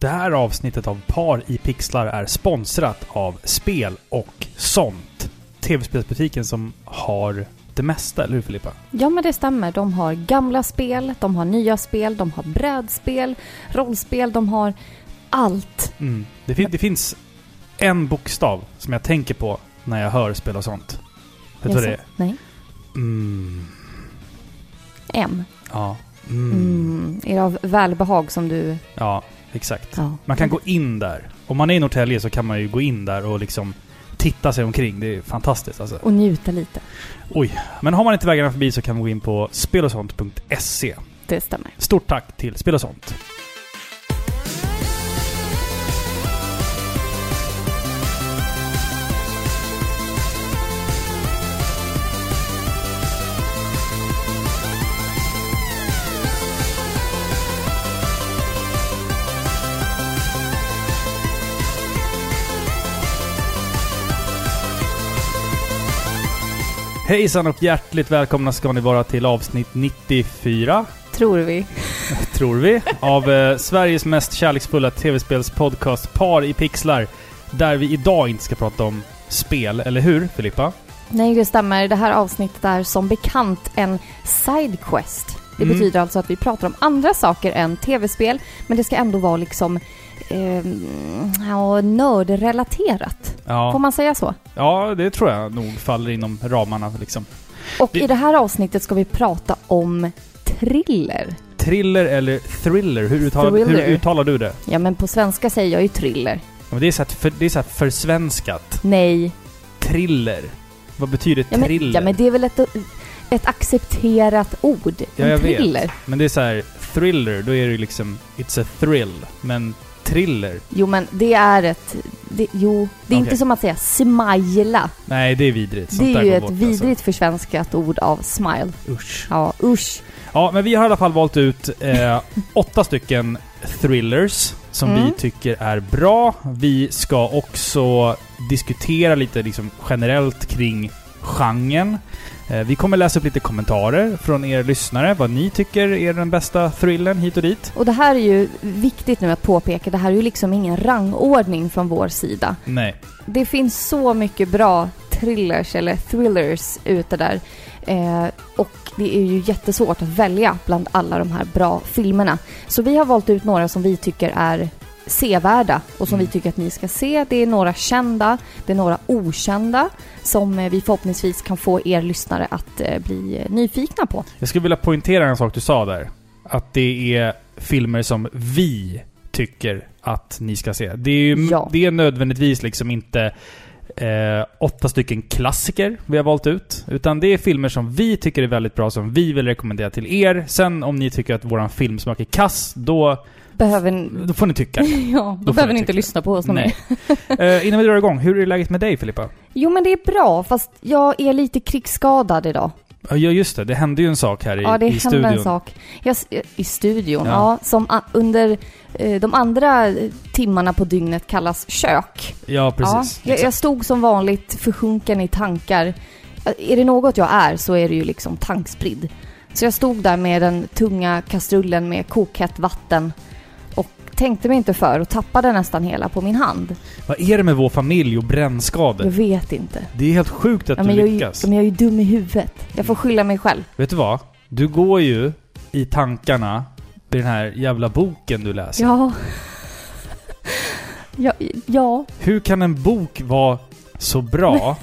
Det här avsnittet av Par i pixlar är sponsrat av Spel och sånt. TV-spelsbutiken som har det mesta, eller hur Filippa? Ja, men det stämmer. De har gamla spel, de har nya spel, de har brädspel, rollspel, de har allt. Mm. Det, fin det finns en bokstav som jag tänker på när jag hör spel och sånt. Vet du vad det är? Nej. Mm. M. Ja. Mm. Mm. Är det av välbehag som du... Ja, exakt. Ja. Man kan gå in där. Om man är i Norrtälje så kan man ju gå in där och liksom titta sig omkring. Det är fantastiskt alltså. Och njuta lite. Oj. Men har man inte vägarna förbi så kan man gå in på spelosont.se. Det stämmer. Stort tack till Spel och sånt. Hejsan och hjärtligt välkomna ska ni vara till avsnitt 94 Tror vi. tror vi, av eh, Sveriges mest kärleksfulla tv-spelspodcast Par i pixlar. Där vi idag inte ska prata om spel, eller hur Filippa? Nej, det stämmer. Det här avsnittet är som bekant en sidequest. Det Mm. betyder alltså att vi pratar om andra saker än tv-spel, men det ska ändå vara liksom eh, ja, nördrelaterat. Får Ja, man säga så? ja, det tror jag nog faller inom ramarna liksom. Och Det- i det här avsnittet ska vi prata om thriller. Thriller eller thriller, hur uttalar, hur Thriller. uttalar du det? Ja, men på svenska säger jag ju thriller. Ja, men det är så här, för, det är så här försvenskat. Nej. Thriller. Vad betyder Ja, men, thriller? ja, men det är väl ett, ett accepterat ord? Ja, jag vet. thriller. Men det är så här, thriller, då är det liksom, it's a thrill. Men thriller, Jo, men det är ett... Det, jo, det är Okej. inte som att säga smila. nej det är vidrigt. Sånt det är ju ett bort, vidrigt försvenskat ord av smile. Alltså. Usch. Ja, usch. Ja, men vi har i alla fall valt ut eh, åtta stycken thrillers som Mm. vi tycker är bra. Vi ska också diskutera lite liksom, generellt kring genren. Eh, vi kommer läsa upp lite kommentarer från er lyssnare, vad ni tycker är den bästa thrillern hit och dit. Och det här är ju viktigt nu att påpeka, det här är ju liksom ingen rangordning från vår sida. Nej. Det finns så mycket bra thrillers eller thrillers ute där. Eh, och det är ju jättesvårt att välja bland alla de här bra filmerna. Så vi har valt ut några som vi tycker är sevärda och som Mm. vi tycker att ni ska se. Det är några kända, det är några okända som eh, vi förhoppningsvis kan få er lyssnare att eh, bli eh, nyfikna på. Jag skulle vilja poängtera en sak du sa där. Att det är filmer som vi tycker att ni ska se. Det är ju Ja. det är nödvändigtvis liksom inte eh, åtta stycken klassiker vi har valt ut. Utan det är filmer som vi tycker är väldigt bra, som vi vill rekommendera till er. Sen om ni tycker att våran filmsmak är kass, då, Behöver... n- då får ni tycka. Ja, då får behöver ni inte lyssna på oss Nej. eh, innan vi drar igång, hur är läget med dig Filippa? Jo, men det är bra, fast jag är lite krigsskadad idag. Ja just det, det hände ju en sak här i, Ja, det i hände studion. en sak. Jag, s- I studion, Ja. ja. som under eh, de andra eh, timmarna på dygnet kallas kök. Ja, precis. Ja, jag, jag stod som vanligt försjunken i tankar. Eh, Är det något jag är så är det ju liksom tankspridd. Så jag stod där med den tunga kastrullen med kokhett vatten tänkte mig inte för och tappade nästan hela på min hand. Vad är det med vår familj och brännskador? Jag vet inte. Det är helt sjukt att Ja, du men jag, är lyckas. men jag är ju dum i huvudet. Jag får skylla mig själv. Vet du vad? Du går ju i tankarna vid den här jävla boken du läser. Ja. Ja, ja. Hur kan en bok vara så bra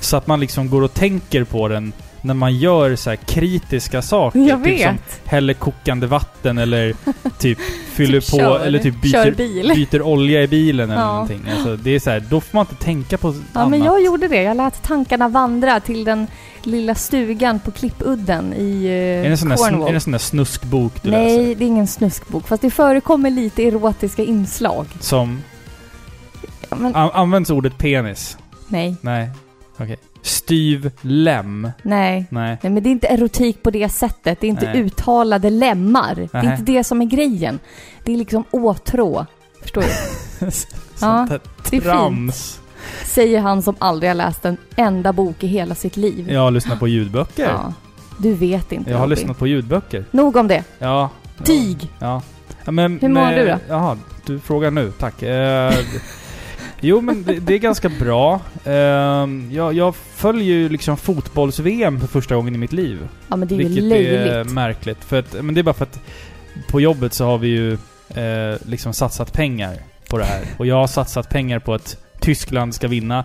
så att man liksom går och tänker på den när man gör så här kritiska saker? Jag Typ som vet. häller kokande vatten eller typ fyller Typ på kör- eller typ byter, byter olja i bilen eller Ja. någonting. Alltså, det är så här, då får man inte tänka på Ja, annat. men jag gjorde det. Jag lät tankarna vandra till den lilla stugan på Klippudden i eh, är, det en sån där, Cornwall. är det en sån där snuskbok du Nej, läser? det är ingen snuskbok. Fast det förekommer lite erotiska inslag. Som... Ja, men, An- används ordet penis? nej, Nej. Okej. Styv lem? nej. Nej. Nej, men det är inte erotik på det sättet. Det är inte Nej. uttalade lemmar. Det är inte det som är grejen. Det är liksom åtrå. Förstår du? Sånt där det är fint. trams. Säger han som aldrig har läst en enda bok i hela sitt liv. Jag har lyssnat på ljudböcker. Ja. Du vet inte, Jag har Robin. lyssnat på ljudböcker. Nog om det. Ja. Tyg! Ja. ja men, Hur mår men- du då? Jaha. du frågar nu. Tack. Eh, jo, men det, det är ganska bra. Eh, jag, jag följer ju liksom fotbolls-VM för första gången i mitt liv. Ja men det är ju vilket löjligt. är märkligt. För att, men det är bara för att på jobbet så har vi ju eh, liksom satsat pengar på det här. Och jag har satsat pengar på att Tyskland ska vinna.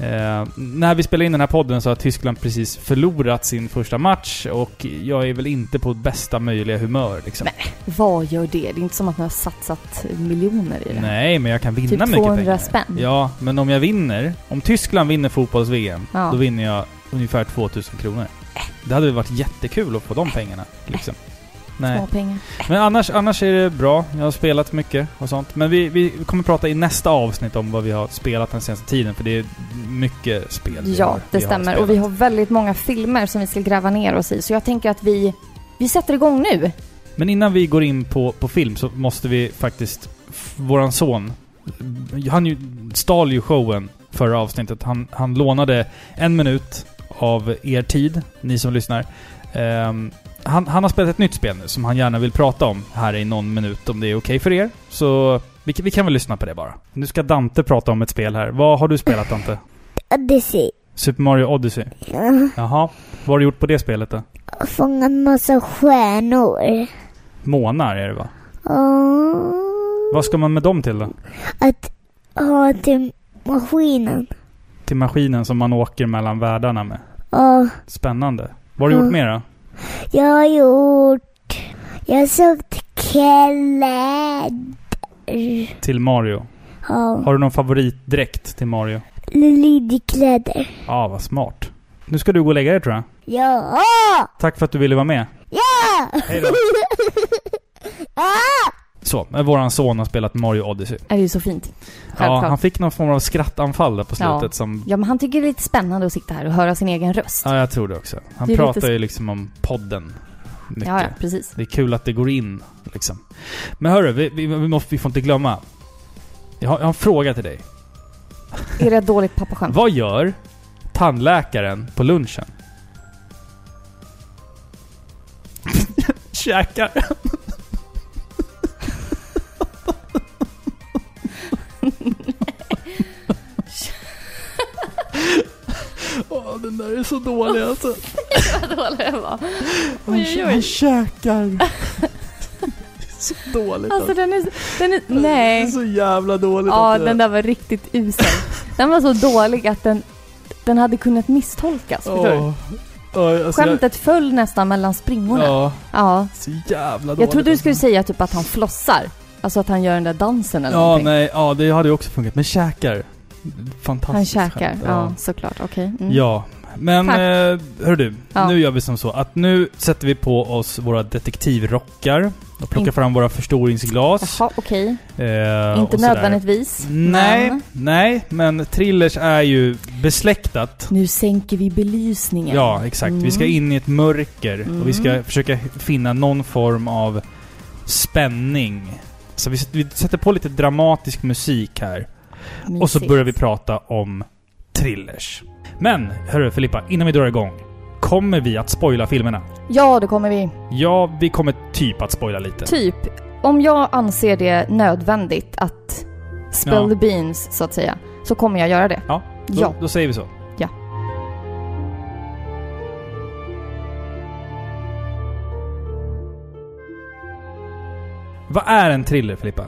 Eh, när vi spelar in den här podden så har Tyskland precis förlorat sin första match och jag är väl inte på bästa möjliga humör liksom. Vad gör det? Det är inte som att man har satsat miljoner i det. Nej, men jag kan vinna Typ mycket 200 pengar. spänn. Ja, men om jag vinner, om Tyskland vinner fotbolls-VM, Ja. då vinner jag ungefär 2000 kronor. Det hade väl varit jättekul att få de pengarna, liksom. Nej. Små pengar. Men annars, annars är det bra. Jag har spelat mycket och sånt. Men vi, vi kommer prata i nästa avsnitt om vad vi har spelat den senaste tiden, för det är mycket spel vi Ja, har, det vi stämmer. Och vi har väldigt många filmer som vi ska gräva ner oss i. Så jag tänker att vi, vi sätter igång nu. Men innan vi går in på, på film så måste vi faktiskt... Våran son, han ju, stal ju showen förra avsnittet. Han, han lånade en minut av er tid, ni som lyssnar. Ehm, han, han har spelat ett nytt spel nu som han gärna vill prata om här i någon minut om det är okej för er. Så vi, kan- vi kan väl lyssna på det bara. Nu ska Dante prata om ett spel här. Vad har du spelat Dante? Odyssey. Super Mario Odyssey? Ja, Jaha. Vad har du gjort på det spelet då? fånga en massa stjärnor. Månar är det va? Och Vad ska man med dem till då? att ha till maskinen. Till maskinen som man åker mellan världarna med. Och Spännande. Vad har du gjort mer då? Jag har gjort... Jag har sökt kläder. Till Mario? Ja, Har du någon favoritdräkt till Mario? Lidikläder. Ja, vad smart. Nu ska du gå och lägga dig tror jag. Ja! Tack för att du ville vara med. Ja! Hej då. Så, våran son har spelat Mario Odyssey. Det är ju så fint. Ja, Självklart. han fick någon form av skrattanfall där på slutet Ja. som... Ja, men han tycker det är lite spännande att sitta här och höra sin egen röst. Ja, jag tror det också. Han Det lite pratar sk- ju liksom om podden. Mycket. ja, ja, precis. Det är kul att det går in, liksom. Men hörru, vi, vi, vi, måste, vi får inte glömma. Jag har, jag har en fråga till dig. Är det ett dåligt pappaskämt? Vad gör tandläkaren på lunchen? Käkar. Åh, den där är så dålig alltså. Vad dålig den var. Han, Oj, oj, oj. han käkar. Det är så dåligt Alltså alltså. den är, den är, Det är nej. så jävla dåligt Ja, att det- den där var riktigt usel. Den var så dålig att den, den hade kunnat misstolkas. Förstår du? Åh. Åh, alltså jag- Skämtet föll nästan mellan springorna. Ja. Ja, så jävla dåligt. Jag trodde du alltså. skulle säga typ att han flossar. Alltså att han gör den där dansen eller Ja, någonting. nej, ja det hade ju också funkat. Men käkar. Fantastiskt Han käkar. skämt. Ja, såklart. Okej. Mm. Ja. Men, eh, hör du. Ja. Nu gör vi som så att nu sätter vi på oss våra detektivrockar och plockar In- fram våra förstoringsglas. Jaha, okej. eh, Inte nödvändigtvis. Nej, Men nej, men thrillers är ju besläktat. nu sänker vi belysningen. Ja, exakt. Vi ska Mm. in i ett mörker och vi ska Mm. försöka finna någon form av spänning. Så vi, vi sätter på lite dramatisk musik här. Och så Mysigt. börjar vi prata om thrillers. Men, hörru Filippa, innan vi drar igång. Kommer vi att spoila filmerna? Ja, det kommer vi. Ja, vi kommer typ att spoila lite. Typ, om jag anser det nödvändigt att spill Ja. the beans, så att säga, så kommer jag göra det. Ja, då, Ja. då säger vi så. Ja. Vad är en thriller, Filippa?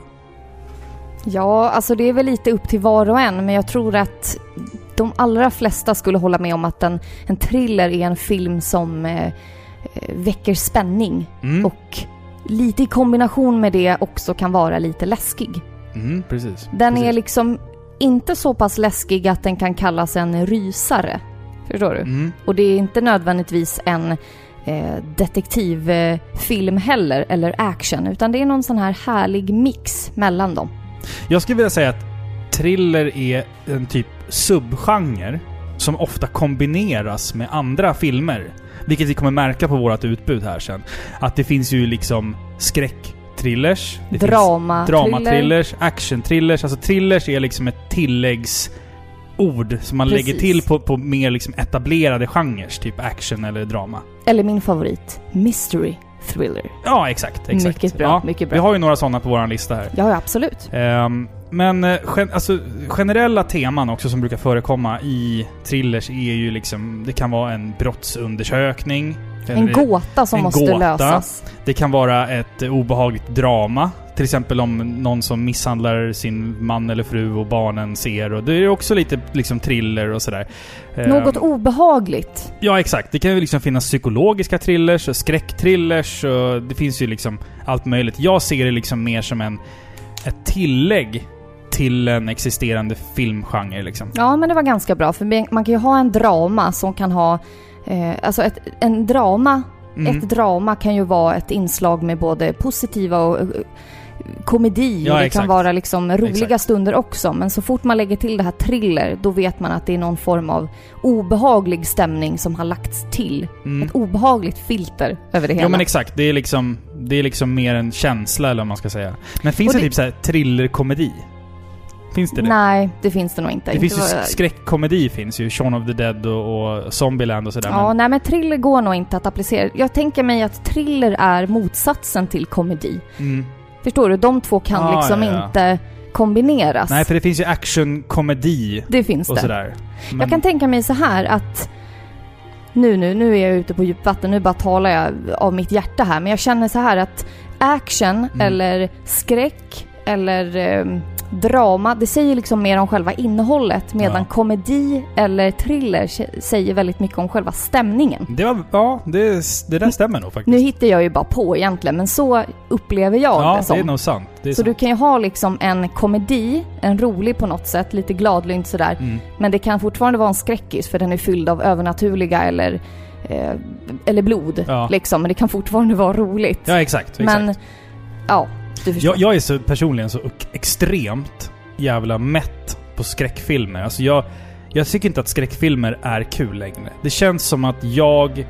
Ja, alltså det är väl lite upp till var och en, men jag tror att de allra flesta skulle hålla med om att en, en thriller är en film som eh, eh, väcker spänning Mm, och lite i kombination med det också kan vara lite läskig. mm precis. Den precis. är liksom inte så pass läskig att den kan kallas en rysare. Förstår du? Mm. Och det är inte nödvändigtvis en eh, detektivfilm heller, eller action, utan det är någon sån här härlig mix mellan dem. Jag skulle vilja säga att thriller är en typ subgenre som ofta kombineras med andra filmer. Vilket vi kommer märka på vårt utbud här sen. Att det finns ju liksom skräckthrillers. det finns Drama, Dramatrillers, actionthrillers. Alltså thrillers är liksom ett tilläggsord som man Precis. lägger till på, på mer liksom etablerade genrer. Typ action eller drama. Eller min favorit, mystery thriller. Ja, exakt. exakt. Mycket bra, Ja, mycket bra. Vi har ju några sådana på vår lista här. Ja, absolut. Ehm, men eh, gen alltså, generella teman också som brukar förekomma i thrillers är ju liksom... Det kan vara en brottsundersökning. En gåta som en måste gåta. lösas. Det kan vara ett eh, obehagligt drama. Till exempel om någon som misshandlar sin man eller fru och barnen ser. Och det är också lite liksom thriller och sådär. Något obehagligt. Ja, exakt. Det kan ju liksom finnas psykologiska thrillers och skräckthrillers och det finns ju liksom allt möjligt. Jag ser det liksom mer som en, ett tillägg till en existerande filmgenre liksom. Ja, men det var ganska bra. För man kan ju ha en drama som kan ha... Eh, alltså ett, en drama... Mm. Ett drama kan ju vara ett inslag med både positiva och eh, komedi. Ja, och det exakt. kan vara liksom roliga Exakt. stunder också. Men så fort man lägger till det här thriller, då vet man att det är någon form av obehaglig stämning som har lagts till. Mm. Ett obehagligt filter över det hela. Ja men exakt, det är liksom, det är liksom mer en känsla eller vad man ska säga. Men finns Och det, det- typ såhär thrillerkomedi? Finns det det? Nej, det finns det nog inte. Det inte finns ju skräckkomedi finns ju. Shaun of the Dead och, och Zombieland och sådär. Ja, men, nej men thriller går nog inte att applicera. Jag tänker mig att thriller är motsatsen till komedi. mm. Förstår du? De två kan Ah, liksom ja, ja. inte kombineras. Nej, för det finns ju actionkomedi det finns och det. sådär. Men, Jag kan tänka mig så här att nu, nu, nu är jag ute på djupt vatten, nu bara talar jag av mitt hjärta här, men jag känner så här att action Mm. eller skräck eller eh, drama, det säger liksom mer om själva innehållet medan Ja. komedi eller thriller säger väldigt mycket om själva stämningen. det var, ja, det, det där stämmer nog faktiskt. Nu hittar jag ju bara på egentligen, men så upplever jag ja, det som. det är nog sant. Är så sant. du kan ju ha liksom en komedi, en rolig på något sätt, lite gladlynt sådär. Mm. Men det kan fortfarande vara en skräckis för den är fylld av övernaturliga eller, eh, eller blod. Ja. Liksom. Men det kan fortfarande vara roligt. Ja, exakt. exakt. Men, ja, du förstår. jag, jag är så personligen så extremt jävla mätt på skräckfilmer. Alltså jag, jag tycker inte att skräckfilmer är kul längre. Det känns som att jag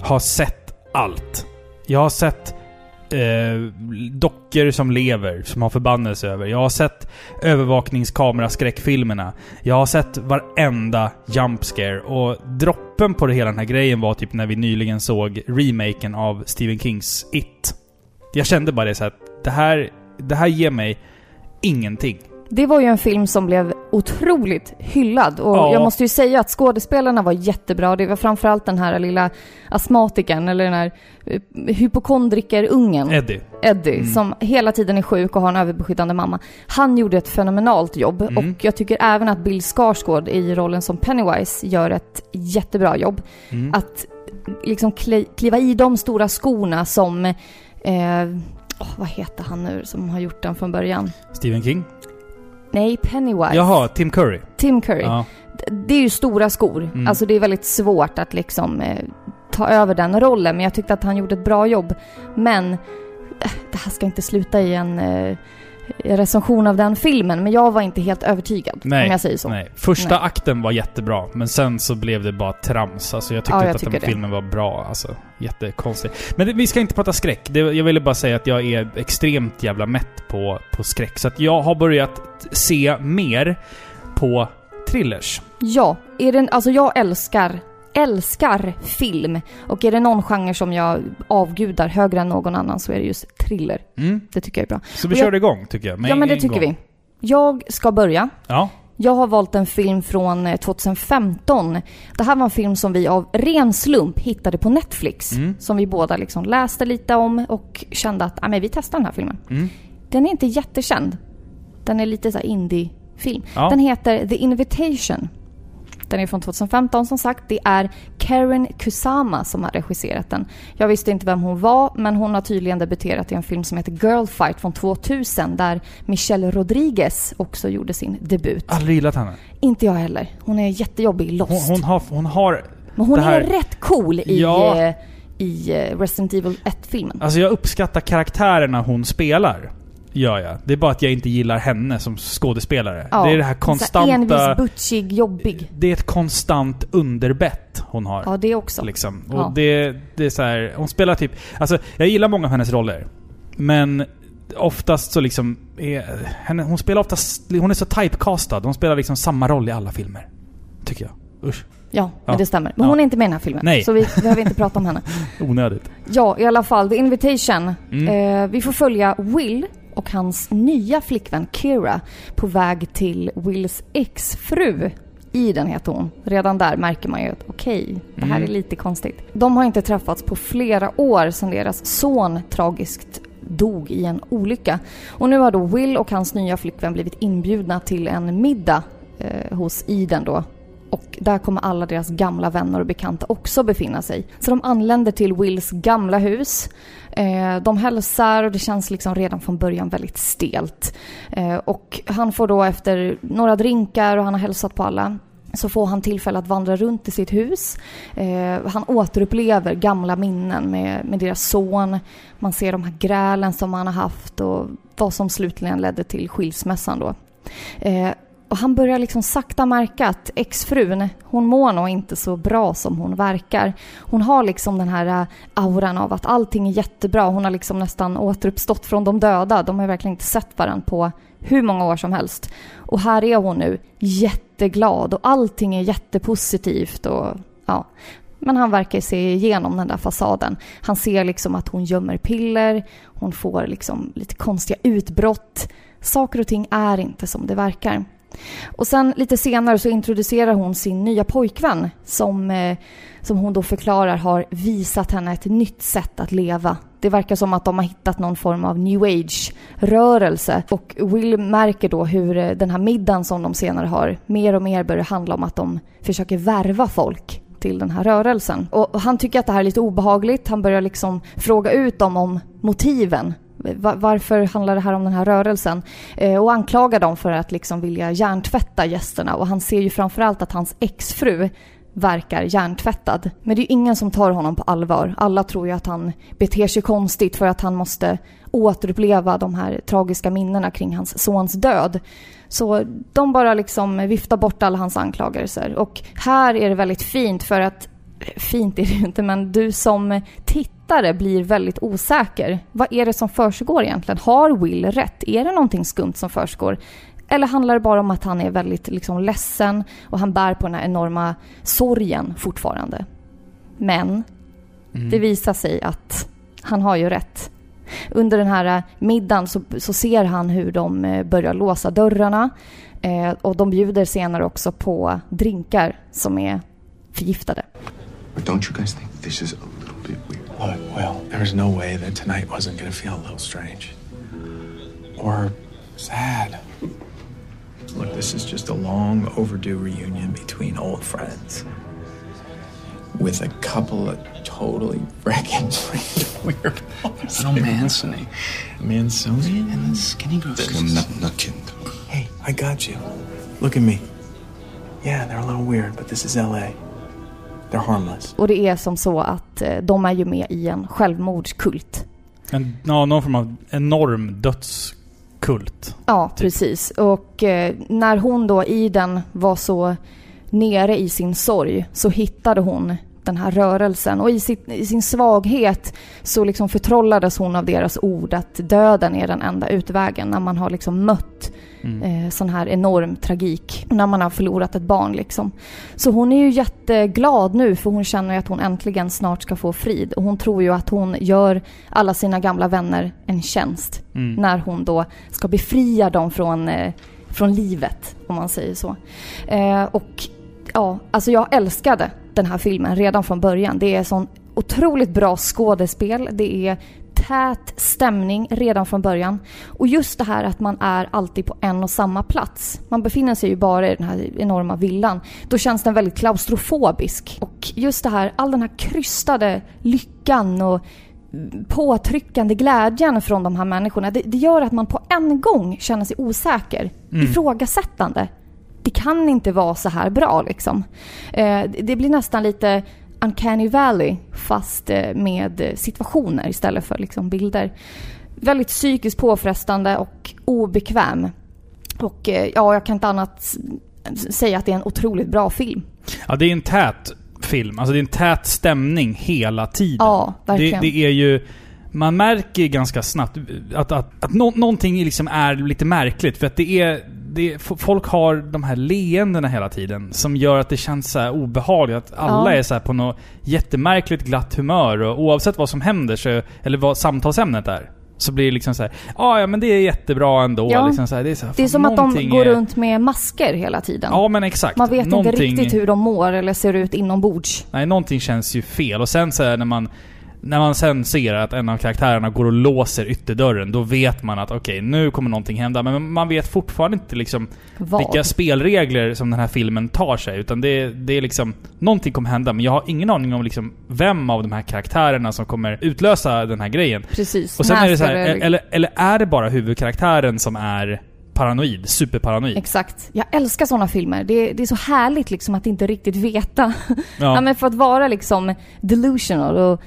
har sett allt. Jag har sett eh, dockor som lever, som har förbannelse över. Jag har sett övervakningskamera-skräckfilmerna. Jag har sett varenda jump scare och droppen på det hela den här grejen var typ när vi nyligen såg remaken av Stephen Kings It. Jag kände bara det såhär att det här, det här ger mig ingenting. Det var ju en film som blev otroligt hyllad och Ja. jag måste ju säga att skådespelarna var jättebra. Det var framförallt den här lilla astmatikern, eller den här eh, hypokondrikerungen. Eddie. Eddie, Mm. som hela tiden är sjuk och har en överbeskyddande mamma. Han gjorde ett fenomenalt jobb Mm. och jag tycker även att Bill Skarsgård i rollen som Pennywise gör ett jättebra jobb. Mm. Att liksom kli, kliva i de stora skorna som... Eh, åh, vad heter han nu som har gjort den från början? Stephen King? Nej, Pennywise. Jaha, Tim Curry. Tim Curry. Ja. Det är ju stora skor. Mm. Alltså det är väldigt svårt att liksom eh, ta över den rollen. Men jag tyckte att han gjorde ett bra jobb. Men eh, det här ska inte sluta i en eh, recension av den filmen. Men jag var inte helt övertygad. Nej, om jag säger så. Nej. Första Nej. akten var jättebra, men sen så blev det bara trams. Alltså jag tyckte Ja, jag inte att den det. filmen var bra. Alltså, jättekonstig. Men det, vi ska inte prata skräck. Det, jag ville bara säga att jag är extremt jävla mätt på, på skräck. Så att jag har börjat se mer på thrillers. Ja, är det, alltså jag älskar, älskar film. Och är det någon genre som jag avgudar högre än någon annan så är det just thriller. Mm. Det tycker jag är bra. Så vi Och jag- kör igång, tycker jag. Med ja men det tycker gång. vi. Jag ska börja. Ja. Jag har valt en film från eh, 2015. Det här var en film som vi av ren slump hittade på Netflix. Mm. Som vi båda liksom läste lite om och kände att ah, men vi testar den här filmen. Mm. Den är inte jättekänd. Den är lite så indie-film. Ja. Den heter The Invitation. Den är från 2015 som sagt. Det är Karen Kusama som har regisserat den. Jag visste inte vem hon var, men hon har tydligen debuterat i en film som heter Girl Fight från 2000 där Michelle Rodriguez också gjorde sin debut. Aldrig gillat henne. Inte jag heller. Hon är jättejobbig i Hon, Lost. hon, har, hon har... men hon här- är rätt cool i, Ja. eh, i eh, Resident Evil 1-filmen. Alltså jag uppskattar karaktärerna hon spelar. Gör jag. Det är bara att jag inte gillar henne som skådespelare. det är det här konstanta... envis, butchig, jobbig. Det är ett konstant underbett hon har. Ja, det också. Liksom. Och Ja. det, det är så här, hon spelar typ... Alltså, jag gillar många av hennes roller. Men oftast så liksom... Är, henne, hon spelar oftast... Hon är så typecastad. Hon spelar liksom samma roll i alla filmer. Tycker jag. Usch. Ja, men Ja. det stämmer. Men Ja. hon är inte med i den här filmen. Nej. Så vi behöver inte prata om henne. Onödigt. Ja, i alla fall. The Invitation. Mm. Eh, vi får följa Will och hans nya flickvän Kira på väg till Wills exfru. Iden heter hon. Redan där märker man ju att okej, det här Mm. är lite konstigt. De har inte träffats på flera år sedan deras son tragiskt dog i en olycka. Och nu har då Will och hans nya flickvän blivit inbjudna till en middag eh, hos Iden då. Och där kommer alla deras gamla vänner och bekanta också befinna sig. Så de anländer till Wills gamla hus. Eh, de hälsar och det känns liksom redan från början väldigt stelt. Eh, och han får då efter några drinkar och han har hälsat på alla så får han tillfälle att vandra runt i sitt hus. Eh, han återupplever gamla minnen med, med deras son. Man ser de här grälen som han har haft och vad som slutligen ledde till skilsmässan då. Eh, och han börjar liksom sakta märka att exfrun, hon mår nog inte så bra som hon verkar. Hon har liksom den här äh, auran av att allting är jättebra. Hon har liksom nästan återuppstått från de döda. De har verkligen inte sett varandra på hur många år som helst. Och här är hon nu jätteglad och allting är jättepositivt och ja. Men han verkar se igenom den där fasaden. Han ser liksom att hon gömmer piller, hon får liksom lite konstiga utbrott. Saker och ting är inte som det verkar. Och sen lite senare så introducerar hon sin nya pojkvän som, eh, som hon då förklarar har visat henne ett nytt sätt att leva. Det verkar som att de har hittat någon form av new age-rörelse. Och Will märker då hur eh, den här middagen som de senare har mer och mer börjar handla om att de försöker värva folk till den här rörelsen. Och han tycker att det här är lite obehagligt. Han börjar liksom fråga ut dem om motiven. Varför handlar det här om den här rörelsen? Eh, och anklagar dem för att liksom vilja hjärntvätta gästerna. Och han ser ju framförallt att hans exfru verkar hjärntvättad. Men det är ju ingen som tar honom på allvar. Alla tror ju att han beter sig konstigt för att han måste återuppleva de här tragiska minnena kring hans sons död. Så de bara liksom viftar bort alla hans anklagelser. Och här är det väldigt fint för att Fint är det ju inte, men du som tittare blir väldigt osäker. Vad är det som försiggår egentligen? Har Will rätt? Är det någonting skumt som försiggår? Eller handlar det bara om att han är väldigt liksom ledsen och han bär på den här enorma sorgen fortfarande? Men Mm. det visar sig att han har ju rätt. Under den här eh, middagen så, så ser han hur de eh, börjar låsa dörrarna eh, och de bjuder senare också på drinkar som är förgiftade. But don't you guys think this is a little bit weird? Look, well, there's no way that tonight wasn't gonna feel a little strange. Or sad. Look, this is just a long overdue reunion between old friends. With a couple of totally freaking weirdos. No Mancini. Mansoni? And the skinny girl. I'm not, not kidding. Hey, I got you. Look at me. Yeah, they're a little weird, but this is LA. They're harmless. Och det är som så att eh, de är ju med i en självmordskult. En, ja, någon form av enorm dödskult. Ja, precis. Och eh, när hon då i den var så nere i sin sorg så hittade hon den här rörelsen och i, sitt, i sin svaghet så liksom förtrollades hon av deras ord att döden är den enda utvägen när man har liksom mött Mm. eh, sån här enorm tragik när man har förlorat ett barn liksom. Så hon är ju jätteglad nu för hon känner ju att hon äntligen snart ska få frid och hon tror ju att hon gör alla sina gamla vänner en tjänst Mm. när hon då ska befria dem från, eh, från livet, om man säger så. Eh, och ja, alltså jag älskade den här filmen redan från början. Det är sån otroligt bra skådespel. Det är tät stämning redan från början. Och just det här att man är alltid på en och samma plats. Man befinner sig ju bara i den här enorma villan. Då känns den väldigt klaustrofobisk. Och just det här, all den här krystade lyckan och påtryckande glädjen från de här människorna. Det, det gör att man på en gång känner sig osäker, Mm. ifrågasättande. Det kan inte vara så här bra liksom. Eh, det- det blir nästan lite uncanny valley fast eh, med situationer istället för liksom bilder. Väldigt psykiskt påfrestande och obekväm. Och eh, ja, jag kan inte annat säga att det är en otroligt bra film. Ja, det är en tät film. Alltså det är en tät stämning hela tiden. Ja, det, verkligen. det är ju... Man märker ganska snabbt att, att, att nå, någonting liksom är lite märkligt. För att det är, det, folk har de här leendena hela tiden som gör att det känns så obehagligt. Att alla Ja. är så på något jättemärkligt glatt humör och oavsett vad som händer, så, eller vad samtalsämnet är, så blir det liksom så här, "Ah, ja men det är jättebra ändå. Ja. Liksom så här, det är, så här, Det är som att de går är- runt med masker hela tiden. Ja men exakt. Man vet Någonting- inte riktigt hur de mår eller ser ut inombords. Nej, någonting känns ju fel. Och sen så här, när man när man sen ser att en av karaktärerna går och låser ytterdörren, då vet man att okej, nu kommer någonting hända. Men man vet fortfarande inte liksom Vad? vilka spelregler som den här filmen tar sig. Utan det, det är liksom... Någonting kommer hända, men jag har ingen aning om liksom vem av de här karaktärerna som kommer utlösa den här grejen. Precis. Och sen är det så här, eller, eller är det bara huvudkaraktären som är paranoid? Superparanoid? Exakt. Jag älskar såna filmer. Det, det är så härligt liksom att inte riktigt veta. Ja. Ja. men för att vara liksom delusional och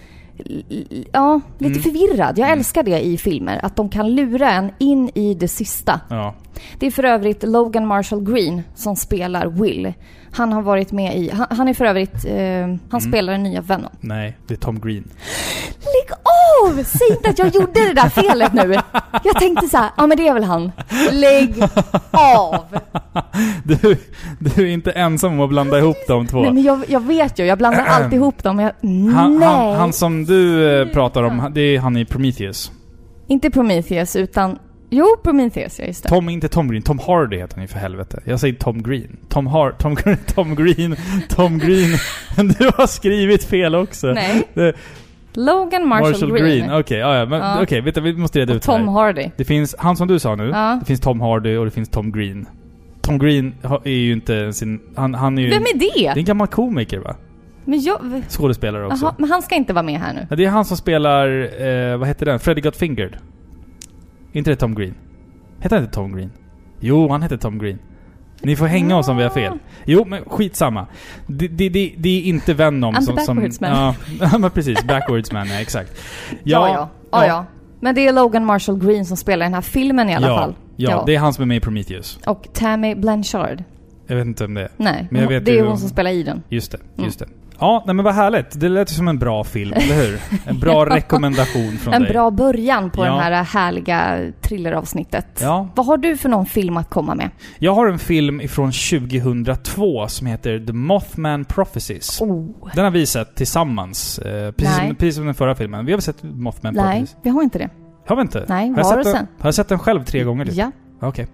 ja, lite Mm. förvirrad. Jag älskar det i filmer. Att de kan lura en in i det sista. ja. Det är för övrigt Logan Marshall Green som spelar Will. Han har varit med i... Han, han är för övrigt... Eh, han Mm. spelar den nya Venom. Nej, det är Tom Green. Lägg av! Säg inte att jag gjorde det där felet nu. Jag tänkte så här, ja men det är väl han. Lägg av! Du, du är inte ensam om att blanda ihop de två. Nej men jag, jag vet ju, jag blandar alltid ihop dem. Jag, Han, nej! han, han som du eh, pratar om, det är han i Prometheus. Inte Prometheus utan... Jo, Prometheus, ja just det. Tom, inte Tom Green, Tom Hardy heter han ju för helvete. Jag säger Tom Green. Tom Har... Tom, Green- Tom Green, Tom Green. Du har skrivit fel också. Nej. Det- Logan Marshall, Green. Okej, ja, ja, men Ja. okej, vet vi måste reda och ut det Tom här. Hardy. Det finns, han som du sa nu, Ja. det finns Tom Hardy och det finns Tom Green. Tom Green är ju inte sin... Han, han är ju... Vem är Det är det? en gammal komiker va? Men jag... Skådespelare också. Jaha, men han ska inte vara med här nu. Ja, det är han som spelar, eh, vad heter den? Freddy Got Fingered. Inte det Tom Green? Heter han inte Tom Green? Jo, han heter Tom Green. Ni får hänga oss om vi har fel. Jo, men skitsamma. Det, det, det, det är inte Venom I'm som... som backwards man. Ja, men precis. Backwards man, ja, exakt. Ja, ja. Ja, ja. Men det är Logan Marshall Green som spelar den här filmen i alla ja, fall. Ja, det är han som är med i Prometheus. Och Tammy Blanchard. Jag vet inte om det är. Nej, Men jag vet det är hon som spelar i den. Just det, Mm. just det. Ja, nej men vad härligt. Det lät som en bra film, eller hur? En bra rekommendation från En dig. bra början på Ja. det här härliga thrilleravsnittet. Ja. Vad har du för någon film att komma med? Jag har en film ifrån 2002 som heter The Mothman Prophecies. Oh. Den har vi sett tillsammans. Eh, precis, Nej. som, precis som den förra filmen. Vi har väl sett Mothman Nej, Prophecies? vi har inte det. Har vi inte? Nej, har har sett du den, sen? Har jag sett den själv tre gånger? Typ? Ja. Okej.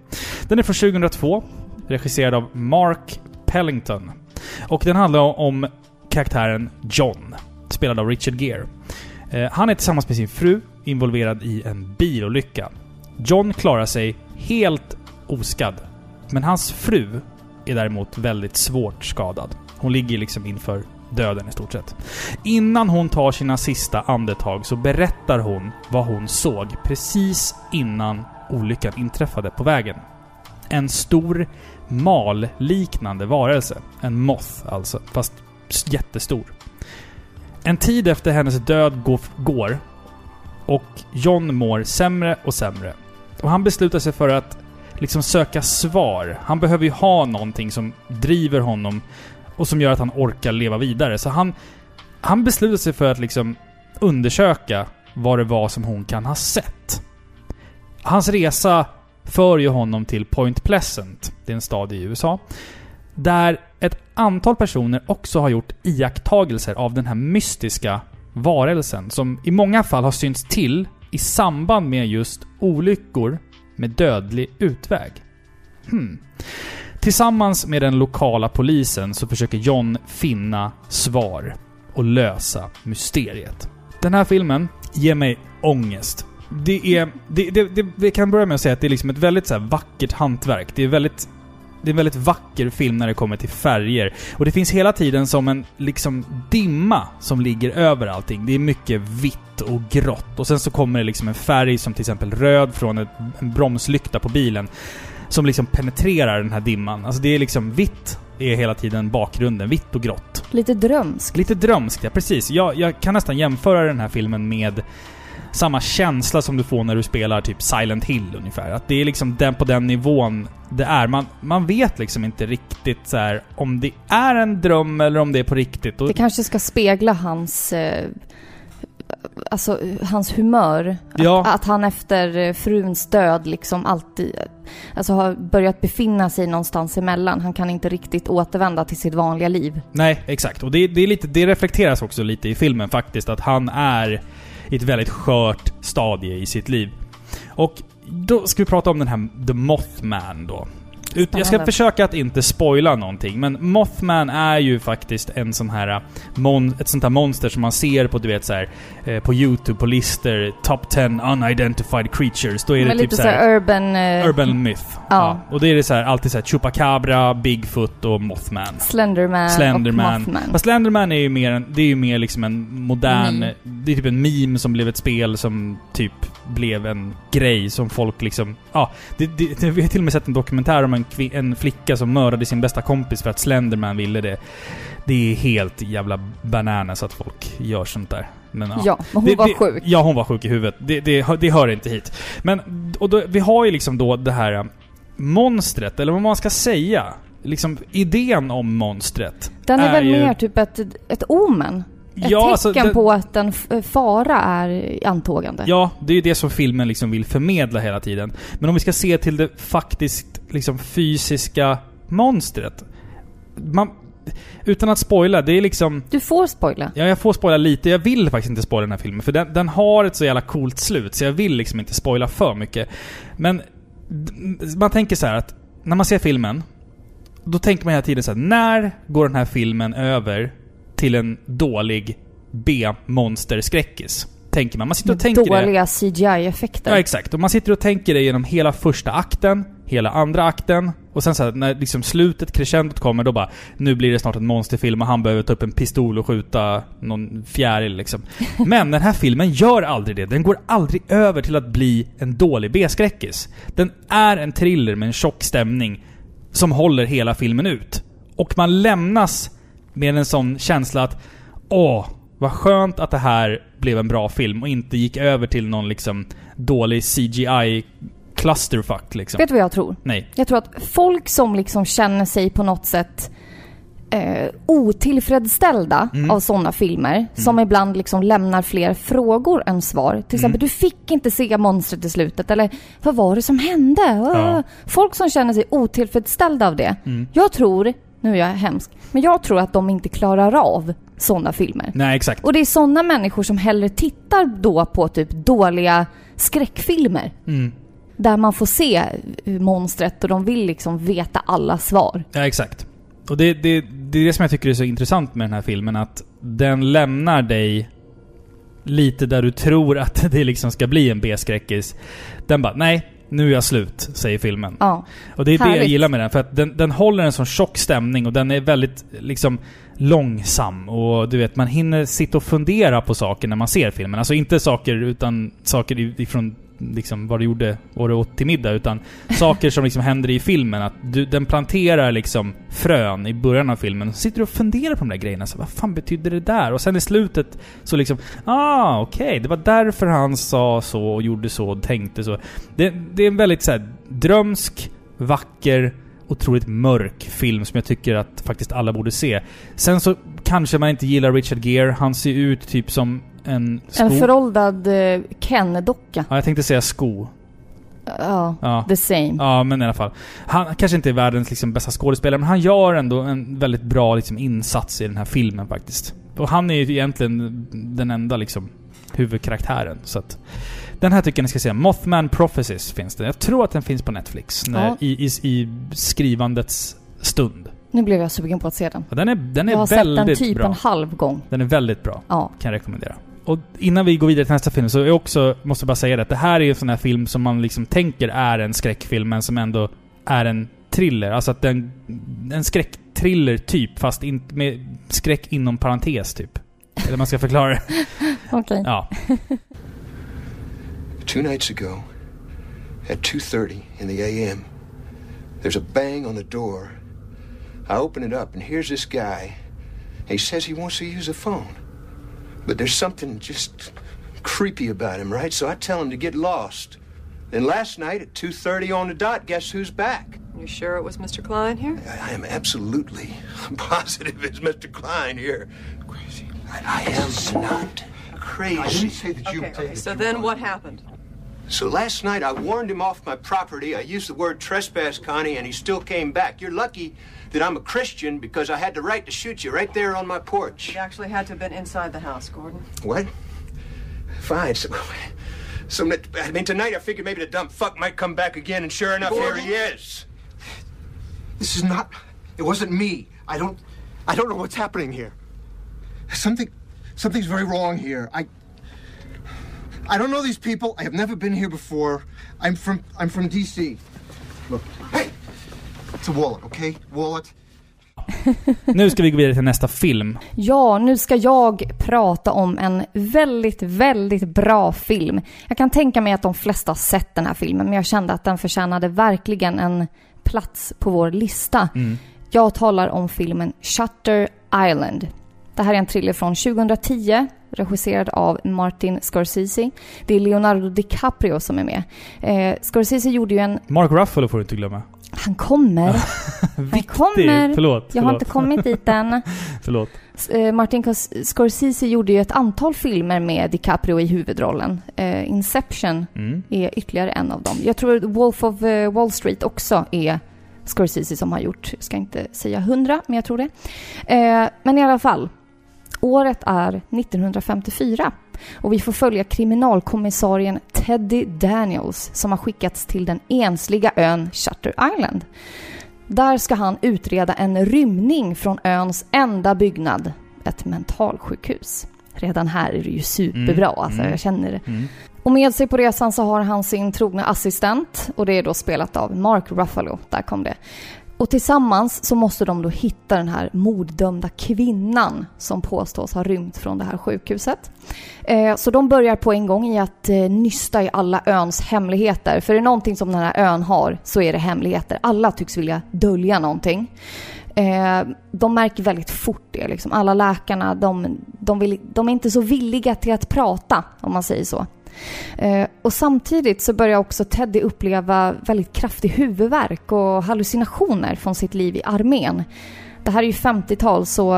Den är från 2002. Regisserad av Mark Pellington. Och den handlar om karaktären John. Spelad av Richard Gere. Eh, han är tillsammans med sin fru involverad i en bilolycka. John klarar sig helt oskadd. Men hans fru är däremot väldigt svårt skadad. Hon ligger liksom inför döden i stort sett. Innan hon tar sina sista andetag så berättar hon vad hon såg precis innan olyckan inträffade på vägen. En stor mal-liknande varelse. En moth alltså, fast jättestor. En tid efter hennes död går, och John mår sämre och sämre. Och han beslutar sig för att liksom söka svar. Han behöver ju ha någonting som driver honom och som gör att han orkar leva vidare. Så han, han beslutar sig för att liksom undersöka vad det var som hon kan ha sett. Hans resa för ju honom till Point Pleasant, det är en stad i USA, där ett antal personer också har gjort iakttagelser av den här mystiska varelsen som i många fall har synts till i samband med just olyckor med dödlig utväg. Hmm. Tillsammans med den lokala polisen så försöker John finna svar och lösa mysteriet. Den här filmen ger mig ångest. Det är... Det, det, det, det kan börja med att säga att det är liksom ett väldigt så här vackert hantverk. Det är väldigt... Det är en väldigt vacker film när det kommer till färger. Och det finns hela tiden som en liksom dimma som ligger över allting. Det är mycket vitt och grått. Och sen så kommer det liksom en färg som till exempel röd från ett, en bromslykta på bilen. Som liksom penetrerar den här dimman. Alltså det är liksom vitt är hela tiden bakgrunden. Vitt och grått. Lite drömsk. Lite drömskt, ja precis. Jag, jag kan nästan jämföra den här filmen med samma känsla som du får när du spelar typ Silent Hill ungefär. Att det är liksom den på den nivån det är. Man, man vet liksom inte riktigt så här om det är en dröm eller om det är på riktigt. Det kanske ska spegla hans eh, alltså hans humör. Ja. Att, att han efter eh, fruns död liksom alltid, alltså har börjat befinna sig någonstans emellan. Han kan inte riktigt återvända till sitt vanliga liv. Nej, exakt. Och det, det, är lite, det reflekteras också lite i filmen faktiskt, att han är i ett väldigt skört stadie i sitt liv. Och då ska vi prata om den här The Mothman då. Ut, jag ska försöka att inte spoila någonting, men Mothman är ju faktiskt en sån här äh, mon, ett sånt här monster som man ser på, du vet så här, eh, på YouTube, på listor, Top 10 Unidentified Creatures. Då är det Men typ lite så här, urban... eh, Urban Myth. Ja. Och det är det så här, alltid så här Chupacabra, Bigfoot och Mothman. Slenderman, Slenderman. och Mothman. Fast Slenderman är ju mer en, det är ju mer liksom en modern... Meme. Det är typ en meme som blev ett spel som typ blev en grej som folk liksom... Ja, det, det, det, vi har till och med sett en dokumentär om en, en flicka som mördade sin bästa kompis för att Slenderman ville det. Det är helt jävla bananas att folk gör sånt där. Men, ja. Ja, men hon Det- var det, sjuk. Ja, hon var sjuk i huvudet. Det, det, hör- det hör inte hit. Men, och då, vi har ju liksom då det här äh, monstret, eller vad man ska säga. Liksom idén om monstret. Den är, är väl ju- mer typ ett, ett omen? Ett Ja, alltså, tecken det- på att en fara är antågande. Ja, det är ju det som filmen liksom vill förmedla hela tiden. Men om vi ska se till det faktiskt liksom fysiska monstret. Man, utan att spoila, det är liksom... Du får spoila. Ja, jag får spoila lite. Jag vill faktiskt inte spoila den här filmen, för den, den har ett så jävla coolt slut, så jag vill liksom inte spoila för mycket. Men man tänker så här att när man ser filmen, då tänker man hela tiden så här: när går den här filmen över till en dålig B-monster-skräckis? Tänker man. Man sitter och tänker. Dåliga CGI-effekter. Ja, exakt. Och man sitter och tänker det genom hela första akten, hela andra akten, och sen så här, när liksom slutet, crescendot kommer, då bara Nu blir det snart en monsterfilm och han behöver ta upp en pistol och skjuta någon fjäril liksom. Men den här filmen gör aldrig det. Den går aldrig över till att bli en dålig B-skräckis. Den är en thriller med en tjock stämning som håller hela filmen ut. Och man lämnas med en sån känsla att Åh, vad skönt att det här blev en bra film och inte gick över till någon liksom dålig CGI clusterfuck liksom. Vet du vad jag tror? Nej. Jag tror att folk som liksom känner sig på något sätt eh, otillfredsställda Mm. av sådana filmer, som ibland liksom lämnar fler frågor än svar. Mm. Till exempel, du fick inte se monstret i slutet, eller vad var det som hände? Ja. Folk som känner sig otillfredsställda av det. Mm. Jag tror, nu är jag hemsk, men jag tror att de inte klarar av sådana filmer. Nej, exakt. Och det är sådana människor som hellre tittar då på typ dåliga skräckfilmer. Mm. Där man får se monstret och de vill liksom veta alla svar. Ja, exakt. Och det, det, det är det som jag tycker är så intressant med den här filmen, att den lämnar dig lite där du tror att det liksom ska bli en B-skräckis. Den bara, nej, nu är jag slut, säger filmen. Ja. Och det är det jag Härligt. gillar med den, för att den, den håller en sån tjock stämning och den är väldigt liksom långsam och du vet, man hinner sitta och fundera på saker när man ser filmen. Alltså inte saker utan saker ifrån liksom vad du gjorde, vad du åt till middag, utan saker som liksom händer i filmen. Att du, den planterar liksom frön i början av filmen. Så sitter du och funderar på de där grejerna. Så, vad fan betyder det där? Och sen i slutet så liksom, ah okej, det var därför han sa så och gjorde så och tänkte så. Det, det är en väldigt så här, drömsk, vacker, otroligt mörk film som jag tycker att faktiskt alla borde se. Sen så kanske man inte gillar Richard Gere. Han ser ut typ som en sko. En föråldrad eh, Ken-docka. Ja, jag tänkte säga sko. Ja, Ja. the same. Ja, men i alla fall. Han kanske inte är världens liksom, bästa skådespelare, men han gör ändå en väldigt bra liksom, insats i den här filmen faktiskt. Och han är ju egentligen den enda liksom, huvudkaraktären. Så att, den här tycker jag ni ska se. Mothman Prophecies finns det. Jag tror att den finns på Netflix. När, Ja. i, i, I skrivandets stund. Nu blev jag sugen på att se den. Och den är, den Jag har är sett den typ bra. en halv gång. Den är väldigt bra. Ja. Kan jag rekommendera. Och innan vi går vidare till nästa film så är jag också, måste jag bara säga det, att det här är ju en sån här film som man liksom tänker är en skräckfilm, men som ändå är en thriller. Alltså att den... En skräcktriller typ, fast inte med skräck inom parentes typ. Eller man ska förklara det. Okej. Ja. Two nights ago, at 2:30 in the a.m., there's a bang on the door. I open it up, and here's this guy. He says he wants to use a phone, but there's something just creepy about him, right? So I tell him to get lost. Then last night at 2:30 on the dot, guess who's back? You sure it was Mr. Klein here? I, I am absolutely positive it's Mr. Klein here. Crazy. I, I am not crazy. I didn't say that you. Okay, okay. So then what happened? So last night I warned him off my property. I used the word trespass, Connie, and he still came back. You're lucky that I'm a Christian because I had the right to shoot you right there on my porch. You actually had to have been inside the house, Gordon. What? Fine. So, so I mean, tonight I figured maybe the dumb fuck might come back again, and sure enough, here he is. This is not. It wasn't me. I don't. I don't know what's happening here. Something. Something's very wrong here. I. I don't know these people. I have never been here before. I'm from. I'm from D.C. Look. It's a wallet, okay? Wallet. Nu ska vi gå vidare till nästa film. Ja, nu ska jag prata om en väldigt, väldigt bra film. Jag kan tänka mig att de flesta har sett den här filmen, men jag kände att den förtjänade verkligen en plats på vår lista. Jag talar om filmen Shutter Island. Det här är en thriller från 2010, regisserad av Martin Scorsese. Det är Leonardo DiCaprio som är med. Eh, Scorsese gjorde ju en... Mark Ruffalo får du inte glömma. Han kommer! Han kommer! Förlåt. Jag har förlåt. inte kommit dit än. Förlåt. Eh, Martin Scorsese gjorde ju ett antal filmer med DiCaprio i huvudrollen. Eh, Inception Mm. är ytterligare en av dem. Jag tror Wolf of eh, Wall Street också är Scorsese som har gjort. Jag ska inte säga hundra, men jag tror det. Men i alla fall. Året är 1954 och vi får följa kriminalkommissarien Teddy Daniels som har skickats till den ensliga ön Shutter Island. Där ska han utreda en rymning från öns enda byggnad, ett mentalsjukhus. Redan här är det ju superbra, Mm, alltså mm. jag känner det. Mm. Och med sig på resan så har han sin trogna assistent och det är då spelat av Mark Ruffalo. Där kom det. Och tillsammans så måste de då hitta den här morddömda kvinnan som påstås ha rymt från det här sjukhuset. Eh, så de börjar på en gång i att eh, nysta i alla öns hemligheter. För är det någonting som den här ön har så är det hemligheter. Alla tycks vilja dölja någonting. Eh, de märker väldigt fort det. Liksom. Alla läkarna de, de, vill, de är inte så villiga till att prata, om man säger så. Eh, och samtidigt så börjar också Teddy uppleva väldigt kraftig huvudvärk och hallucinationer från sitt liv i armén. Det här är ju 50-tal så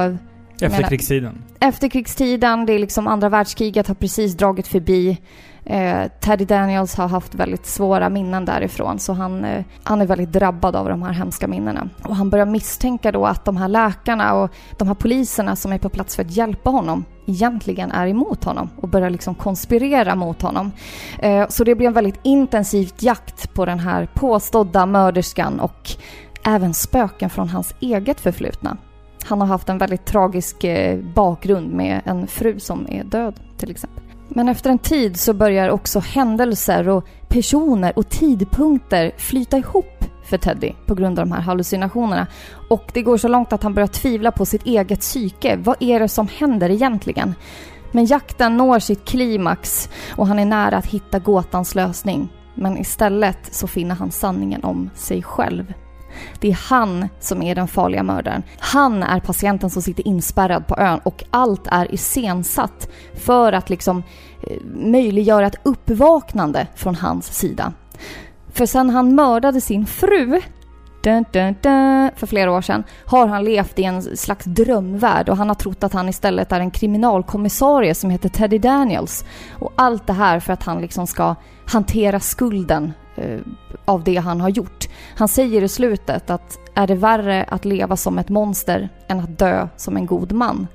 Efter menar- krigstiden. efterkrigstiden, det är liksom andra världskriget har precis dragit förbi. Eh, Teddy Daniels har haft väldigt svåra minnen därifrån så han, eh, han är väldigt drabbad av de här hemska minnena. Och han börjar misstänka då att de här läkarna och de här poliserna som är på plats för att hjälpa honom egentligen är emot honom och börjar liksom konspirera mot honom. Eh, så det blir en väldigt intensiv jakt på den här påstådda mörderskan och även spöken från hans eget förflutna. Han har haft en väldigt tragisk eh, bakgrund med en fru som är död till exempel. Men efter en tid så börjar också händelser och personer och tidpunkter flyta ihop för Teddy på grund av de här hallucinationerna. Och det går så långt att han börjar tvivla på sitt eget psyke. Vad är det som händer egentligen? Men jakten når sitt klimax och han är nära att hitta gåtans lösning. Men istället så finner han sanningen om sig själv. Det är han som är den farliga mördaren. Han är patienten som sitter inspärrad på ön och allt är iscensatt för att liksom eh, möjliggöra ett uppvaknande från hans sida. För sen han mördade sin fru dun, dun, dun, för flera år sedan har han levt i en slags drömvärld och han har trott att han istället är en kriminalkommissarie som heter Teddy Daniels. Och allt det här för att han liksom ska hantera skulden Eh, av det han har gjort. Han säger i slutet att är det värre att leva som ett monster än att dö som en god man?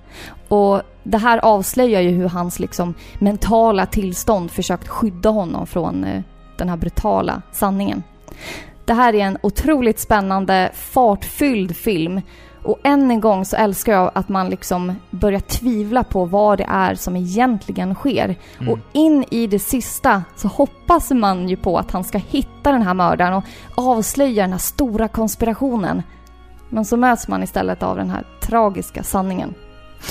Och det här avslöjar ju hur hans liksom mentala tillstånd försökt skydda honom från eh, den här brutala sanningen. Det här är en otroligt spännande, fartfylld film. Och än en gång så älskar jag att man liksom börjar tvivla på vad det är som egentligen sker. Mm. Och in i det sista så hoppas man ju på att han ska hitta den här mördaren och avslöja den här stora konspirationen. Men så möts man istället av den här tragiska sanningen.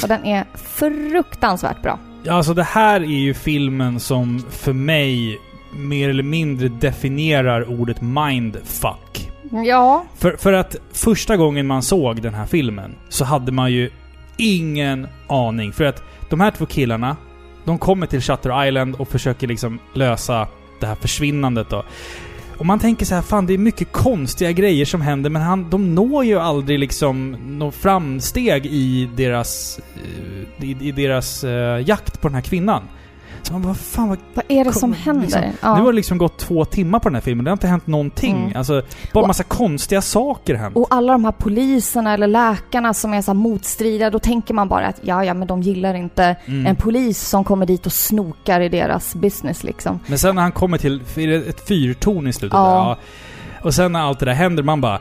Och den är fruktansvärt bra. Ja, alltså det här är ju filmen som för mig mer eller mindre definierar ordet mindfuck. Mm, ja, För, för att första gången man såg den här filmen så hade man ju ingen aning. För att de här två killarna, de kommer till Shutter Island och försöker liksom lösa det här försvinnandet då. Och man tänker så här, fan det är mycket konstiga grejer som händer men han, de når ju aldrig liksom något framsteg i deras, eh, i, i deras uh, jakt på den här kvinnan. Så man bara, vad fan vad... Vad är det som händer? liksom, ja. Nu har det liksom gått två timmar på den här filmen, det har inte hänt någonting. Mm. Alltså, bara Och- massa konstiga saker hänt. Och alla de här poliserna eller läkarna som är så motstridiga, då tänker man bara att ja, ja, men de gillar inte Mm. en polis som kommer dit och snokar i deras business liksom. Men sen när han kommer till är det ett fyrtorn i slutet Ja. där, ja. Och sen när allt det där händer, man bara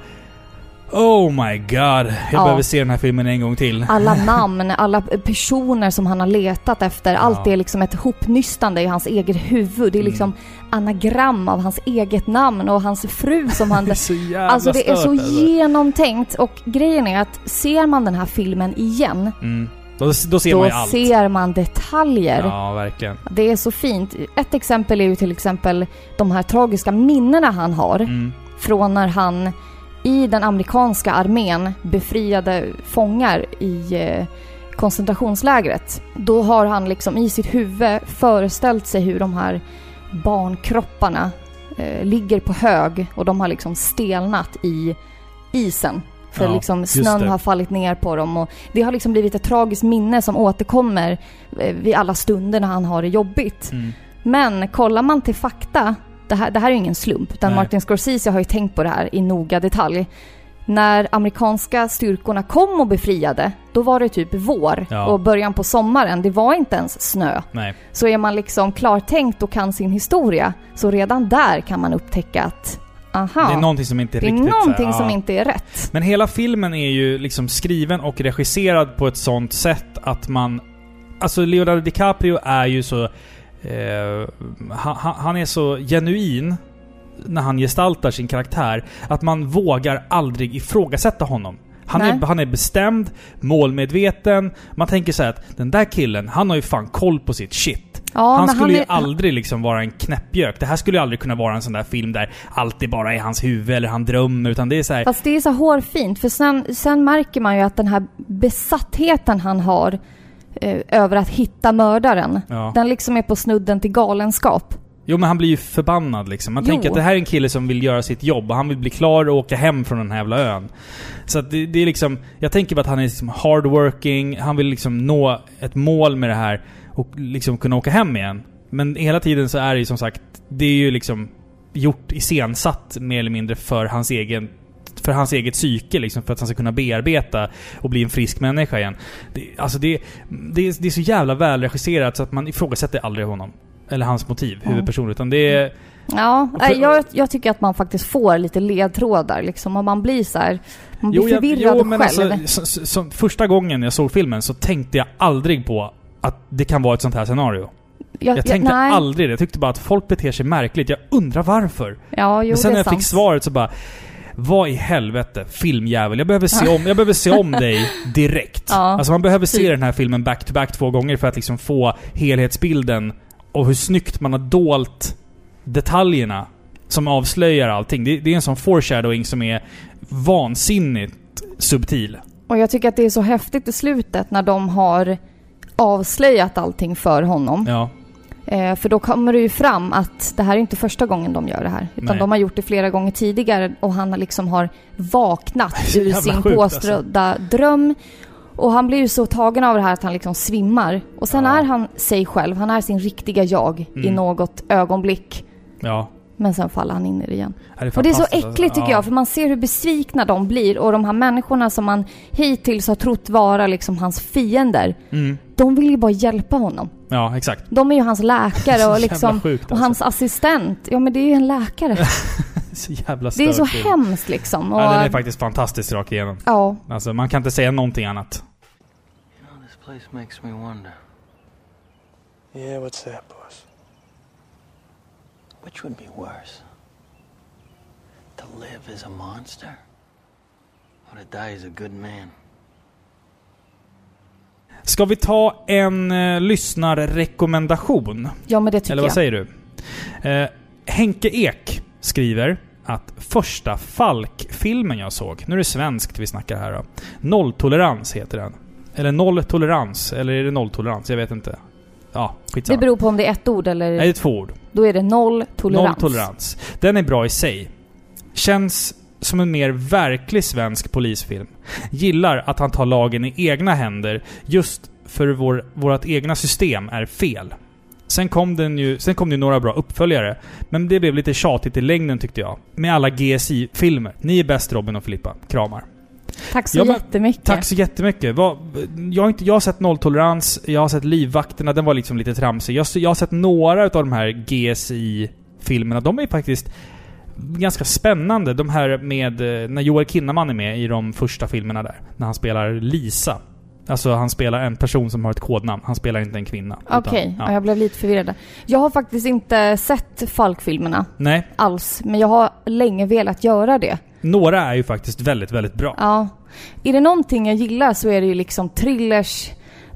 Oh my god, jag Ja. behöver se den här filmen en gång till. Alla namn, alla personer som han har letat efter, allt Ja. är liksom ett hopnystande i hans eget huvud. Det är Mm. liksom anagram av hans eget namn och hans fru som han... Det är så jävla Alltså det är så stört, alltså. genomtänkt och grejen är att ser man den här filmen igen, Mm. Då, då ser då man allt. ser man detaljer. Ja, verkligen. Det är så fint. Ett exempel är ju till exempel de här tragiska minnena han har Mm. från när han i den amerikanska armén befriade fångar i eh, koncentrationslägret. Då har han liksom i sitt huvud föreställt sig hur de här barnkropparna eh, ligger på hög och de har liksom stelnat i isen. För Ja, liksom snön har fallit ner på dem och det har liksom blivit ett tragiskt minne som återkommer eh, vid alla stunder när han har det jobbigt. Mm. Men kollar man till fakta, det här, det här är ju ingen slump, utan Nej. Martin Scorsese har ju tänkt på det här i noga detalj. När amerikanska styrkorna kom och befriade, då var det typ vår Ja. och början på sommaren. Det var inte ens snö. Nej. Så är man liksom klartänkt och kan sin historia, så redan där kan man upptäcka att aha, Det är någonting som inte det är riktigt... så här, någonting som ja. inte är rätt. Men hela filmen är ju liksom skriven och regisserad på ett sånt sätt att man... Alltså Leonardo DiCaprio är ju så... Eh, han, han- han är så genuin när han gestaltar sin karaktär att man vågar aldrig ifrågasätta honom. Han är, han är bestämd, målmedveten. Man tänker så här att den där killen, han har ju fan koll på sitt shit. Ja, han skulle ju är- aldrig liksom vara en knäppjök. Det här skulle ju aldrig kunna vara en sån där film där allt är bara i hans huvud eller han drömmer. Utan det är så här, Fast det är så hårfint, för sen, sen märker man ju att den här besattheten han har eh, över att hitta mördaren, Ja. den liksom är på snudden till galenskap. Jo men han blir ju förbannad liksom. Man Jo. tänker att det här är en kille som vill göra sitt jobb och han vill bli klar och åka hem från den här jävla ön. Så att det, det är liksom... Jag tänker bara att han är liksom hardworking, han vill liksom nå ett mål med det här och liksom kunna åka hem igen. Men hela tiden så är det ju som sagt, det är ju liksom gjort iscensatt mer eller mindre för hans egen för hans eget psyke liksom, för att han ska kunna bearbeta och bli en frisk människa igen. Det, alltså det, det, är, det är så jävla välregisserat så att man ifrågasätter aldrig honom. Eller hans motiv, Ja. huvudperson. Utan det är... Ja, jag, jag tycker att man faktiskt får lite ledtrådar liksom, och man blir så här, man blir jag- förvirrad jo, men själv. Alltså, så, så, första gången jag såg filmen så tänkte jag aldrig på att det kan vara ett sånt här scenario. Jag tänkte nej. aldrig det. Jag tyckte bara att folk beter sig märkligt. Jag undrar varför. Ja, jo, Men sen när är jag sant. fick svaret så bara... Vad i helvete, filmjävel. Jag behöver se om, jag behöver se om dig direkt. Ja, alltså man behöver se typ. den här filmen back to back två gånger för att liksom få helhetsbilden och hur snyggt man har dolt detaljerna som avslöjar allting. Det, det är en sån foreshadowing som är vansinnigt subtil. Och jag tycker att det är så häftigt i slutet när de har avslöjat allting för honom. Ja. Eh, för då kommer det ju fram att det här är inte första gången de gör det här. Utan Nej. de har gjort det flera gånger tidigare och han har liksom har vaknat ur sin sjukt, påstådda dröm. Och han blir ju så tagen av det här att han liksom svimmar. Och sen Ja. är han sig själv, han är sin riktiga jag i Mm. något ögonblick. Ja. Men sen faller han in i det igen. Det Och det är så äckligt alltså. tycker jag, för man ser hur besvikna de blir. Och de här människorna som man hittills har trott vara liksom hans fiender. Mm. De vill ju bara hjälpa honom. Ja, exakt. De är ju hans läkare och liksom... sjukt, Och alltså. hans assistent, ja men det är ju en läkare. Så jävla Det är så film. hemskt liksom. Och, Ja, den är faktiskt fantastisk rakt igenom. ja, Alltså, man kan inte säga någonting annat. You know, this place makes me wonder Yeah, what's that, boss? which would be worse? To live as a monster? Or to die as a good man? Ska vi ta en uh, lyssnarrekommendation? ja men det tycker Eller vad jag. säger du? Eh, Henke Ek skriver att första Falk-filmen jag såg, nu är det svenskt vi snackar här då. Nolltolerans heter den. Eller nolltolerans, eller är det nolltolerans? Jag vet inte. Ja, Det skitsamma. beror på om det är ett ord eller... Nej, det är två ord. Då är det noll tolerans. Nolltolerans. Den är bra i sig. Känns som en mer verklig svensk polisfilm. Gillar att han tar lagen i egna händer just för vår, vårt egna system är fel. Sen kom, den ju, sen kom det ju några bra uppföljare. Men det blev lite tjatigt i längden tyckte jag. Med alla GSI-filmer. Ni är bäst Robin och Filippa. Kramar. Tack så Ja, men- jättemycket. Tack så jättemycket. Vad- Jag har, inte, jag har sett Nolltolerans, jag har sett Livvakterna, den var liksom lite tramsig. Jag, jag har sett några av de här GSI-filmerna. De är faktiskt ganska spännande. De här med eh, när Joel Kinnaman är med i de första filmerna där. När han spelar Lisa. Alltså han spelar en person som har ett kodnamn. Han spelar inte en kvinna. Okej, ja. ja. jag blev lite förvirrad. Jag har faktiskt inte sett Falk-filmerna Nej, alls, men jag har länge velat göra det. några är ju faktiskt väldigt, väldigt bra. Ja. Är det någonting jag gillar så är det ju liksom thrillers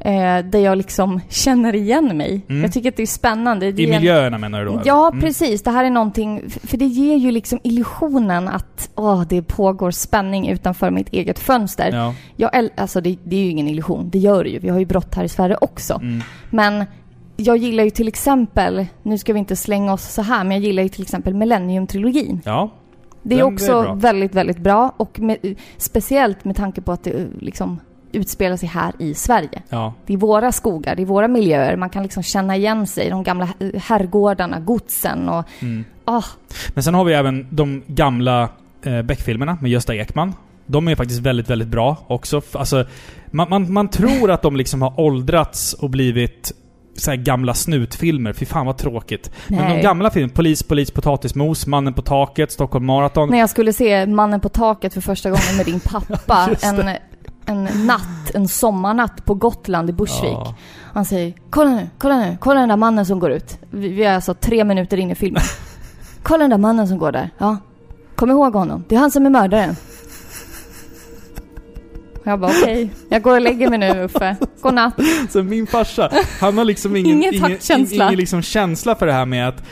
eh, där jag liksom känner igen mig. Mm. Jag tycker att det är spännande. Det I miljöerna menar du då? Ja, Mm. precis. Det här är någonting, för det ger ju liksom illusionen att åh, det pågår spänning utanför mitt eget fönster. Ja. Jag, alltså det, det är ju ingen illusion, det gör det ju. Vi har ju brott här i Sverige också. Mm. Men jag gillar ju till exempel, nu ska vi inte slänga oss så här, men jag gillar ju till exempel Millennium-trilogin. Ja. Det är Den- det också är väldigt, väldigt bra och med, speciellt med tanke på att det eh, liksom utspelar sig här i Sverige. Ja. Det är våra skogar, det är våra miljöer. Man kan liksom känna igen sig de gamla herrgårdarna, godsen och... Mm. Ah, Men sen har vi även de gamla eh, Beck-filmerna med Gösta Ekman. De är faktiskt väldigt, väldigt bra också. Alltså, man, man, man tror att de liksom har åldrats och blivit så här gamla snutfilmer. Fy fan vad tråkigt. Men de Nej. gamla filmerna, Polis, Polis, Potatismos, Mannen på taket, Stockholm Marathon. när jag skulle se Mannen på taket för första gången med din pappa en. En natt, en sommarnatt på Gotland i Bursvik. Ja. Han säger Kolla nu, kolla nu, kolla den där mannen som går ut. Vi, vi är alltså tre minuter in i filmen. kolla den där mannen som går där. Ja. Kom ihåg honom. Det är han som är mördaren. Jag bara okej, jag går och lägger mig nu Uffe. Godnatt. Så min farsa, han har liksom ingen, Ingen ingen, ingen liksom känsla för det här med att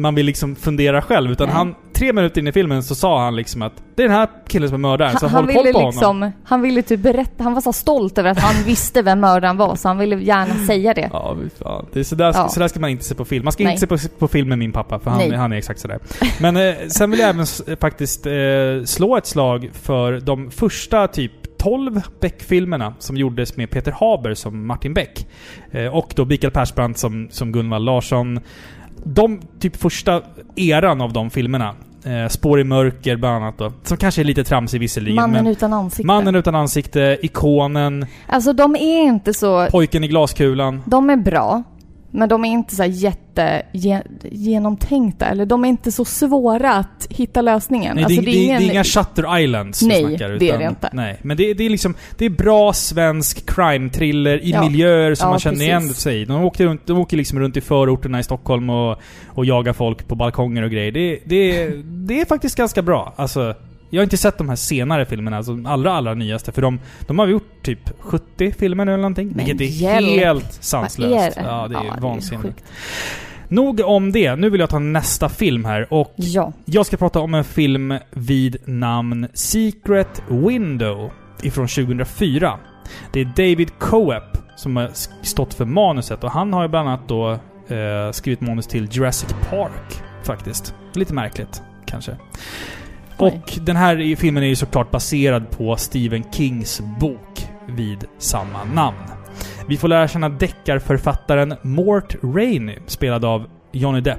man vill liksom fundera själv. Utan Nej. han, tre minuter in i filmen så sa han liksom att det är den här killen som är mördaren, så Han, han håll koll ville på honom. liksom, han ville typ berätta, han var så stolt över att han visste vem mördaren var så han ville gärna säga det. Ja, fan. Det är sådär, Ja. sådär ska man inte se på film. Man ska Nej. inte se på, på film med min pappa, för han, han är exakt sådär. Men eh, sen vill jag även s- faktiskt eh, slå ett slag för de första typ 12 Beck-filmerna som gjordes med Peter Haber som Martin Beck. Eh, och då Mikael Persbrandt som, som Gunvald Larsson. De typ första eran av de filmerna. Eh, Spår i mörker bland annat då. Som kanske är lite tramsig visserligen. Mannen men utan ansikte. Mannen utan ansikte, Ikonen, Alltså de är inte så, Pojken i glaskulan. de är bra. Men de är inte så jätte ge, genomtänkta eller de är inte så svåra att hitta lösningen. Nej, alltså, det, det, det är inga Shutter Islands Nej, snackar, det är det inte. Nej, men det, det är liksom... Det är bra svensk crime-thriller i Ja. miljöer som Ja, man känner precis. igen sig i. De åker, runt, de åker liksom runt i förorterna i Stockholm och, och jagar folk på balkonger och grejer. Det, det, det är faktiskt ganska bra. Alltså, jag har inte sett de här senare filmerna, alltså de allra, allra nyaste. För de, de har gjort typ 70 filmer nu eller någonting. Men vilket är hjälp! helt sanslöst. är det? Ja, det är Ja, vansinnigt. Nog om det. Nu vill jag ta nästa film här. Och Ja. jag ska prata om en film vid namn Secret Window ifrån 2004. Det är David Coep som har stått för manuset och han har ju bland annat då eh, skrivit manus till Jurassic Park faktiskt. Lite märkligt kanske. Och den här i- filmen är ju såklart baserad på Stephen Kings bok vid samma namn. Vi får lära känna deckarförfattaren Mort Rainey, spelad av Johnny Depp.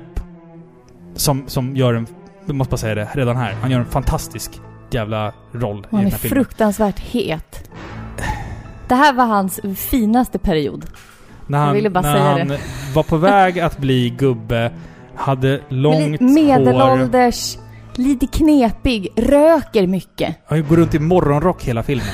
Som, som gör en... Jag måste bara säga det redan här. Han gör en fantastisk jävla roll i Han den är här filmen. fruktansvärt het. Det här var hans finaste period. När Jag han, ville bara när säga han det. var på väg att bli gubbe, hade långt hår. Medelålders, lite knepig, röker mycket. Han går runt i morgonrock hela filmen.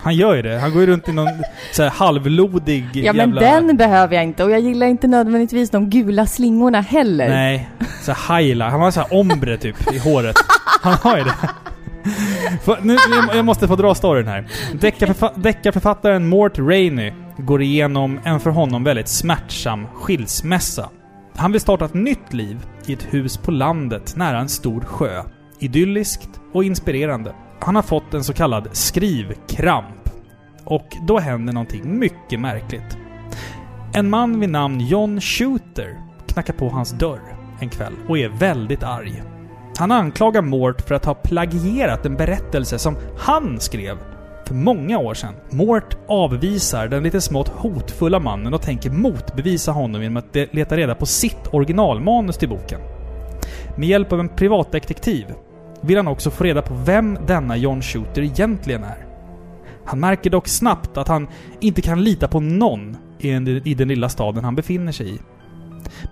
Han gör ju det. Han går ju runt i någon så här halvlodig Ja men jävla... den behöver jag inte och jag gillar inte nödvändigtvis de gula slingorna heller. Nej. Så highlight. Han har så här ombre typ i håret. Han har ju det. För, nu, jag- jag måste få dra storyn här. Deckarförfa- Deckarförfattaren Mort Rainey går igenom en för honom väldigt smärtsam skilsmässa. Han vill starta ett nytt liv i ett hus på landet nära en stor sjö. Idylliskt och inspirerande. Han har fått en så kallad skrivkramp. Och då händer någonting mycket märkligt. En man vid namn John Shooter knackar på hans dörr en kväll och är väldigt arg. Han anklagar Mort för att ha plagierat en berättelse som han skrev för många år sedan. Mort avvisar den lite smått hotfulla mannen och tänker motbevisa honom genom att leta reda på sitt originalmanus till boken. Med hjälp av en privatdetektiv vill han också få reda på vem denna John Shooter egentligen är. Han märker dock snabbt att han inte kan lita på någon i den lilla staden han befinner sig i.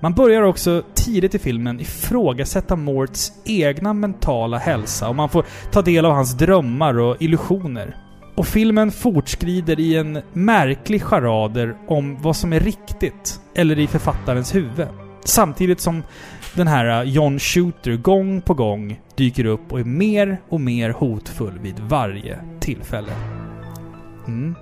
Man börjar också tidigt i filmen ifrågasätta Morts egna mentala hälsa och man får ta del av hans drömmar och illusioner. Och filmen fortskrider i en märklig charader om vad som är riktigt, eller i författarens huvud. Samtidigt som den här eh, John Shooter gång på gång dyker upp och är mer och mer hotfull vid varje tillfälle. Mm.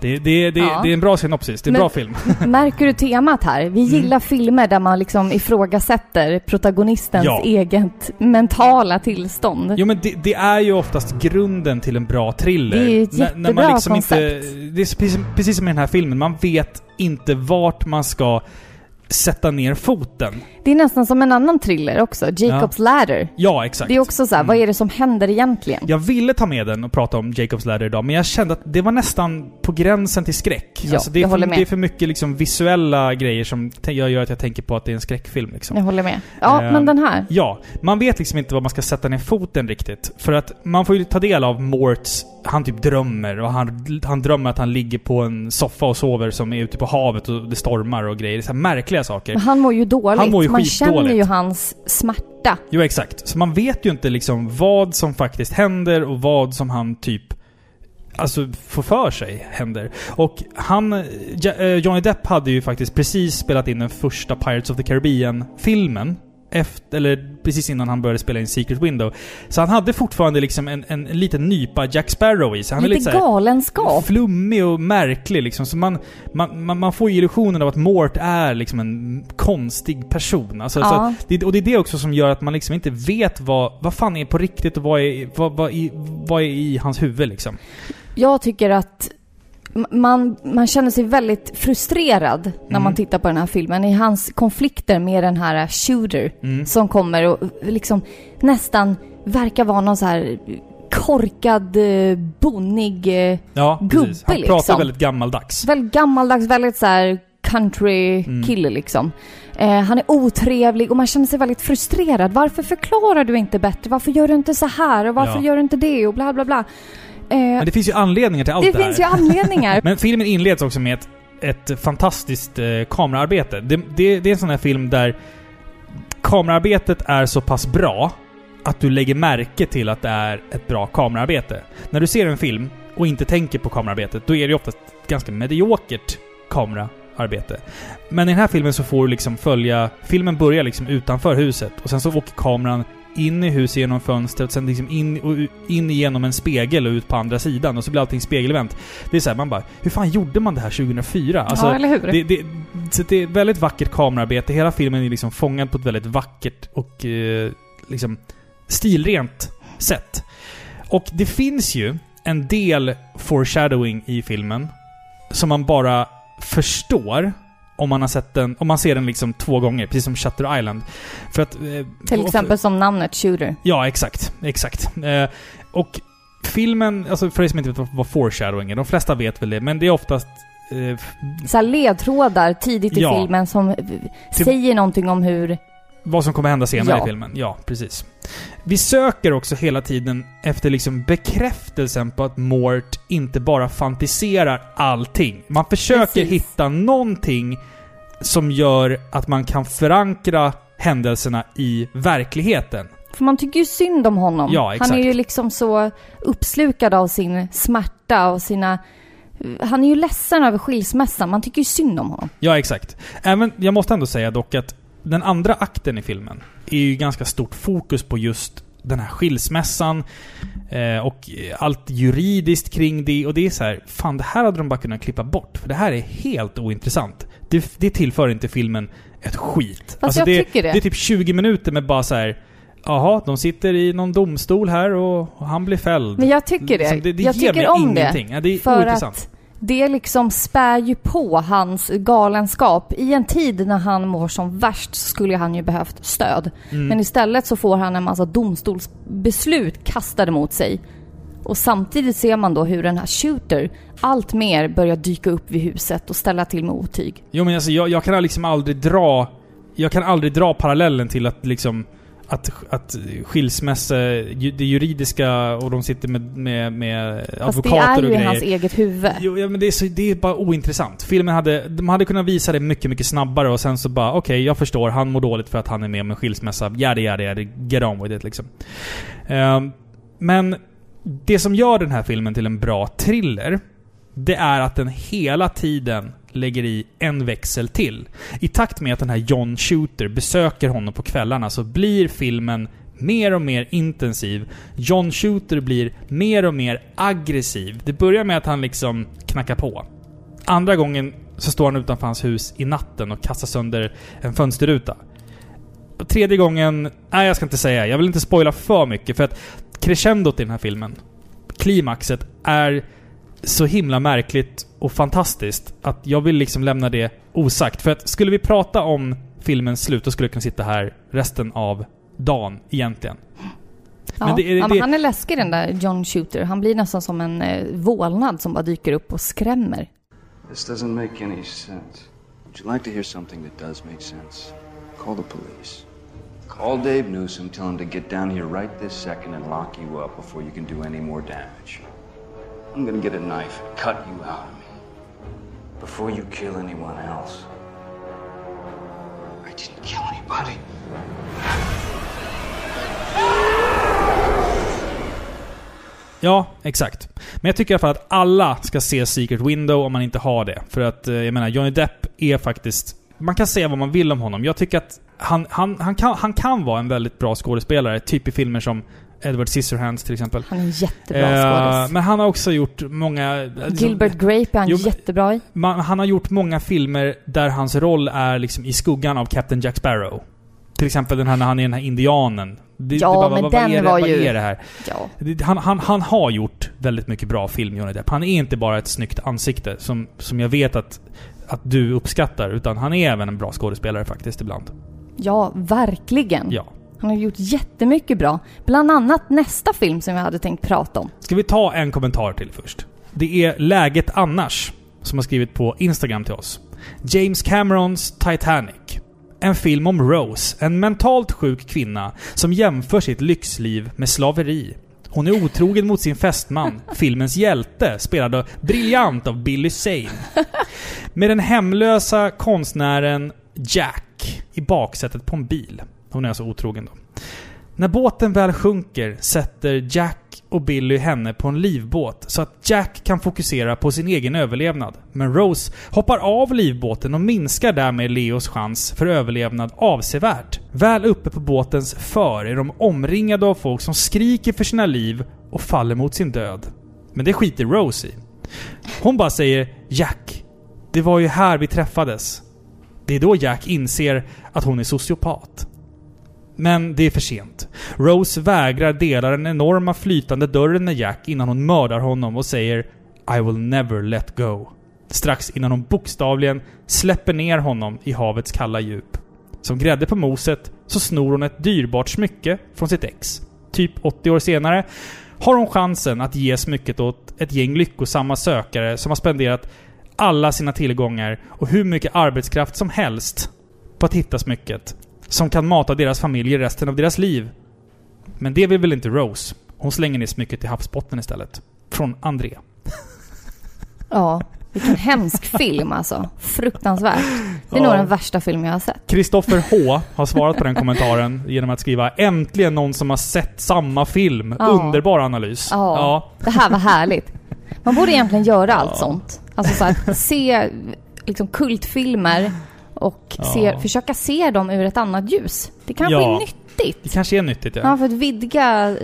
Det, det, det, Ja. det är en bra synopsis. Det är en bra film. Märker du temat här? Vi Mm. gillar filmer där man liksom ifrågasätter protagonistens Ja. eget mentala tillstånd. Jo men det, är ju oftast grunden till en bra thriller. Det är ju ett När- när man jättebra liksom Inte, koncept. det är precis, precis som i den här filmen, man vet inte vart man ska sätta ner foten. Det är nästan som en annan thriller också, Jacob's Ladder. Ja, exakt. Det är också så här, Mm. vad är det som händer egentligen? Jag ville ta med den och prata om Jacob's Ladder idag, men jag kände att det var nästan på gränsen till skräck. Ja, alltså det, är jag för, håller med. det är för mycket liksom visuella grejer som jag gör att jag tänker på att det är en skräckfilm. Liksom. Jag håller med. Ja, Ehm, men den här. Ja, man vet liksom inte var man ska sätta ner foten riktigt. För att man får ju ta del av Morts, han typ drömmer och han, han drömmer att han ligger på en soffa och sover som är ute på havet och det stormar och grejer. Så här märkliga saker. Men han mår ju dåligt. Han mår ju man känner skitdåligt. ju hans smärta. Jo, exakt. Så man vet ju inte liksom vad som faktiskt händer och vad som han typ Alltså får för sig händer. Och han... Eh, Johnny Depp hade ju faktiskt precis spelat in den första Pirates of the Caribbean-filmen. Efter, eller precis innan han började spela in Secret Window. Så han hade fortfarande liksom en, en, en liten nypa Jack Sparrow i sig. Han är Lite lite galenskap. flummig och märklig liksom. Så man, man, man, man får ju illusionen av att Mort är liksom en konstig person. Alltså, Ja. så det, och det är det också som gör att man liksom inte vet vad, vad fan är på riktigt och vad är, vad, vad, i, vad är i hans huvud liksom. Jag tycker att man, man känner sig väldigt frustrerad när Mm. man tittar på den här filmen. I hans konflikter med den här shooter Mm. som kommer och liksom nästan verkar vara någon så här korkad, eh, bonnig, eh, Ja, Gubbe, precis. Han pratar liksom. väldigt gammaldags. väldigt gammaldags, väldigt så här country Mm. liksom. Eh, han är otrevlig och man känner sig väldigt frustrerad. Varför förklarar du inte bättre? Varför gör du inte så här? Och varför Ja. gör du inte det? Och bla bla bla. Eh, Men det finns ju anledningar till allt det det, finns ju anledningar. Men filmen inleds också med ett, ett fantastiskt eh, kameraarbete. Det, det, det är en sån här film där kameraarbetet är så pass bra att du lägger märke till att det är ett bra kameraarbete. När du ser en film och inte tänker på kameraarbetet, då är det ju oftast ganska mediokert kameraarbete. Men i den här filmen så får du liksom följa... Filmen börjar liksom utanför huset och sen så åker kameran in i huset genom fönstret, sen liksom in, och in genom en spegel och ut på andra sidan och så blir allting spegelvänt. Det är så här, man bara, hur fan gjorde man det här 2004? Alltså, ja, eller hur? det, det, så det är väldigt vackert kamerarbete. Hela filmen är liksom fångad på ett väldigt vackert och eh, liksom stilrent sätt. Och det finns ju en del foreshadowing i filmen som man bara förstår om man har sett den, om man ser den liksom två gånger, precis som Shutter Island. För att... eh, Till och- exempel som namnet Shooter. Ja, exakt. Exakt. Eh, och filmen, alltså för er som inte vet vad- foreshadowing är, de flesta vet väl det, men det är oftast... Eh, Så ledtrådar tidigt i Ja. filmen som Till- säger någonting om hur... vad som kommer hända senare Ja. i filmen. Ja, precis. Vi söker också hela tiden efter liksom bekräftelsen på att Mort inte bara fantiserar allting. Man försöker Precis. hitta någonting som gör att man kan förankra händelserna i verkligheten. För man tycker ju synd om honom. Ja, Han exakt. är ju liksom så uppslukad av sin smärta och sina... Han är ju ledsen över skilsmässan. Man tycker ju synd om honom. Ja, exakt. Även, jag måste ändå säga dock att den andra akten i filmen är ju ganska stort fokus på just den här skilsmässan eh, och allt juridiskt kring det. Och det är så här, fan det här hade de bara kunnat klippa bort. För det här är helt ointressant. Det, det tillför inte filmen ett skit. Alltså, jag det, tycker det. det är typ 20 minuter med bara så här. Jaha, de sitter i någon domstol här och, och han blir fälld. Men jag tycker det. Liksom, det, det jag ger tycker mig om ingenting. Ja, det är För ointressant. att det liksom spär ju på hans galenskap. I en tid när han mår som värst skulle han ju behövt stöd. Mm. Men istället så får han en massa domstolsbeslut kastade mot sig. Och samtidigt ser man då hur den här Shooter allt mer börjar dyka upp vid huset och ställa till med otyg. Jo men alltså jag, jag kan liksom aldrig dra... Jag kan aldrig dra parallellen till att liksom... Att, att skilsmässa, det juridiska och de sitter med, med, med Fast det advokater är och ju grejer. hans eget huvud. Jo, ja, men det är, så, det är bara ointressant. Filmen hade... De hade kunnat visa det mycket, mycket snabbare och sen så bara okej, jag förstår. Han mår dåligt för att han är med om en skilsmässa. Yada, yada, yada. Get on with it liksom. Ehm, men det som gör den här filmen till en bra thriller, det är att den hela tiden lägger i en växel till. I takt med att den här John Shooter besöker honom på kvällarna så blir filmen mer och mer intensiv. John Shooter blir mer och mer aggressiv. Det börjar med att han liksom knackar på. Andra gången så står han utanför hans hus i natten och kastar sönder en fönsterruta. Och tredje gången... Nej, jag ska inte säga. Jag vill inte spoila för mycket för att crescendot i den här filmen, klimaxet, är så himla märkligt och fantastiskt att jag vill liksom lämna det osagt. För att skulle vi prata om filmens slut, då skulle jag kunna sitta här resten av dagen egentligen. Ja, Men det är- ja, men det- han är läskig den där John Shooter. Han blir nästan som en eh, vålnad som bara dyker upp och skrämmer. This doesn't make any sense. Would you like to hear something that does make sense? Call the police. Call Dave Newsom, tell him to get down here right this second and lock you up before you can do any more damage. I'm gonna get a knife and cut you out of me. Before you kill anyone else. I didn't kill anybody. Ja, exakt. Men jag tycker i alla fall att alla ska se Secret Window om man inte har det. För att, eh, jag menar, Johnny Depp är faktiskt... Man kan säga vad man vill om honom. Jag tycker att han, han, han, kan, han kan vara en väldigt bra skådespelare. Typ i filmer som Edward Scissorhands till exempel. Han är en jättebra Eh, skådis. men han har också gjort många... liksom- Gilbert Grape är han Jo, jättebra i. Man, han har gjort många filmer där hans roll är liksom i skuggan av Captain Jack Sparrow. Till exempel den här när han är den här indianen. Det, Ja, bara, men vad, den vad det, var vad ju- är det här? Ja. Det- Han, han, han har gjort väldigt mycket bra film, Johnny Depp. Han är inte bara ett snyggt ansikte, som, som jag vet att, att du uppskattar. Utan han är även en bra skådespelare faktiskt ibland. Ja, verkligen. Ja. Han har gjort jättemycket bra. Bland annat nästa film som jag hade tänkt prata om. Ska vi ta en kommentar till först? Det är Läget Annars, som har skrivit på Instagram till oss. James Camerons Titanic. En film om Rose, en mentalt sjuk kvinna som jämför sitt lyxliv med slaveri. Hon är otrogen mot sin fästman, filmens hjälte, spelad briljant av Billy Zane. Med den hemlösa konstnären Jack i baksätet på en bil. Hon är alltså otrogen då. När båten väl sjunker sätter Jack och Billy henne på en livbåt så att Jack kan fokusera på sin egen överlevnad. Men Rose hoppar av livbåten och minskar därmed Leos chans för överlevnad avsevärt. Väl uppe på båtens för är de omringade av folk som skriker för sina liv och faller mot sin död. Men det skiter Rose i. Hon bara säger “Jack, det var ju här vi träffades”. Det är då Jack inser att hon är sociopat. Men det är för sent. Rose vägrar dela den enorma flytande dörren med Jack innan hon mördar honom och säger I will never let go. Strax innan hon bokstavligen släpper ner honom i havets kalla djup. Som grädde på moset så snor hon ett dyrbart smycke från sitt ex. Typ 80 år senare har hon chansen att ge smycket åt ett gäng lyckosamma sökare som har spenderat alla sina tillgångar och hur mycket arbetskraft som helst på att hitta smycket. Som kan mata deras familjer resten av deras liv. Men det vill väl inte Rose? Hon slänger ner smycket i havsbotten istället. Från André. Ja, vilken hemsk film alltså. Fruktansvärt. Det är Ja. nog den värsta film jag har sett. Kristoffer H har svarat på den kommentaren genom att skriva Äntligen någon som har sett samma film. Ja. Underbar analys. Ja, det här var härligt. Man borde egentligen göra allt sånt. Alltså så här, se liksom kultfilmer och se, Ja. försöka se dem ur ett annat ljus. Det kanske Ja. är nyttigt. Det kanske är nyttigt ja. Ja, för att vidga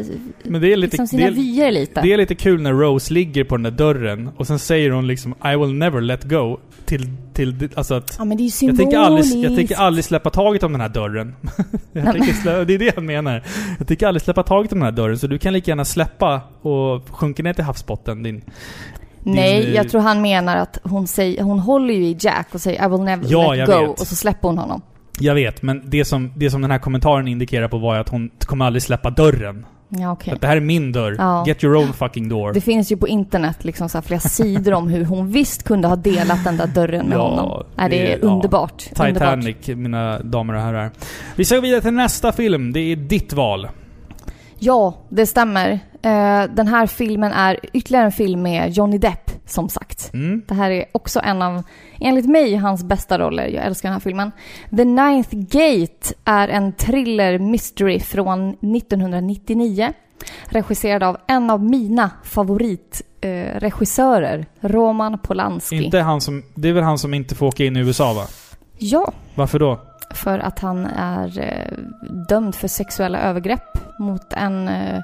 Men det är lite, liksom sina det, är, vyer lite. det är lite kul när Rose ligger på den där dörren och sen säger hon liksom I will never let go. Till, till alltså att... ja, men det är ju Jag tänker, aldrig, jag tänker aldrig släppa taget om den här dörren. jag tänker slä, det är det jag menar. Jag tänker aldrig släppa taget om den här dörren, så du kan lika gärna släppa och sjunka ner till havsbotten din... Nej, din, jag tror han menar att hon, säger, hon håller ju i Jack och säger I will never Ja, let go vet. och så släpper hon honom. Jag vet, men det som, det som den här kommentaren indikerar på var att hon kommer aldrig släppa dörren. Ja. För att det här är min dörr. Ja. Get your own fucking door. Det finns ju på internet liksom så flera sidor om hur hon visst kunde ha delat den där dörren med Ja, honom. Nej, det är ja. underbart. underbart. Titanic, mina damer och herrar. Vi ska gå vidare till nästa film. Det är ditt val. Ja, det stämmer. Eh, den här filmen är ytterligare en film med Johnny Depp, som sagt. Mm. Det här är också en av, enligt mig, hans bästa roller. Jag älskar den här filmen. The Ninth Gate är en thriller mystery från 1999. Regisserad av en av mina favoritregissörer, eh, Roman Polanski. Inte han som... Det är väl han som inte får åka in i USA va? Ja, Varför då? För att han är eh, dömd för sexuella övergrepp mot en eh,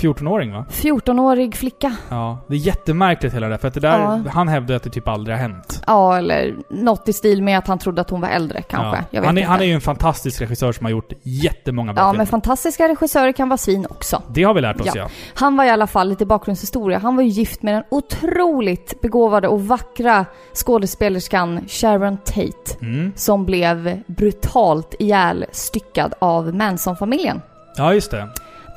14-åring va? 14-årig flicka. Ja. Det är jättemärkligt hela det för att det där... Ja. Han hävdar att det typ aldrig har hänt. Ja, eller något i stil med att han trodde att hon var äldre kanske. Ja. Han, är, han är ju en fantastisk regissör som har gjort jättemånga bra Ja, filmer. men fantastiska regissörer kan vara svin också. Det har vi lärt oss ja. Ja. Han var i alla fall, lite bakgrundshistoria, han var ju gift med den otroligt begåvade och vackra skådespelerskan Sharon Tate. Mm. Som blev brutalt ihjälstyckad av Manson-familjen. Ja, just det.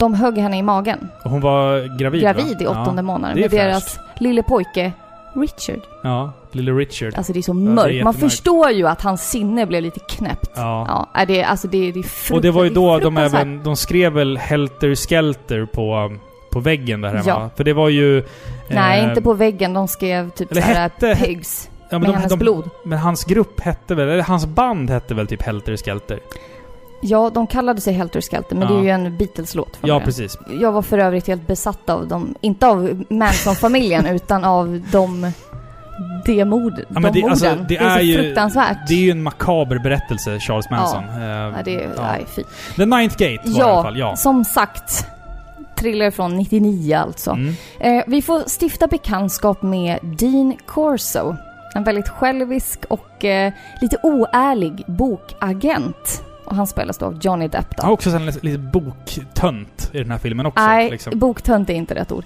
De högg henne i magen. Och hon var gravid Gravid va? i åttonde ja. månaden. Med deras lille pojke Richard. Ja, lille Richard. Alltså det är så det är mörkt. Man förstår ju att hans sinne blev lite knäppt. Ja. Ja, det, är- alltså det, det är Och det var ju då de även... De skrev väl Helter Skelter på, på väggen där hemma? Ja. För det var ju... Nej, eh, inte på väggen. De skrev typ Eller såhär hette- pigs. ja, med hennes blod. Men hans grupp hette väl... Eller hans band hette väl typ Helter Skelter? Ja, de kallade sig Helter Skelter, men Ja. det är ju en Beatles-låt Ja, början. precis. Jag var för övrigt helt besatt av dem, inte av Manson-familjen, utan av de... Det mord, Ja, de det, morden. alltså, det, är, så ju... fruktansvärt. Det är ju en makaber berättelse, Charles Manson. Eh, Ja, det är... ja. Nej, fy. The Ninth Gate var det i alla Ja, fall, ja. som sagt. Thriller från 99 alltså. Mm. Eh, vi får stifta bekantskap med Dean Corso. En väldigt självisk och eh, lite oärlig bokagent. Och han spelas då av Johnny Depp då. Han har också sen lite, boktönt i den här filmen också. Nej, liksom. boktönt är inte rätt ord.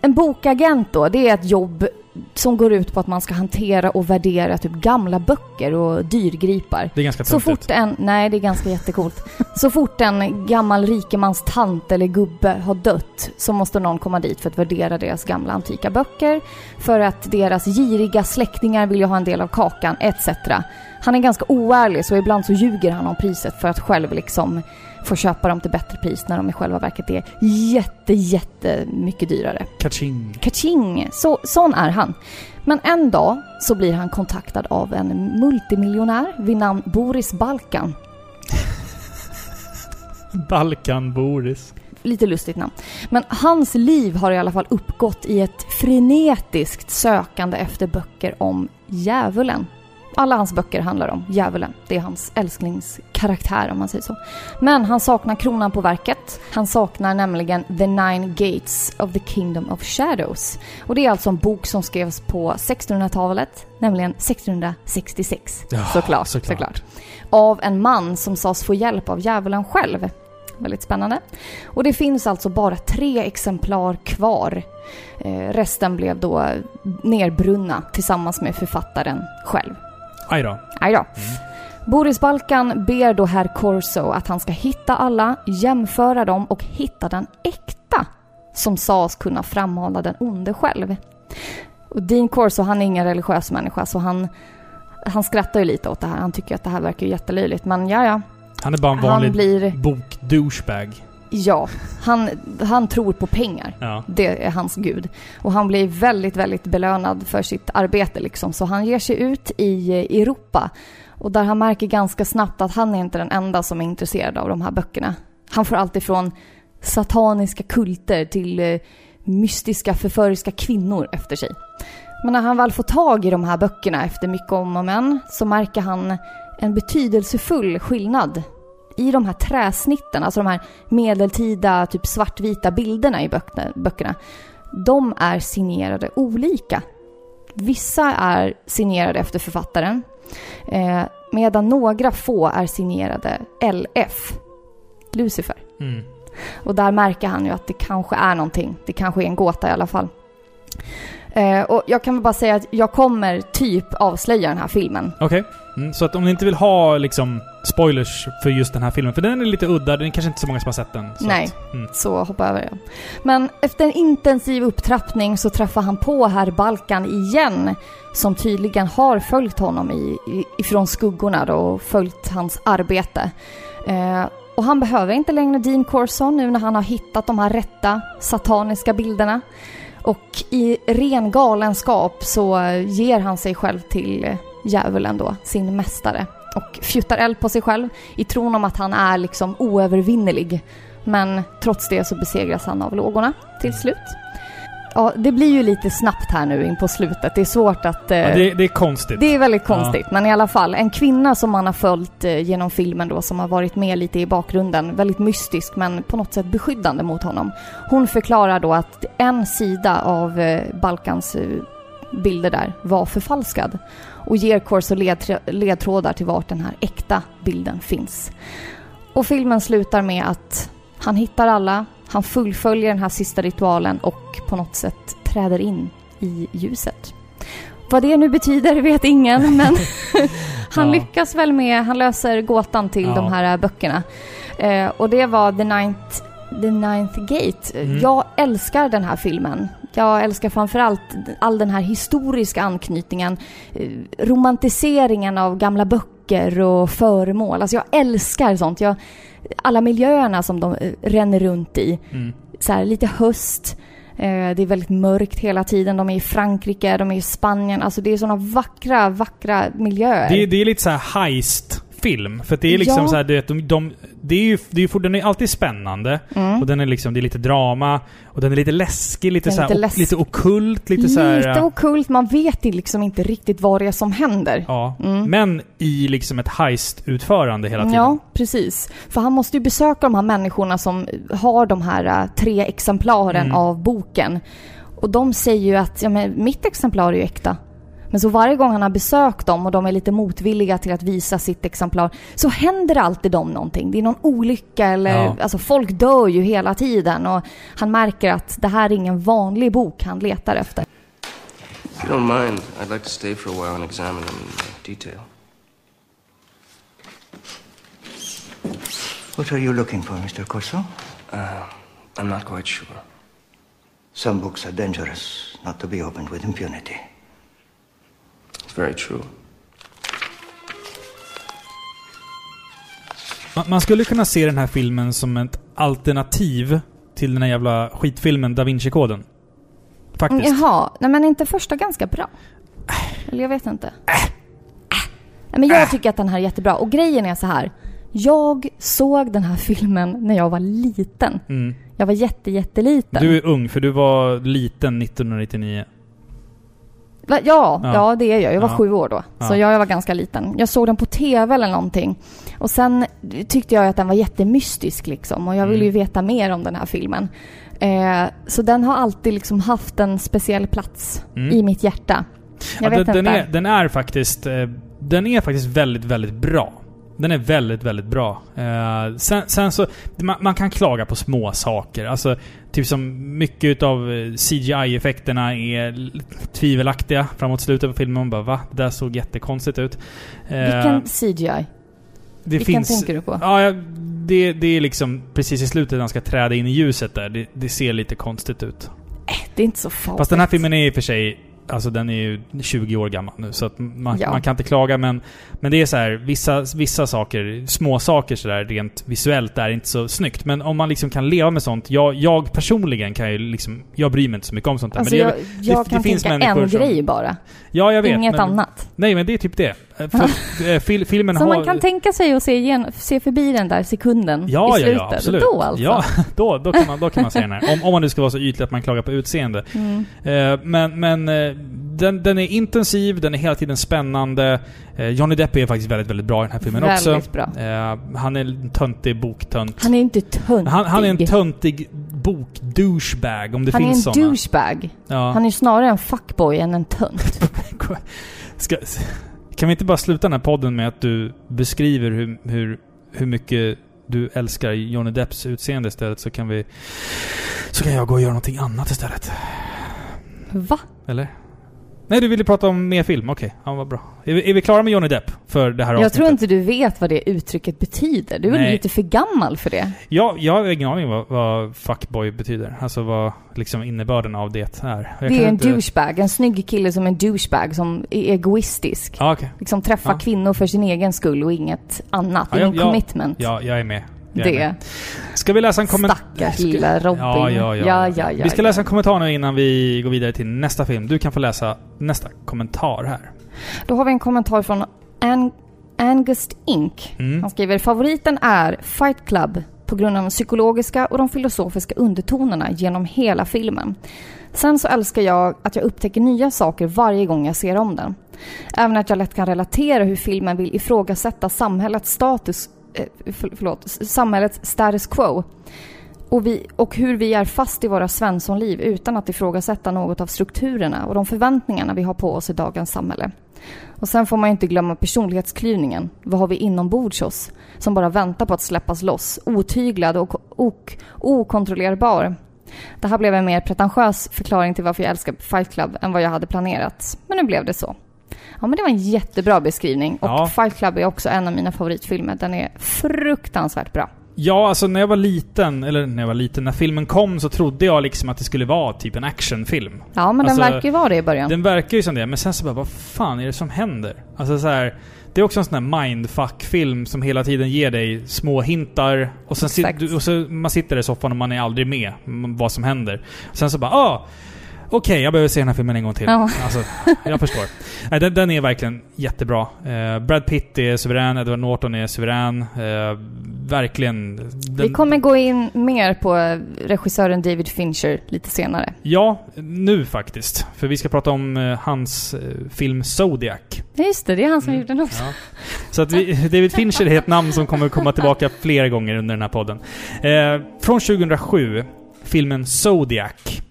En bokagent då, det är ett jobb som går ut på att man ska hantera och värdera typ gamla böcker och dyrgripar. Det är ganska Så töntigt. fort en, nej det är ganska jättecoolt. Så fort en gammal rikemans tant eller gubbe har dött så måste någon komma dit för att värdera deras gamla antika böcker. För att deras giriga släktingar vill ju ha en del av kakan, etc. Han är ganska oärlig så ibland så ljuger han om priset för att själv liksom få köpa dem till bättre pris när de i själva verket är jätte, jätte mycket dyrare. Kaching. Kaching! Så, sån är han. Men en dag så blir han kontaktad av en multimiljonär vid namn Boris Balkan. Balkan Boris. Lite lustigt namn. Men hans liv har i alla fall uppgått i ett frenetiskt sökande efter böcker om djävulen. Alla hans böcker handlar om djävulen. Det är hans älsklingskaraktär om man säger så. Men han saknar kronan på verket. Han saknar nämligen The Nine Gates of the Kingdom of Shadows. Och det är alltså en bok som skrevs på 1600-talet, nämligen 1666. Ja, såklart, såklart. såklart. Av en man som sades få hjälp av djävulen själv. Väldigt spännande. Och det finns alltså bara tre exemplar kvar. Eh, resten blev då nerbrunna tillsammans med författaren själv. Aj då. Aj då. Boris Balkan ber då herr Corso att han ska hitta alla, jämföra dem och hitta den äkta som sades kunna framhålla den onde själv. Och Dean Corso, han är ingen religiös människa så han, han skrattar ju lite åt det här. Han tycker att det här verkar ju jättelöjligt men ja, ja. Han är bara en vanlig blir- bok-douchebag. Ja, han, han tror på pengar. Ja. Det är hans gud. Och han blir väldigt, väldigt belönad för sitt arbete liksom. Så han ger sig ut i eh, Europa. Och där han märker ganska snabbt att han är inte den enda som är intresserad av de här böckerna. Han får allt ifrån sataniska kulter till eh, mystiska förföriska kvinnor efter sig. Men när han väl får tag i de här böckerna efter mycket om och men så märker han en betydelsefull skillnad i de här träsnitten, alltså de här medeltida typ svartvita bilderna i böckerna. De är signerade olika. Vissa är signerade efter författaren eh, medan några få är signerade LF, Lucifer. Mm. Och där märker han ju att det kanske är någonting. Det kanske är en gåta i alla fall. Eh, och jag kan väl bara säga att jag kommer typ avslöja den här filmen. Okej. Mm, så att om ni inte vill ha liksom spoilers för just den här filmen, för den är lite udda, det är kanske inte så många som har sett den. Så Nej. Att, mm. Så hoppa över det. Men efter en intensiv upptrappning så träffar han på herr Balkan igen. Som tydligen har följt honom i, ifrån skuggorna då och följt hans arbete. Eh, och han behöver inte längre Dean Corson nu när han har hittat de här rätta sataniska bilderna. Och i ren galenskap så ger han sig själv till eh, djävulen då, sin mästare. Och fjuttar eld på sig själv i tron om att han är liksom oövervinnerlig. Men trots det så besegras han av lågorna till slut. Ja, det blir ju lite snabbt här nu in på slutet. Det är svårt att... eh, Ja, det, det är konstigt. det är väldigt konstigt, men i alla fall. En kvinna som man har följt eh, genom filmen då, som har varit med lite i bakgrunden. Väldigt mystisk, men på något sätt beskyddande mot honom. Hon förklarar då att en sida av eh, Balkans eh, bilder där var förfalskad. Och ger Corso ledtr- ledtrådar till vart den här äkta bilden finns. Och filmen slutar med att han hittar alla, han fullföljer den här sista ritualen och på något sätt träder in i ljuset. Vad det nu betyder vet ingen, men han Ja. lyckas väl med, han löser gåtan till Ja. de här böckerna. Eh, och det var The Ninth, The Ninth Gate. Mm. Jag älskar den här filmen. Jag älskar framförallt all den här historiska anknytningen, eh, romantiseringen av gamla böcker och föremål. Alltså jag älskar sånt. Jag, alla miljöerna som de eh, ränner runt i. Mm. Så här, lite höst. Eh, det är väldigt mörkt hela tiden. De är i Frankrike, de är i Spanien. Alltså det är sådana vackra, vackra miljöer. Det, det är lite så här heist-film. För det är liksom Ja. så här, du vet, de, de, det är ju, det är ju, den är alltid spännande. Mm. Och den är liksom, det är lite drama. Och den är lite läskig, lite så här, lite läsk- lite okult, lite så här... Lite okult, man vet liksom inte riktigt vad det är som händer. Ja, Mm. men i liksom ett heist-utförande hela tiden. Ja, precis. För han måste ju besöka de här människorna som har de här äh, tre exemplaren Mm. av boken. Och de säger ju att ja, men mitt exemplar är ju äkta. Men så varje gång han har besökt dem och de är lite motvilliga till att visa sitt exemplar så händer alltid dem någonting. Det är någon olycka eller Ja. alltså folk dör ju hela tiden och han märker att det här är ingen vanlig bok han letar efter. If you don't mind, I'd like to stay for a while and examine them in detail. What are you looking for, Mr. Corso? Uh, I'm not quite sure. Some books are dangerous, not to be opened with impunity. It's very true. Man, man skulle kunna se den här filmen som ett alternativ till den här jävla skitfilmen Da Vinci-koden. Faktiskt. Mm, Jaha, nej men inte första ganska bra? Eller jag vet inte. Äh. Nej, men jag tycker att den här är jättebra. Och grejen är så här. Jag såg den här filmen när jag var liten. Mm. Jag var jätte, jätteliten. Du är ung, för du var liten 1999. Ja, Ja. ja, det är jag. Jag var Ja. sju år då. Så Ja. jag var ganska liten. Jag såg den på TV eller någonting. Och sen tyckte jag att den var jättemystisk liksom. Och jag ville ju Mm. veta mer om den här filmen. Eh, så den har alltid liksom haft en speciell plats Mm. i mitt hjärta. Jag Ja, vet den, inte. den, är, den är faktiskt... Eh, den är faktiskt väldigt, väldigt bra. Den är väldigt, väldigt bra. Eh, sen, sen så... Man, man kan klaga på små saker. Alltså, typ som mycket utav eh, CGI-effekterna är tvivelaktiga framåt slutet på filmen. Man bara va? Det där såg jättekonstigt ut. Eh, Vilken CGI? det Vilken tänker du på? Ja, det, det är liksom precis i slutet när han ska träda in i ljuset där. Det, det ser lite konstigt ut. Det är inte så farligt. Fast den här filmen är i och för sig... Alltså den är ju 20 år gammal nu, så att man, Ja. man kan inte klaga. Men, men det är så här, vissa, vissa saker, små saker sådär rent visuellt är inte så snyggt. Men om man liksom kan leva med sånt. Jag, jag personligen kan ju liksom... Jag bryr mig inte så mycket om sånt där. Alltså men jag, det, jag det, kan det finns tänka en som, grej bara. Ja, jag vet. Inget men, annat. Nej, men det är typ det. För, eh, fil, filmen Så har... man kan tänka sig att se, igen, se förbi den där sekunden Ja, i ja, slutet. ja, absolut. Då alltså. Ja, då, då, kan man, då kan man se den här. Om, om man nu ska vara så ytlig att man klagar på utseende. Mm. Eh, men men eh, den, den är intensiv, den är hela tiden spännande. Eh, Johnny Depp är faktiskt väldigt, väldigt bra i den här filmen också. Väldigt bra. Eh, han är en töntig boktönt. Han är inte töntig. Han, han är en töntig bok-douchebag, om det Han är en finns såna. douchebag. Ja. Han är snarare en fuckboy än en tönt. Kan vi inte bara sluta den här podden med att du beskriver hur, hur, hur mycket du älskar Johnny Depps utseende istället så kan vi... Så kan jag gå och göra någonting annat istället. Va? Eller? Nej, du ville prata om mer film. Okej, ja, vad bra. Är vi, är vi klara med Johnny Depp för det här Jag avsnittet? tror inte du vet vad det uttrycket betyder. Du är Nej. lite för gammal för det? Ja, jag har ingen aning vad, vad fuckboy betyder. Alltså vad liksom innebörden av det är. Jag det är en inte- douchebag. En snygg kille som är en douchebag, som är egoistisk. Ja, okej. Liksom träffar Ja. kvinnor för sin egen skull och inget annat. Ja, Ingen jag- commitment. Ja, jag är med. Det. Ska vi läsa en kommentar? Stackars lilla Robin. Ja, ja, ja. Ja, ja, ja, vi ska läsa en kommentar nu innan vi går vidare till nästa film. Du kan få läsa nästa kommentar här. Då har vi en kommentar från An Angust Inc. Mm. Han skriver favoriten är Fight Club på grund av de psykologiska och de filosofiska undertonerna genom hela filmen. Sen så älskar jag att jag upptäcker nya saker varje gång jag ser om den. Även att jag lätt kan relatera hur filmen vill ifrågasätta samhällets status, Eh, förlåt, samhällets status quo. Och, vi, och hur vi är fast i våra svenssonliv utan att ifrågasätta något av strukturerna och de förväntningarna vi har på oss i dagens samhälle. Och sen får man ju inte glömma personlighetsklyvningen. Vad har vi inombords oss? Som bara väntar på att släppas loss. Otyglad och, och okontrollerbar. Det här blev en mer pretentiös förklaring till varför jag älskar Fight Club än vad jag hade planerat. Men nu blev det så. Ja, men det var en jättebra beskrivning. Och Ja. Fight Club är också en av mina favoritfilmer. Den är fruktansvärt bra. Ja, alltså när jag var liten, eller när jag var liten, när filmen kom så trodde jag liksom att det skulle vara typ en actionfilm. Ja, men Alltså, den verkar ju vara det i början. Den verkar ju som det, men sen så bara, vad fan är det som händer? Alltså så här, det är också en sån här mindfuck-film som hela tiden ger dig små hintar och sen sit, och så man sitter i soffan och man är aldrig med vad som händer. Sen så bara, ah! Okej, jag behöver se den här filmen en gång till. Ja. Alltså, jag förstår. Nej, den, den är verkligen jättebra. Eh, Brad Pitt är suverän, Edward Norton är suverän. Eh, verkligen. Den, Vi kommer gå in mer på regissören David Fincher lite senare. Ja, nu faktiskt. För vi ska prata om eh, hans eh, film Zodiac. Ja, just det. Det är han som gjort den också. Ja. Så att vi, David Fincher är ett namn som kommer komma tillbaka flera gånger under den här podden. Eh, från 2007, filmen Zodiac.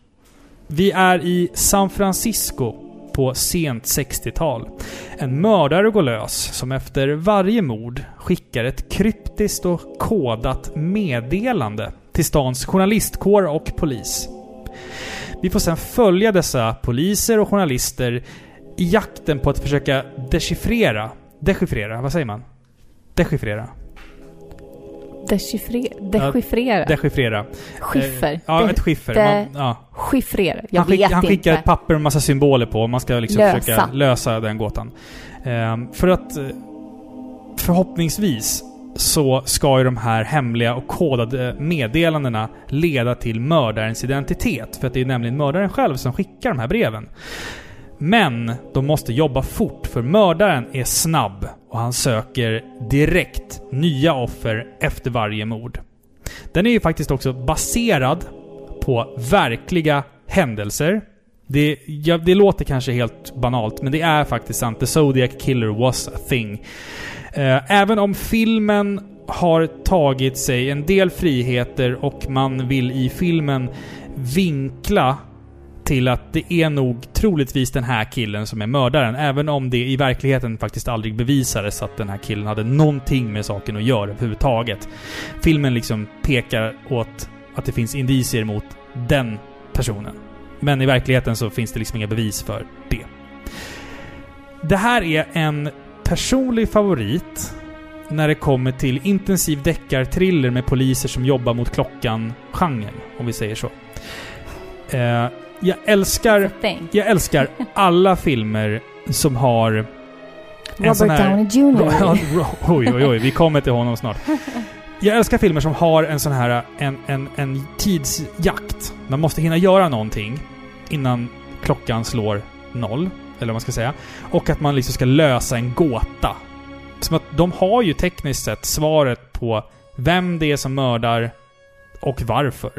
Vi är i San Francisco på sent 60-tal. En mördare går lös som efter varje mord skickar ett kryptiskt och kodat meddelande till stans journalistkår och polis. Vi får sedan följa dessa poliser och journalister i jakten på att försöka dechiffrera. Dechiffrera, vad säger man? Dechiffrera. Dechiffre- dechiffrera. Dechiffrera. Skiffer. Eh, ja, ett skiffer. Man, ja. Chiffrera. Jag han, skick, vet han skickar inte. ett papper med massa symboler på man ska liksom Lösa. försöka lösa den gåtan. Ehm, för att eh, förhoppningsvis så ska ju de här hemliga och kodade meddelandena leda till mördarens identitet. För att det är nämligen mördaren själv som skickar de här breven. Men de måste jobba fort för mördaren är snabb och han söker direkt nya offer efter varje mord. Den är ju faktiskt också baserad på verkliga händelser. Det, ja, det låter kanske helt banalt, men det är faktiskt sant. The Zodiac Killer was a thing. Eh, även om filmen har tagit sig en del friheter och man vill i filmen vinkla till att det är nog troligtvis den här killen som är mördaren. Även om det i verkligheten faktiskt aldrig bevisades att den här killen hade någonting med saken att göra överhuvudtaget. Filmen liksom pekar åt att det finns indicier mot den personen. Men i verkligheten så finns det liksom inga bevis för det. Det här är en personlig favorit när det kommer till intensiv deckarthriller med poliser som jobbar mot klockan-genren, om vi säger så. Eh, jag älskar... Jag älskar alla filmer som har... en Robert sån här- Downey Jr. Oj, oj, oj. Vi kommer till honom snart. Jag älskar filmer som har en sån här... En, en, en tidsjakt. Man måste hinna göra någonting innan klockan slår noll. Eller vad man ska säga. Och att man liksom ska lösa en gåta. Som att de har ju tekniskt sett svaret på vem det är som mördar och varför.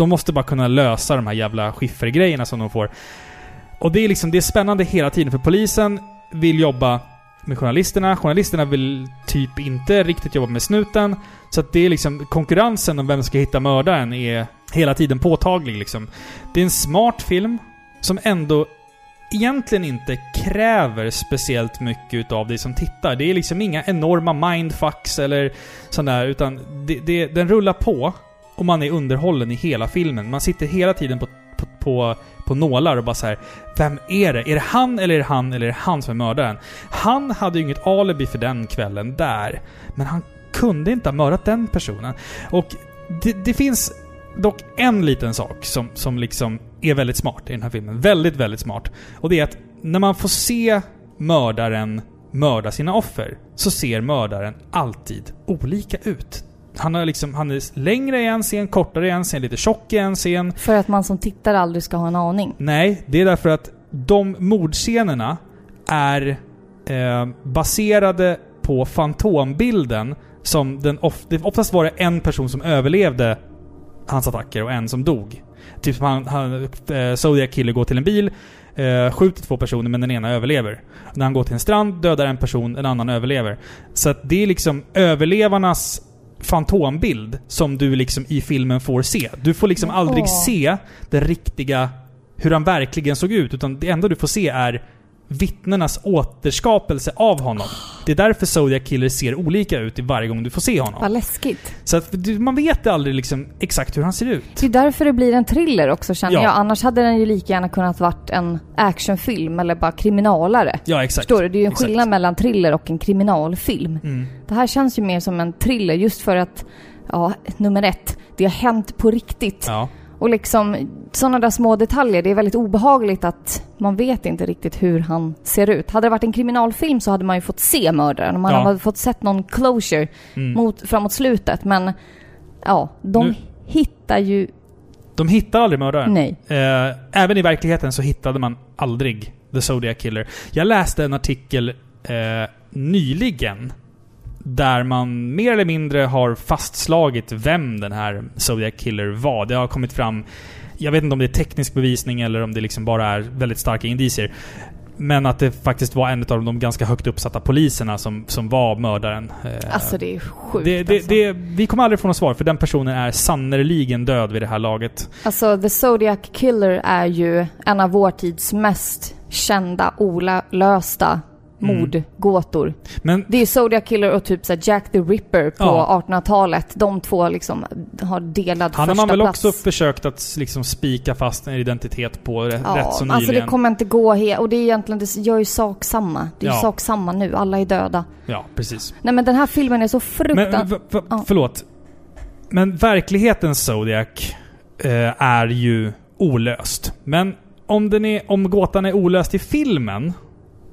De måste bara kunna lösa de här jävla skiffergrejerna som de får. Och det är liksom, det är spännande hela tiden för polisen vill jobba med journalisterna. Journalisterna vill typ inte riktigt jobba med snuten. Så att det är liksom konkurrensen om vem som ska hitta mördaren är hela tiden påtaglig liksom. Det är en smart film som ändå egentligen inte kräver speciellt mycket utav dig som tittar. Det är liksom inga enorma mindfucks eller sådär, utan det, det, den rullar på och man är underhållen i hela filmen. Man sitter hela tiden på, på, på, på nålar och bara så här. Vem är det? Är det han eller är det han eller är det han som är mördaren? Han hade ju inget alibi för den kvällen där. Men han kunde inte ha mördat den personen. Och det, det finns dock en liten sak som, som liksom är väldigt smart i den här filmen. Väldigt, väldigt smart. Och det är att när man får se mördaren mörda sina offer så ser mördaren alltid olika ut. Han, har liksom, han är längre i en scen, kortare i en scen, lite tjock i en scen. För att man som tittare aldrig ska ha en aning. Nej, det är därför att de mordscenerna är eh, baserade på fantombilden som den of, oftast var det en person som överlevde hans attacker och en som dog. Typ som han, han eh, Zodiac Killer går till en bil, eh, skjuter två personer men den ena överlever. När han går till en strand, dödar en person, en annan överlever. Så att det är liksom överlevarnas fantombild som du liksom i filmen får se. Du får liksom aldrig se den riktiga, hur han verkligen såg ut. Utan det enda du får se är vittnenas återskapelse av honom. Det är därför Zodiac Killer ser olika ut i varje gång du får se honom. Vad läskigt. Så att du- man vet aldrig liksom exakt hur han ser ut. Det är därför det blir en thriller också känner Ja. jag. Annars hade den ju lika gärna kunnat varit en actionfilm eller bara kriminalare. Ja, exakt. Förstår du? Det är ju en Exakt. skillnad mellan thriller och en kriminalfilm. Mm. Det här känns ju mer som en thriller just för att, ja, nummer ett, det har hänt på riktigt. Ja. Och liksom sådana där små detaljer, det är väldigt obehagligt att man vet inte riktigt hur han ser ut. Hade det varit en kriminalfilm så hade man ju fått se mördaren man Ja. hade fått sett någon closure Mm. mot, framåt slutet. Men ja, de Nu- hittar ju... De hittar aldrig mördaren. Nej. Eh, även i verkligheten så hittade man aldrig The Zodiac Killer. Jag läste en artikel eh, nyligen där man mer eller mindre har fastslagit vem den här Zodiac Killer var. Det har kommit fram, jag vet inte om det är teknisk bevisning eller om det liksom bara är väldigt starka indicier. Men att det faktiskt var en av de ganska högt uppsatta poliserna som, som var mördaren. Eh, Alltså det är sjukt det, det, alltså. det, vi kommer aldrig få något svar, för den personen är sannerligen död vid det här laget. Alltså The Zodiac Killer är ju en av vår tids mest kända olösta. Mordgåtor. Men Det är Zodiac Killer och typ så Jack the Ripper på Ja. 1800-talet. De två liksom har delad Han har första man väl plats. också försökt att liksom spika fast en identitet på rätt, Ja, rätt så nyligen. alltså det kommer inte gå he- Och det är egentligen, det gör ju sak samma. Det är ju Ja. sak samma nu. Alla är döda. Ja, precis. Nej men den här filmen är så Men fruktansvärt... v- v- förlåt. Men verklighetens Zodiac eh, är ju olöst. Men om, den är, om gåtan är olöst i filmen,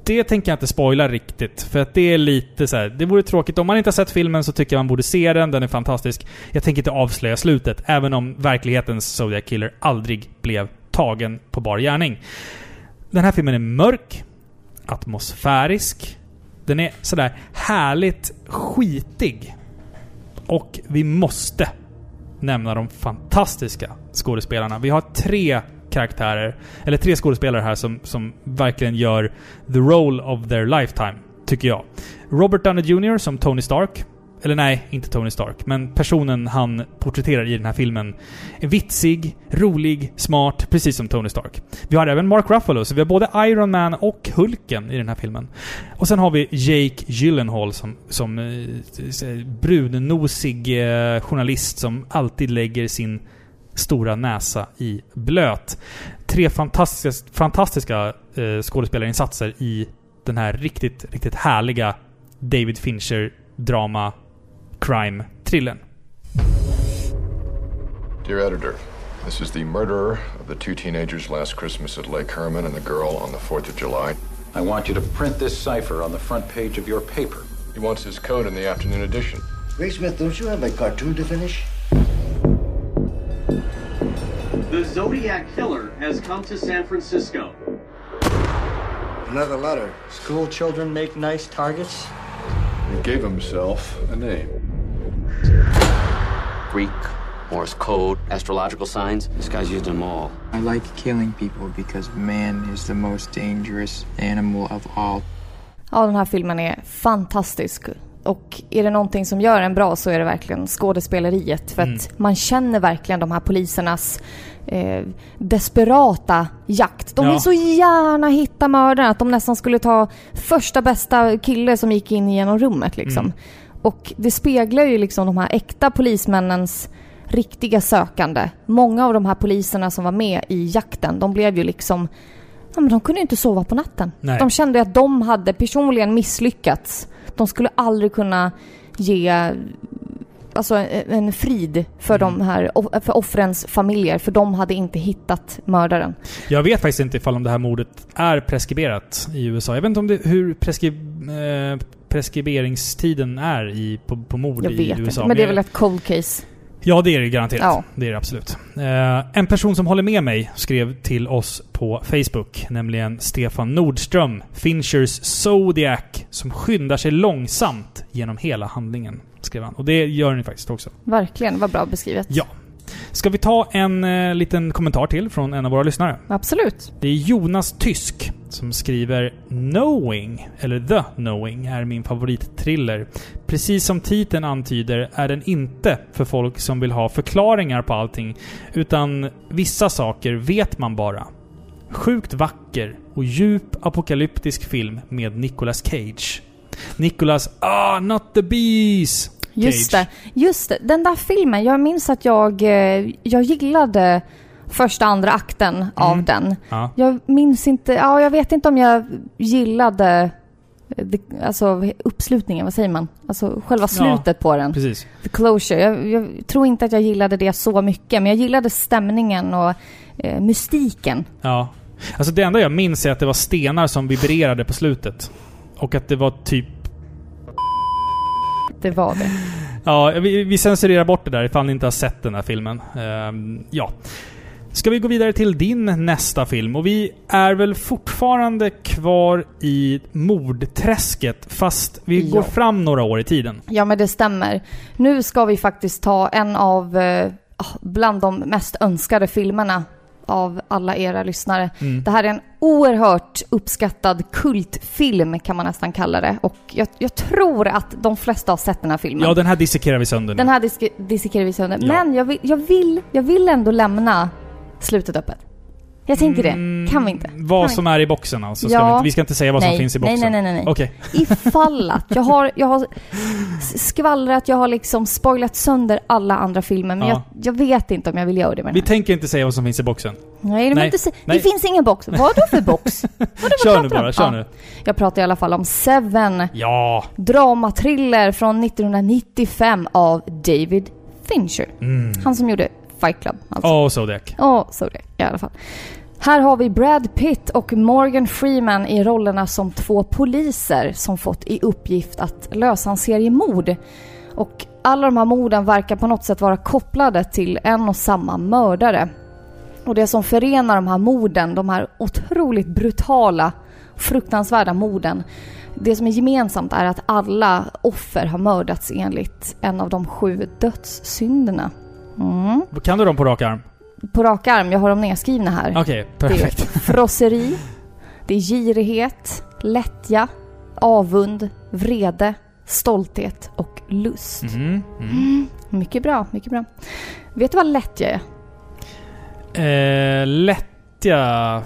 det tänker jag inte spoila riktigt. För att det är lite så här, det vore tråkigt. Om man inte har sett filmen så tycker jag man borde se den. Den är fantastisk. Jag tänker inte avslöja slutet, även om verklighetens Zodiac Killer aldrig blev tagen på bar gärning. Den här filmen är mörk, atmosfärisk. Den är sådär härligt skitig. Och vi måste nämna de fantastiska skådespelarna. Vi har tre karaktärer, eller tre skådespelare här som, som verkligen gör the role of their lifetime, tycker jag. Robert Downey Jr som Tony Stark. Eller nej, inte Tony Stark. Men personen han porträtterar i den här filmen är vitsig, rolig, smart, precis som Tony Stark. Vi har även Mark Ruffalo, så vi har både Iron Man och Hulken i den här filmen. Och sen har vi Jake Gyllenhaal som, som eh, brunnosig eh, journalist som alltid lägger sin stora näsa i blöt. Tre fantastiska, fantastiska eh, skådespelarinsatser i den här riktigt, riktigt härliga David Fincher drama crime-thrillern. Dear editor, this is the murderer of the two teenagers last Christmas at Lake Herman and the girl on the 4th of July. I want you to print this cipher on the front page of your paper. He wants his code in the afternoon edition. Ray Smith, don't you have a cartoon to finish? The Zodiac Killer has come to San Francisco. Another letter. School children make nice targets. He gave himself a name. Greek, Morse code, astrological signs. This guy's used them all. I like killing people because man is the most dangerous animal of all. Ja, den här filmen är fantastisk. Och är det någonting som gör en bra så är det verkligen skådespeleriet. För Mm. att man känner verkligen de här polisernas eh, desperata jakt. De Ja. vill så gärna hitta mördaren att de nästan skulle ta första bästa kille som gick in genom rummet liksom. Mm. Och det speglar ju liksom de här äkta polismännens riktiga sökande. Många av de här poliserna som var med i jakten, de blev ju liksom... Ja, men de kunde ju inte sova på natten. Nej. De kände att de hade personligen misslyckats. De skulle aldrig kunna ge alltså en en frid för Mm. de här för offrens familjer, för de hade inte hittat mördaren. Jag vet faktiskt inte ifall om det här mordet är preskriberat i USA. Jag vet inte om det, hur preskri, eh, preskriberingstiden är i, på, på mord Jag i vet USA. inte, men det är väl ett cold case. Ja, det är det garanterat. Ja. Det är det absolut. Eh, en person som håller med mig skrev till oss på Facebook, nämligen Stefan Nordström, Finchers Zodiac, som skyndar sig långsamt genom hela handlingen, skrev han. Och det gör ni faktiskt också. Verkligen, vad bra beskrivet. Ja. Ska vi ta en eh, liten kommentar till från en av våra lyssnare? Absolut. Det är Jonas Tysk som skriver Knowing, eller The Knowing, är min favoritthriller. Precis som titeln antyder är den inte för folk som vill ha förklaringar på allting, utan vissa saker vet man bara. Sjukt vacker och djup apokalyptisk film med Nicolas Cage. Nicolas Ah, not the bees! Just Cage. det. Just det. Den där filmen, jag minns att jag, eh, jag gillade första andra akten av den. Mm. Ja. Jag minns inte, ja jag vet inte om jag gillade eh, alltså uppslutningen, vad säger man? Alltså själva slutet på den. Precis. The closure. Jag, jag tror inte att jag gillade det så mycket, men jag gillade stämningen och eh, mystiken. Ja. Alltså det enda jag minns är att det var stenar som vibrerade på slutet. Och att det var typ... Det var det. Ja, vi, vi censurerar bort det där ifall ni inte har sett den här filmen. Ehm, ja. Ska vi gå vidare till din nästa film? Och vi är väl fortfarande kvar i mordträsket, fast vi Ja. går fram några år i tiden. Ja, men det stämmer. Nu ska vi faktiskt ta en av, eh, bland de mest önskade filmerna av alla era lyssnare. Mm. Det här är en oerhört uppskattad kultfilm kan man nästan kalla det. Och jag, jag tror att de flesta har sett den här filmen. Ja, den här dissekerar vi sönder nu. Den här disk- dissekerar vi sönder. Ja. Men jag vill, jag, vill, jag vill ändå lämna slutet öppet. Jag tänker det. Kan vi inte? Mm, Vad kan som är i boxen alltså? Ska Ja. vi, inte, vi ska inte säga vad Nej, som finns i nej, boxen? nej, nej, nej. Okej. Ifall att jag har, jag har skvallrat, jag har liksom spoilat sönder alla andra filmer, men Ja. jag, jag vet inte om jag vill göra det med Vi här. tänker inte säga vad som finns i boxen. Nej, Nej. Inte, se- Nej. det finns ingen box. Vad då för box? Vad då, vad Kör nu bara, kör Ja. nu. Jag pratar i alla fall om Seven. Ja. Dramatriller från 1995 av David Fincher. Mm. Han som gjorde Fight Club. Alltså. Åh, Zodiac. Så det i alla fall. Här har vi Brad Pitt och Morgan Freeman i rollerna som två poliser som fått i uppgift att lösa en serie mord. Och alla de här morden verkar på något sätt vara kopplade till en och samma mördare. Och det som förenar de här morden, de här otroligt brutala, fruktansvärda morden, det som är gemensamt är att alla offer har mördats enligt en av de sju dödssynderna. Mm. Kan du dem på rak arm? På rak arm, jag har dem nedskrivna här. Okej, perfekt. Det är frosseri, det är girighet, lättja, avund, vrede, stolthet och lust. Mm. Mm, mycket bra, mycket bra. Vet du vad lättja är? Eh, lättja...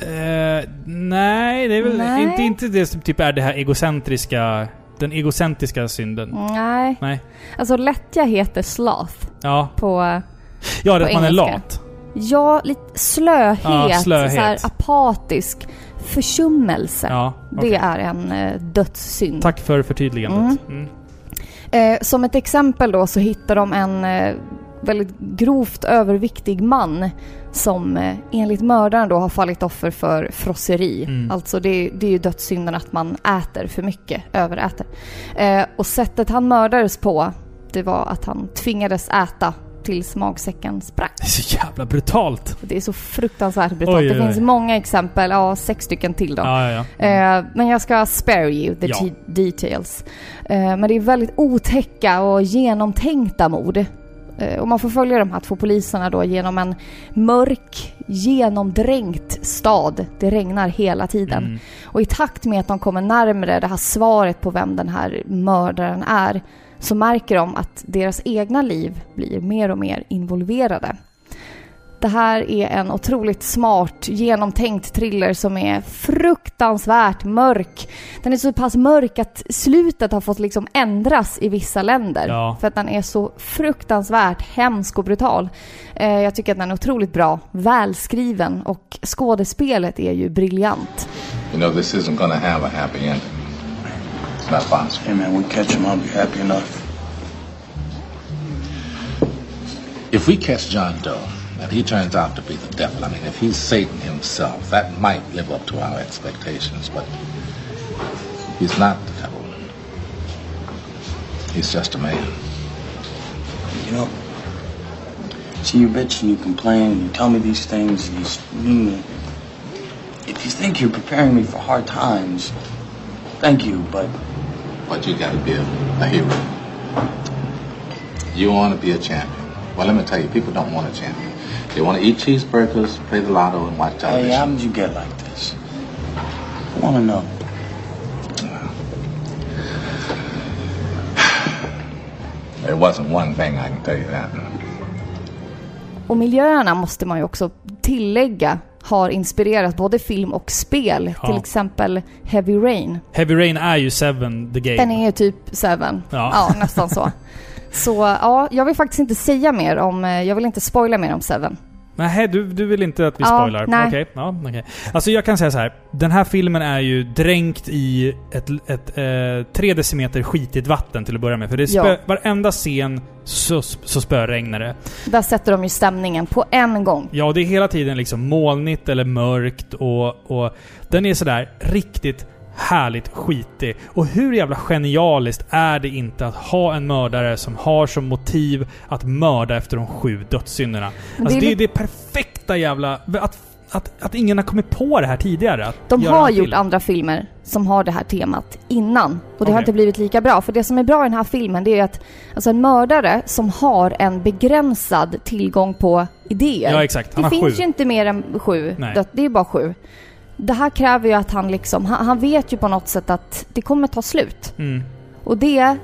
Eh, nej, det är väl Nej. inte, inte det som typ är det här egocentriska... Den egocentriska synden. Nej. Nej. Alltså lättja heter sloth Ja. på... Ja, det på att man är engelska. lat. Ja, lite slöhet, Ja, slöhet. Så här apatisk, försummelse. Ja, Det okej. är en eh, dödssynd. Tack för förtydligandet. Mm. Eh, som ett exempel då så hittar de en eh, väldigt grovt överviktig man som eh, enligt mördaren då har fallit offer för frosseri. Mm. Alltså det, det är ju dödssynden att man äter för mycket, överäter. Eh, och sättet han mördades på, det var att han tvingades äta tills magsäcken sprack. Det är så jävla brutalt. Det är så fruktansvärt brutalt. Oj, oj, Det oj. finns många exempel, ja sex stycken till då. Ja, ja, ja. Eh, men jag ska spare you the details. Eh, men det är väldigt otäcka och genomtänkta mord. Eh, och man får följa de här två poliserna då genom en mörk, genomdränkt stad. Det regnar hela tiden. Mm. Och i takt med att de kommer närmare det här svaret på vem den här mördaren är så märker de att deras egna liv blir mer och mer involverade. Det här är en otroligt smart, genomtänkt thriller som är fruktansvärt mörk. Den är så pass mörk att slutet har fått liksom ändras i vissa länder. Ja. För att den är så fruktansvärt hemsk och brutal. Eh, jag tycker att den är otroligt bra, välskriven och skådespelet är ju briljant. You know, this isn't gonna have a happy ending. It's not possible. Hey man, we catch him, I'll be happy enough. If we catch John Doe and he turns out to be the devil, I mean, if he's Satan himself, that might live up to our expectations, but he's not the devil. He's just a man. You know, see you bitch and you complain and you tell me these things and you mm, if you think you're preparing me for hard times, thank you, but But you gotta be a, a hero. You wanna be a champion. Well, let me tell you, people don't want a champion. They wanna eat cheeseburgers, play the lotto, and watch hey, television. how did you get like this? I want to know. There wasn't one thing, I can tell you that. Och miljöerna måste man ju också tillägga har inspirerat både film och spel. Ja. Till exempel Heavy Rain. Heavy Rain är ju Seven the Game. Den är ju typ Seven. Ja. Ja, nästan så. Så ja, jag vill faktiskt inte säga mer om, eh, jag vill inte spoila mer om Seven. Nej, du, du vill inte att vi Ja, spoilar? nej. Okej. Ja, okej. Alltså jag kan säga så här. Den här filmen är ju dränkt i ett, ett eh, tre decimeter skitigt vatten till att börja med. För det spö, Ja. varenda scen så, så spöregnar det. Där sätter de ju stämningen på en gång. Ja, det är hela tiden liksom molnigt eller mörkt och, och den är sådär riktigt härligt skitig. Och hur jävla genialiskt är det inte att ha en mördare som har som motiv att mörda efter de sju dödssynderna? Alltså det det är är det perfekta jävla... Att, att, att ingen har kommit på det här tidigare. Att De har gjort film. andra filmer som har det här temat innan. Och det har Okej. inte blivit lika bra. För det som är bra i den här filmen det är att alltså en mördare som har en begränsad tillgång på idéer. Ja, exakt. Han det har finns sju. ju inte mer än sju. Nej. Det är bara sju. Det här kräver ju att han liksom, han, han vet ju på något sätt att det kommer ta slut. Mm. Och det,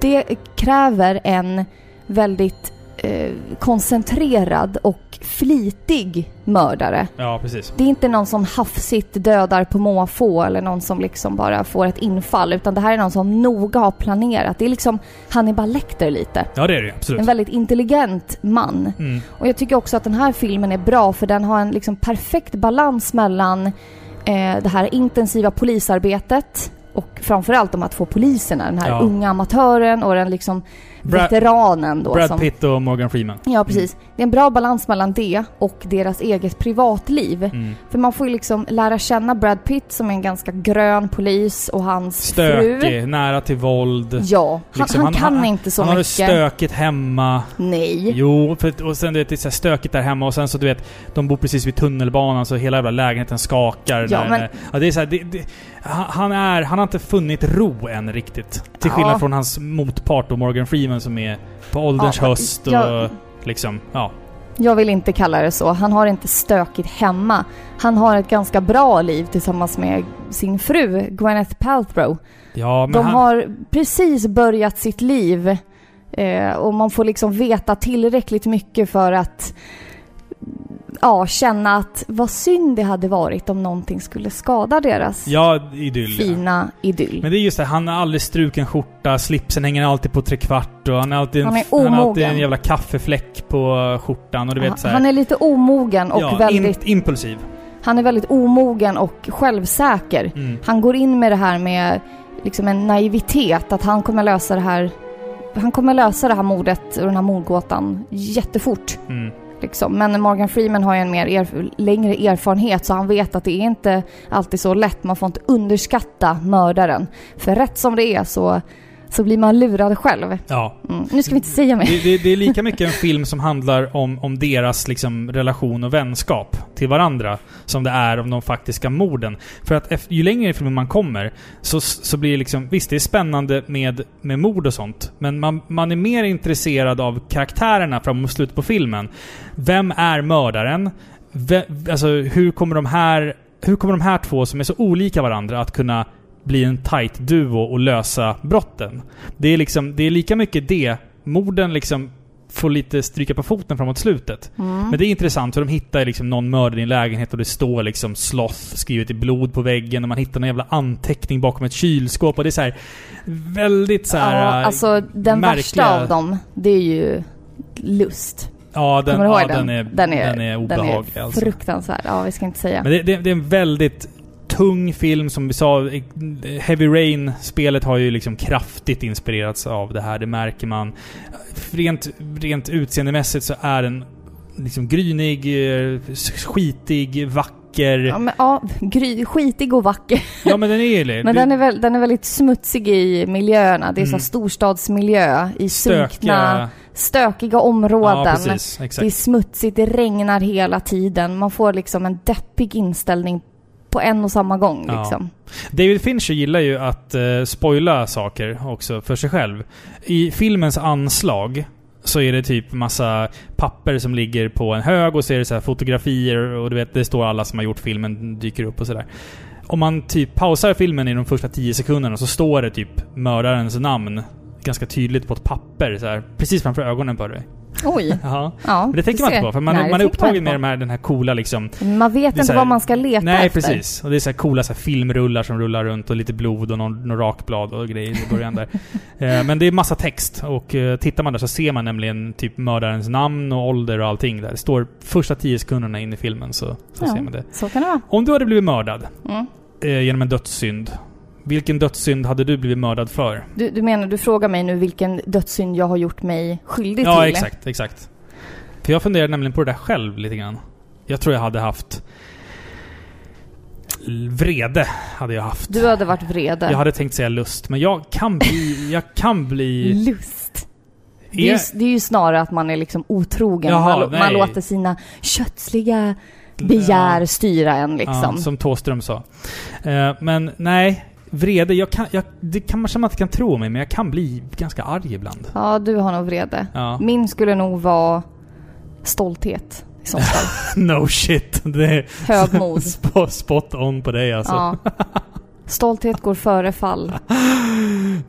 det kräver en väldigt eh, koncentrerad och flitig mördare. Ja, precis. Det är inte någon som hafsigt dödar på måfå eller någon som liksom bara får ett infall. Utan det här är någon som noga har planerat. Det är liksom Hannibal Lecter lite. Ja, det är det. Absolut. En väldigt intelligent man. Mm. Och jag tycker också att den här filmen är bra för den har en liksom perfekt balans mellan eh, det här intensiva polisarbetet och framförallt de här två poliserna. Den här Ja. unga amatören och den liksom Brad- veteranen då. Brad Pitt och Morgan Freeman. Ja, precis. Det är en bra balans mellan det och deras eget privatliv. Mm. För man får ju liksom lära känna Brad Pitt som är en ganska grön polis och hans fru. Stökig, nära till våld. Ja, han, Liksom, han, kan inte så han har det mycket. stökigt hemma. Nej. Jo, för, och sen du vet, det är så stökigt där hemma och sen så du vet, de bor precis vid tunnelbanan så hela jävla lägenheten skakar. Ja, när, men- ja, det är så här, det, det, han, han är, han har inte funnit ro än riktigt. Till skillnad Ja. från hans motpart då, Morgan Freeman som är på ålderns Ja, höst och jag- liksom, ja. Jag vill inte kalla det så. Han har inte stökigt hemma. Han har ett ganska bra liv tillsammans med sin fru Gwyneth Paltrow. Ja, men De han, har precis börjat sitt liv eh, och man får liksom veta tillräckligt mycket för att ja, känna att vad synd det hade varit om någonting skulle skada deras Ja, idyll. ja. fina idyll. Men det är just det, han har aldrig struken skjorta, slipsen hänger alltid på trekvart och han har alltid, en, Han är han har alltid en jävla kaffefläck på skjortan och du vet så här, han är lite omogen och ja, väldigt in, impulsiv. Han är väldigt omogen och självsäker. Mm. Han går in med det här med liksom en naivitet att han kommer lösa det här han kommer lösa det här mordet och den här mordgåtan jättefort. Mm. Liksom. Men Morgan Freeman har ju en mer erf- längre erfarenhet så han vet att det är inte alltid så lätt. Man får inte underskatta mördaren. För rätt som det är så, så blir man lurad själv. Ja. Mm. Nu ska vi inte säga mer. Det, det, det är lika mycket en film som handlar om, om deras liksom, relation och vänskap till varandra som det är om de faktiska morden. För att ef- ju längre i filmen man kommer så, så blir det liksom... Visst, det är spännande med, med mord och sånt. Men man, man är mer intresserad av karaktärerna fram mot slutet på filmen. Vem är mördaren? Ve, alltså, hur kommer de här... Hur kommer de här två som är så olika varandra att kunna bli en tight duo och lösa brotten? Det är liksom, det är lika mycket det. Morden liksom får lite stryka på foten framåt slutet. Mm. Men det är intressant för de hittar liksom någon mördare i en lägenhet och det står liksom sloth skrivet i blod på väggen och man hittar någon jävla anteckning bakom ett kylskåp och det är så här väldigt så här ja, äh, alltså den märkliga- värsta av dem, det är ju lust. Ja, den, ja, den? den, är, den är, den är obehaglig den är alltså. fruktansvärd. Ja, vi ska inte säga. Men det, det, det är en väldigt tung film som vi sa. Heavy Rain-spelet har ju liksom kraftigt inspirerats av det här, det märker man. Rent, rent utseendemässigt så är den liksom grynig, eh, skitig, vacker. Ja, men, ja gry, skitig och vacker. Ja men den är ju Men den är, väl, den är väldigt smutsig i miljöerna. Det är så Mm. storstadsmiljö i sunkna, Stökiga. stökiga områden. Ja, precis. Det är smutsigt, det regnar hela tiden. Man får liksom en deppig inställning på en och samma gång Ja. liksom. David Fincher gillar ju att eh, spoila saker också för sig själv. I filmens anslag så är det typ massa papper som ligger på en hög och så är det så fotografier och du vet, det står alla som har gjort filmen dyker upp och sådär. Om man typ pausar filmen i de första 10 sekunderna så står det typ mördarens namn ganska tydligt på ett papper så här, precis framför ögonen på dig. Oj. Ja. Ja, Men det tänker man inte på, för man, Nej, man är upptagen med de här, den här coola liksom... Man vet inte här- vad man ska leta Nej, efter. precis. Och det är så coola så filmrullar som rullar runt och lite blod och någon, någon rakblad och grejer i början där. Eh, Men det är massa text och eh, tittar man där så ser man nämligen typ mördarens namn och ålder och allting där. Det står första tio sekunderna in i filmen så, så Ja, ser man det. Så kan det vara. Om du hade blivit mördad Mm. eh, genom en dödssynd. Vilken dödssynd hade du blivit mördad för? Du, du menar, du frågar mig nu vilken dödssynd jag har gjort mig skyldig Ja, till? exakt, exakt. För jag funderade nämligen på det där själv lite grann. Jag tror jag hade haft... Vrede hade jag haft. Du hade varit vrede. Jag hade tänkt säga lust, men jag kan bli... Jag kan bli... Lust. Det är, ju, det är ju snarare att man är liksom otrogen. Jaha, man, man låter sina kötsliga begär Ja. styra en liksom. Ja, som Thåström sa. Eh, men nej, vrede. Jag kan, jag, det kan man man inte kan tro mig, men jag kan bli ganska arg ibland. Ja, du har nog vrede. Ja. Min skulle nog vara stolthet i så fall. no shit. Det är Högmod. sp- spot on på dig alltså. ja. Stolthet går före fall.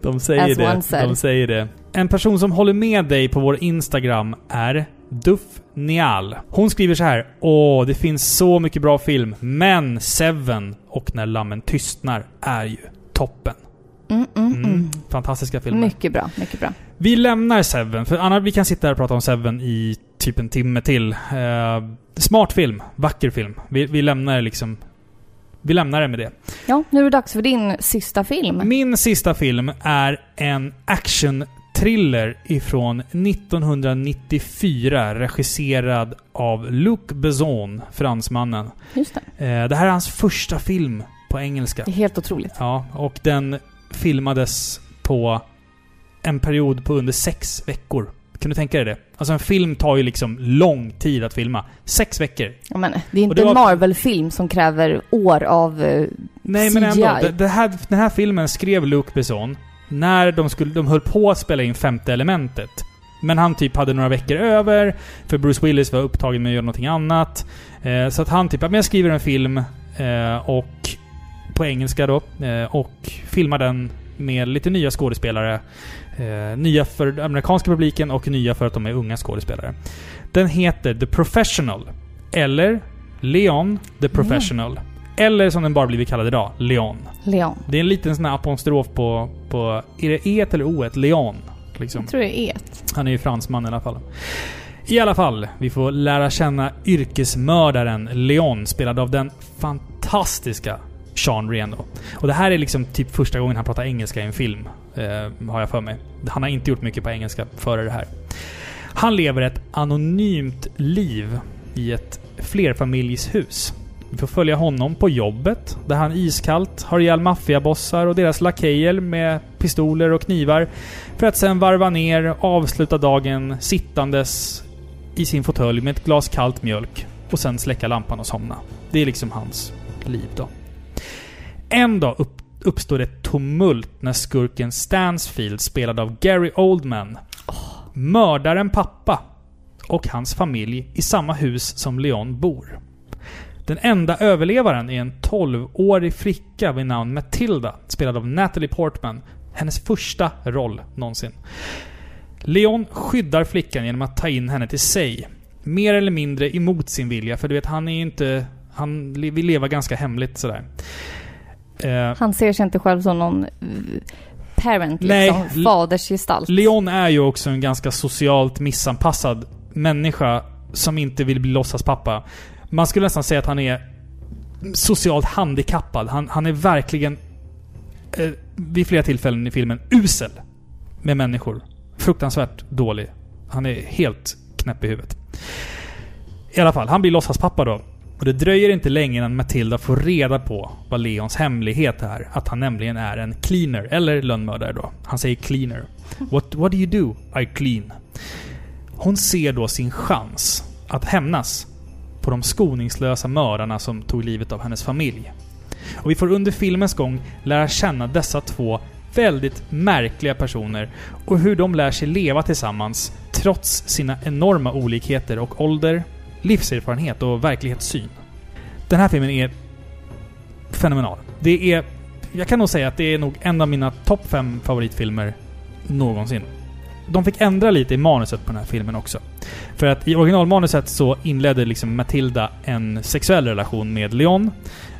De säger As det. De säger det. En person som håller med dig på vår Instagram är Duff Nial. Hon skriver så här. Åh, det finns så mycket bra film, men Seven och När lammen tystnar är ju toppen. Mm, mm, Mm. mm. Fantastiska filmer. Mycket bra, mycket bra. Vi lämnar Seven, för annars vi kan sitta här och prata om Seven i typ en timme till. Eh, smart film, vacker film. Vi, vi lämnar liksom... Vi lämnar det med det. Ja, nu är det dags för din sista film. Min sista film är en action-thriller ifrån 1994, regisserad av Luc Besson, fransmannen. Just det. Eh, det här är hans första film på engelska. Det är helt otroligt. Ja, och den filmades på en period på under sex veckor. Kan du tänka dig det? Alltså en film tar ju liksom lång tid att filma. Sex veckor. Jag menar, det är inte det en var- Marvel-film som kräver år av eh, Nej CGI. men ändå. Det, det här, den här filmen skrev Luc Besson när de, skulle, de höll på att spela in femte elementet. Men han typ hade några veckor över, för Bruce Willis var upptagen med att göra någonting annat. Eh, så att han typ, men jag skriver en film eh, och på engelska då. Eh, och filmar den med lite nya skådespelare. Eh, nya för den amerikanska publiken och nya för att de är unga skådespelare. Den heter The Professional. Eller Leon The Professional. Eller som den bara blivit kallad idag, Leon. Leon. Det är en liten sån här apostrof på... på är det E eller O? Leon. Liksom. Jag tror det är ett. Han är ju fransman i alla fall. I alla fall, vi får lära känna yrkesmördaren Leon, spelad av den fantastiska Sean Reno. Och det här är liksom typ första gången han pratar engelska i en film, eh, har jag för mig. Han har inte gjort mycket på engelska före det här. Han lever ett anonymt liv i ett flerfamiljshus. Vi får följa honom på jobbet, där han iskallt har ihjäl maffiabossar och deras lakejer med pistoler och knivar. För att sen varva ner och avsluta dagen sittandes i sin fåtölj med ett glas kallt mjölk och sen släcka lampan och somna. Det är liksom hans liv då. En dag upp, uppstår ett tumult när skurken Stansfield, spelad av Gary Oldman, mördar en pappa och hans familj i samma hus som Leon bor. Den enda överlevaren är en 12-årig flicka vid namn Matilda, spelad av Natalie Portman. Hennes första roll någonsin. Leon skyddar flickan genom att ta in henne till sig. Mer eller mindre emot sin vilja, för du vet, han är ju inte... Han vill leva ganska hemligt sådär. Eh, Han ser sig inte själv som någon eh, parent, Nej, liksom. Fadersgestalt. Leon är ju också en ganska socialt missanpassad människa som inte vill bli låtsaspappa. Man skulle nästan säga att han är socialt handikappad. Han, han är verkligen eh, vid flera tillfällen i filmen usel med människor. Fruktansvärt dålig. Han är helt knäpp i huvudet. I alla fall, han blir låtsaspappa då. Och det dröjer inte länge innan Matilda får reda på vad Leons hemlighet är. Att han nämligen är en cleaner, eller lönnmördare då. Han säger cleaner. What, what do you do? I clean. Hon ser då sin chans att hämnas på de skoningslösa mördarna som tog livet av hennes familj. Och vi får under filmens gång lära känna dessa två väldigt märkliga personer och hur de lär sig leva tillsammans trots sina enorma olikheter och ålder, livserfarenhet och verklighetssyn. Den här filmen är fenomenal. Det är... Jag kan nog säga att det är nog en av mina topp fem favoritfilmer någonsin. De fick ändra lite i manuset på den här filmen också. För att i originalmanuset så inledde liksom Matilda en sexuell relation med Leon.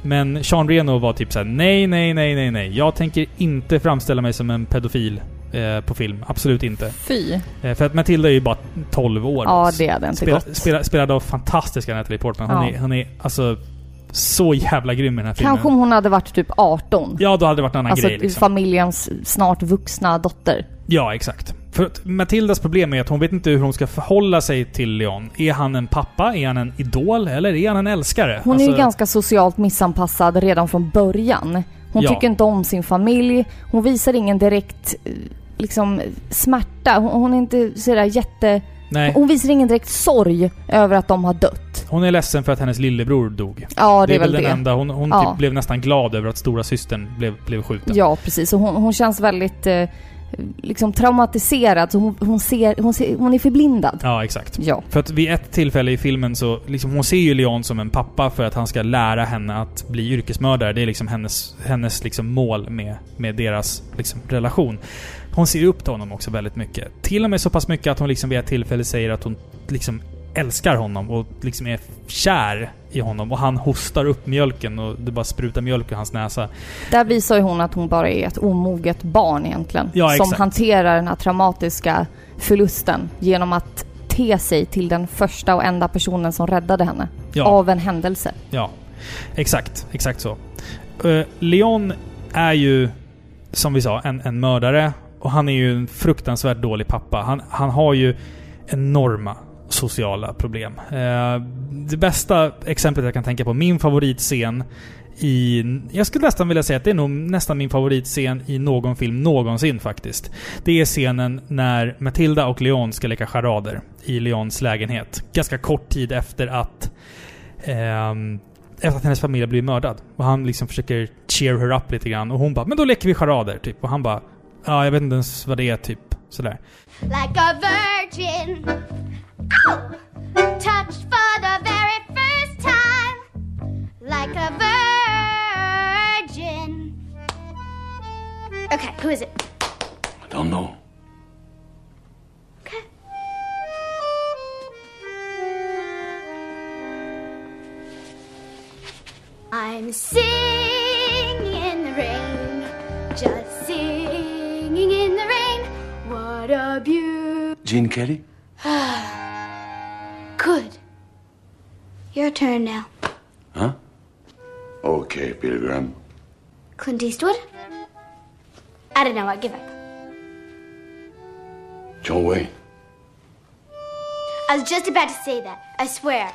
Men Sean Reno var typ såhär: nej, nej, nej, nej, nej. Jag tänker inte framställa mig som en pedofil eh, på film. Absolut inte. Fy. Eh, för att Matilda är ju bara 12 år. Ja, det hade inte Spela, gått. spela, spelad av fantastiska Natalie Portman. Hon, Ja. är, hon är alltså så jävla grym i den här filmen. Kanske om hon hade varit typ 18. Ja, då hade det varit en annan alltså grej liksom. familjens snart vuxna dotter. Ja, exakt. För att Matildas problem är att hon vet inte hur hon ska förhålla sig till Leon. Är han en pappa? Är han en idol? Eller är han en älskare? Hon är ju Alltså, ganska socialt missanpassad redan från början. Hon Ja. tycker inte om sin familj. Hon visar ingen direkt eh, liksom smärta. Hon, hon är inte sådär jätte... Nej. Hon visar ingen direkt sorg över att de har dött. Hon är ledsen för att hennes lillebror dog. Ja, det är väl den det. enda. Hon, hon Ja. typ blev nästan glad över att stora systern blev, blev skjuten. Ja, precis. Och hon, hon känns väldigt eh, liksom traumatiserad. Så hon, hon, ser, hon, ser, hon är förblindad. Ja, exakt. Ja. För att vid ett tillfälle i filmen så, liksom, hon ser ju Leon som en pappa för att han ska lära henne att bli yrkesmördare. Det är liksom hennes, hennes liksom mål med, med deras liksom, relation. Hon ser upp till honom också väldigt mycket. Till och med så pass mycket att hon liksom vid ett tillfälle säger att hon liksom älskar honom och liksom är kär i honom. Och han hostar upp mjölken och det bara sprutar mjölk ur hans näsa. Där visar ju hon att hon bara är ett omoget barn egentligen. Ja, som exakt. hanterar den här traumatiska förlusten genom att te sig till den första och enda personen som räddade henne. Ja. Av en händelse. Ja, exakt. Exakt så. Eh, Leon är ju, som vi sa, en, en mördare. Och han är ju en fruktansvärt dålig pappa. Han, han har ju enorma sociala problem. Eh, det bästa exemplet jag kan tänka på, min favoritscen i... Jag skulle nästan vilja säga att det är nog nästan min favoritscen i någon film någonsin faktiskt. Det är scenen när Matilda och Leon ska leka charader i Leons lägenhet. Ganska kort tid efter att ehm, efter att hennes familj har blivit mördad. Och han liksom försöker cheer her up lite grann. Och hon bara 'Men då leker vi charader' typ. Och han bara 'Ja, jag vet inte ens vad det är' typ. Sådär. like a virgin. Ow! Touched for the very first time, like a virgin. Okay, who is it? I don't know. Okay. I'm singing in the rain, just singing in the rain. What a beauty. Gene Kelly? Good. Your turn now. Huh? Okay, Peter Graham. Clint Eastwood? I don't know, I give up. John Wayne. I was just about to say that, I swear.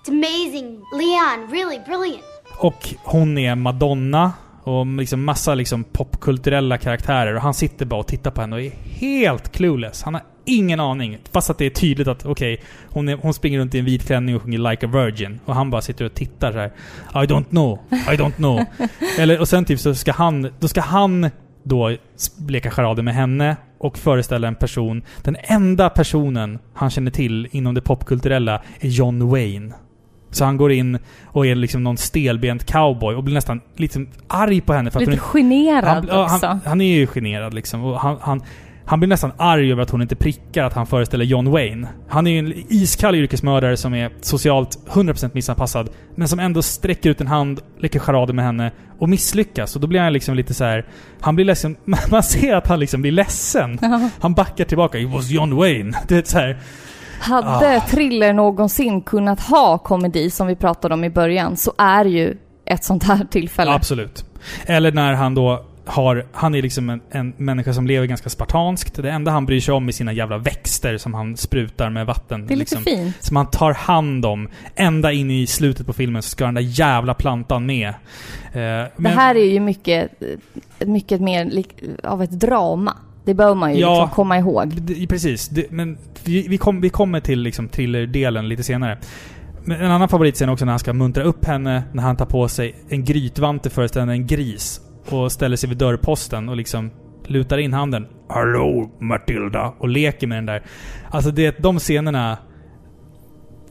It's amazing. Leon, really brilliant. Och hon är Madonna. Och liksom massa liksom popkulturella karaktärer. Och han sitter bara och tittar på henne och är helt clueless. Han har ingen aning. Fast att det är tydligt att okej, hon, är- hon springer runt i en vit klänning och sjunger Like a Virgin. Och han bara sitter och tittar så här. I don't know, I don't know. Eller, och sen typ så ska han, då ska han då leka charader med henne och föreställa en person. Den enda personen han känner till inom det popkulturella är John Wayne. Så han går in och är liksom någon stelbent cowboy och blir nästan lite arg på henne. För att Lite hon, generad han, också. han, han är ju generad liksom. Och han, han, Han blir nästan arg över att hon inte prickar att han föreställer John Wayne. Han är ju en iskall yrkesmördare som är socialt 100% missanpassad. Men som ändå sträcker ut en hand, leker charader med henne och misslyckas. Och då blir han liksom lite så här. Han blir ledsen. Man ser att han liksom blir ledsen. Han backar tillbaka. It was John Wayne. Det är så här. Hade Ah. thriller någonsin kunnat ha komedi som vi pratade om i början så är ju ett sånt här tillfälle. Absolut. Eller när han då har... Han är liksom en, en människa som lever ganska spartanskt. Det enda han bryr sig om är sina jävla växter som han sprutar med vatten. Det är lite liksom, fint. Som han tar hand om. Ända in i slutet på filmen så ska den där jävla plantan med. Eh, Det men- här är ju mycket, mycket mer av ett drama. Det bör man ju Ja. liksom komma ihåg. Det- Precis. Det, men vi, vi, kom, vi kommer till liksom thriller-delen lite senare. Men en annan favoritscen också när han ska muntra upp henne när han tar på sig en grytvante föreställande en gris och ställer sig vid dörrposten och liksom lutar in handen. Hallå Matilda! Och leker med den där. Alltså det, de scenerna...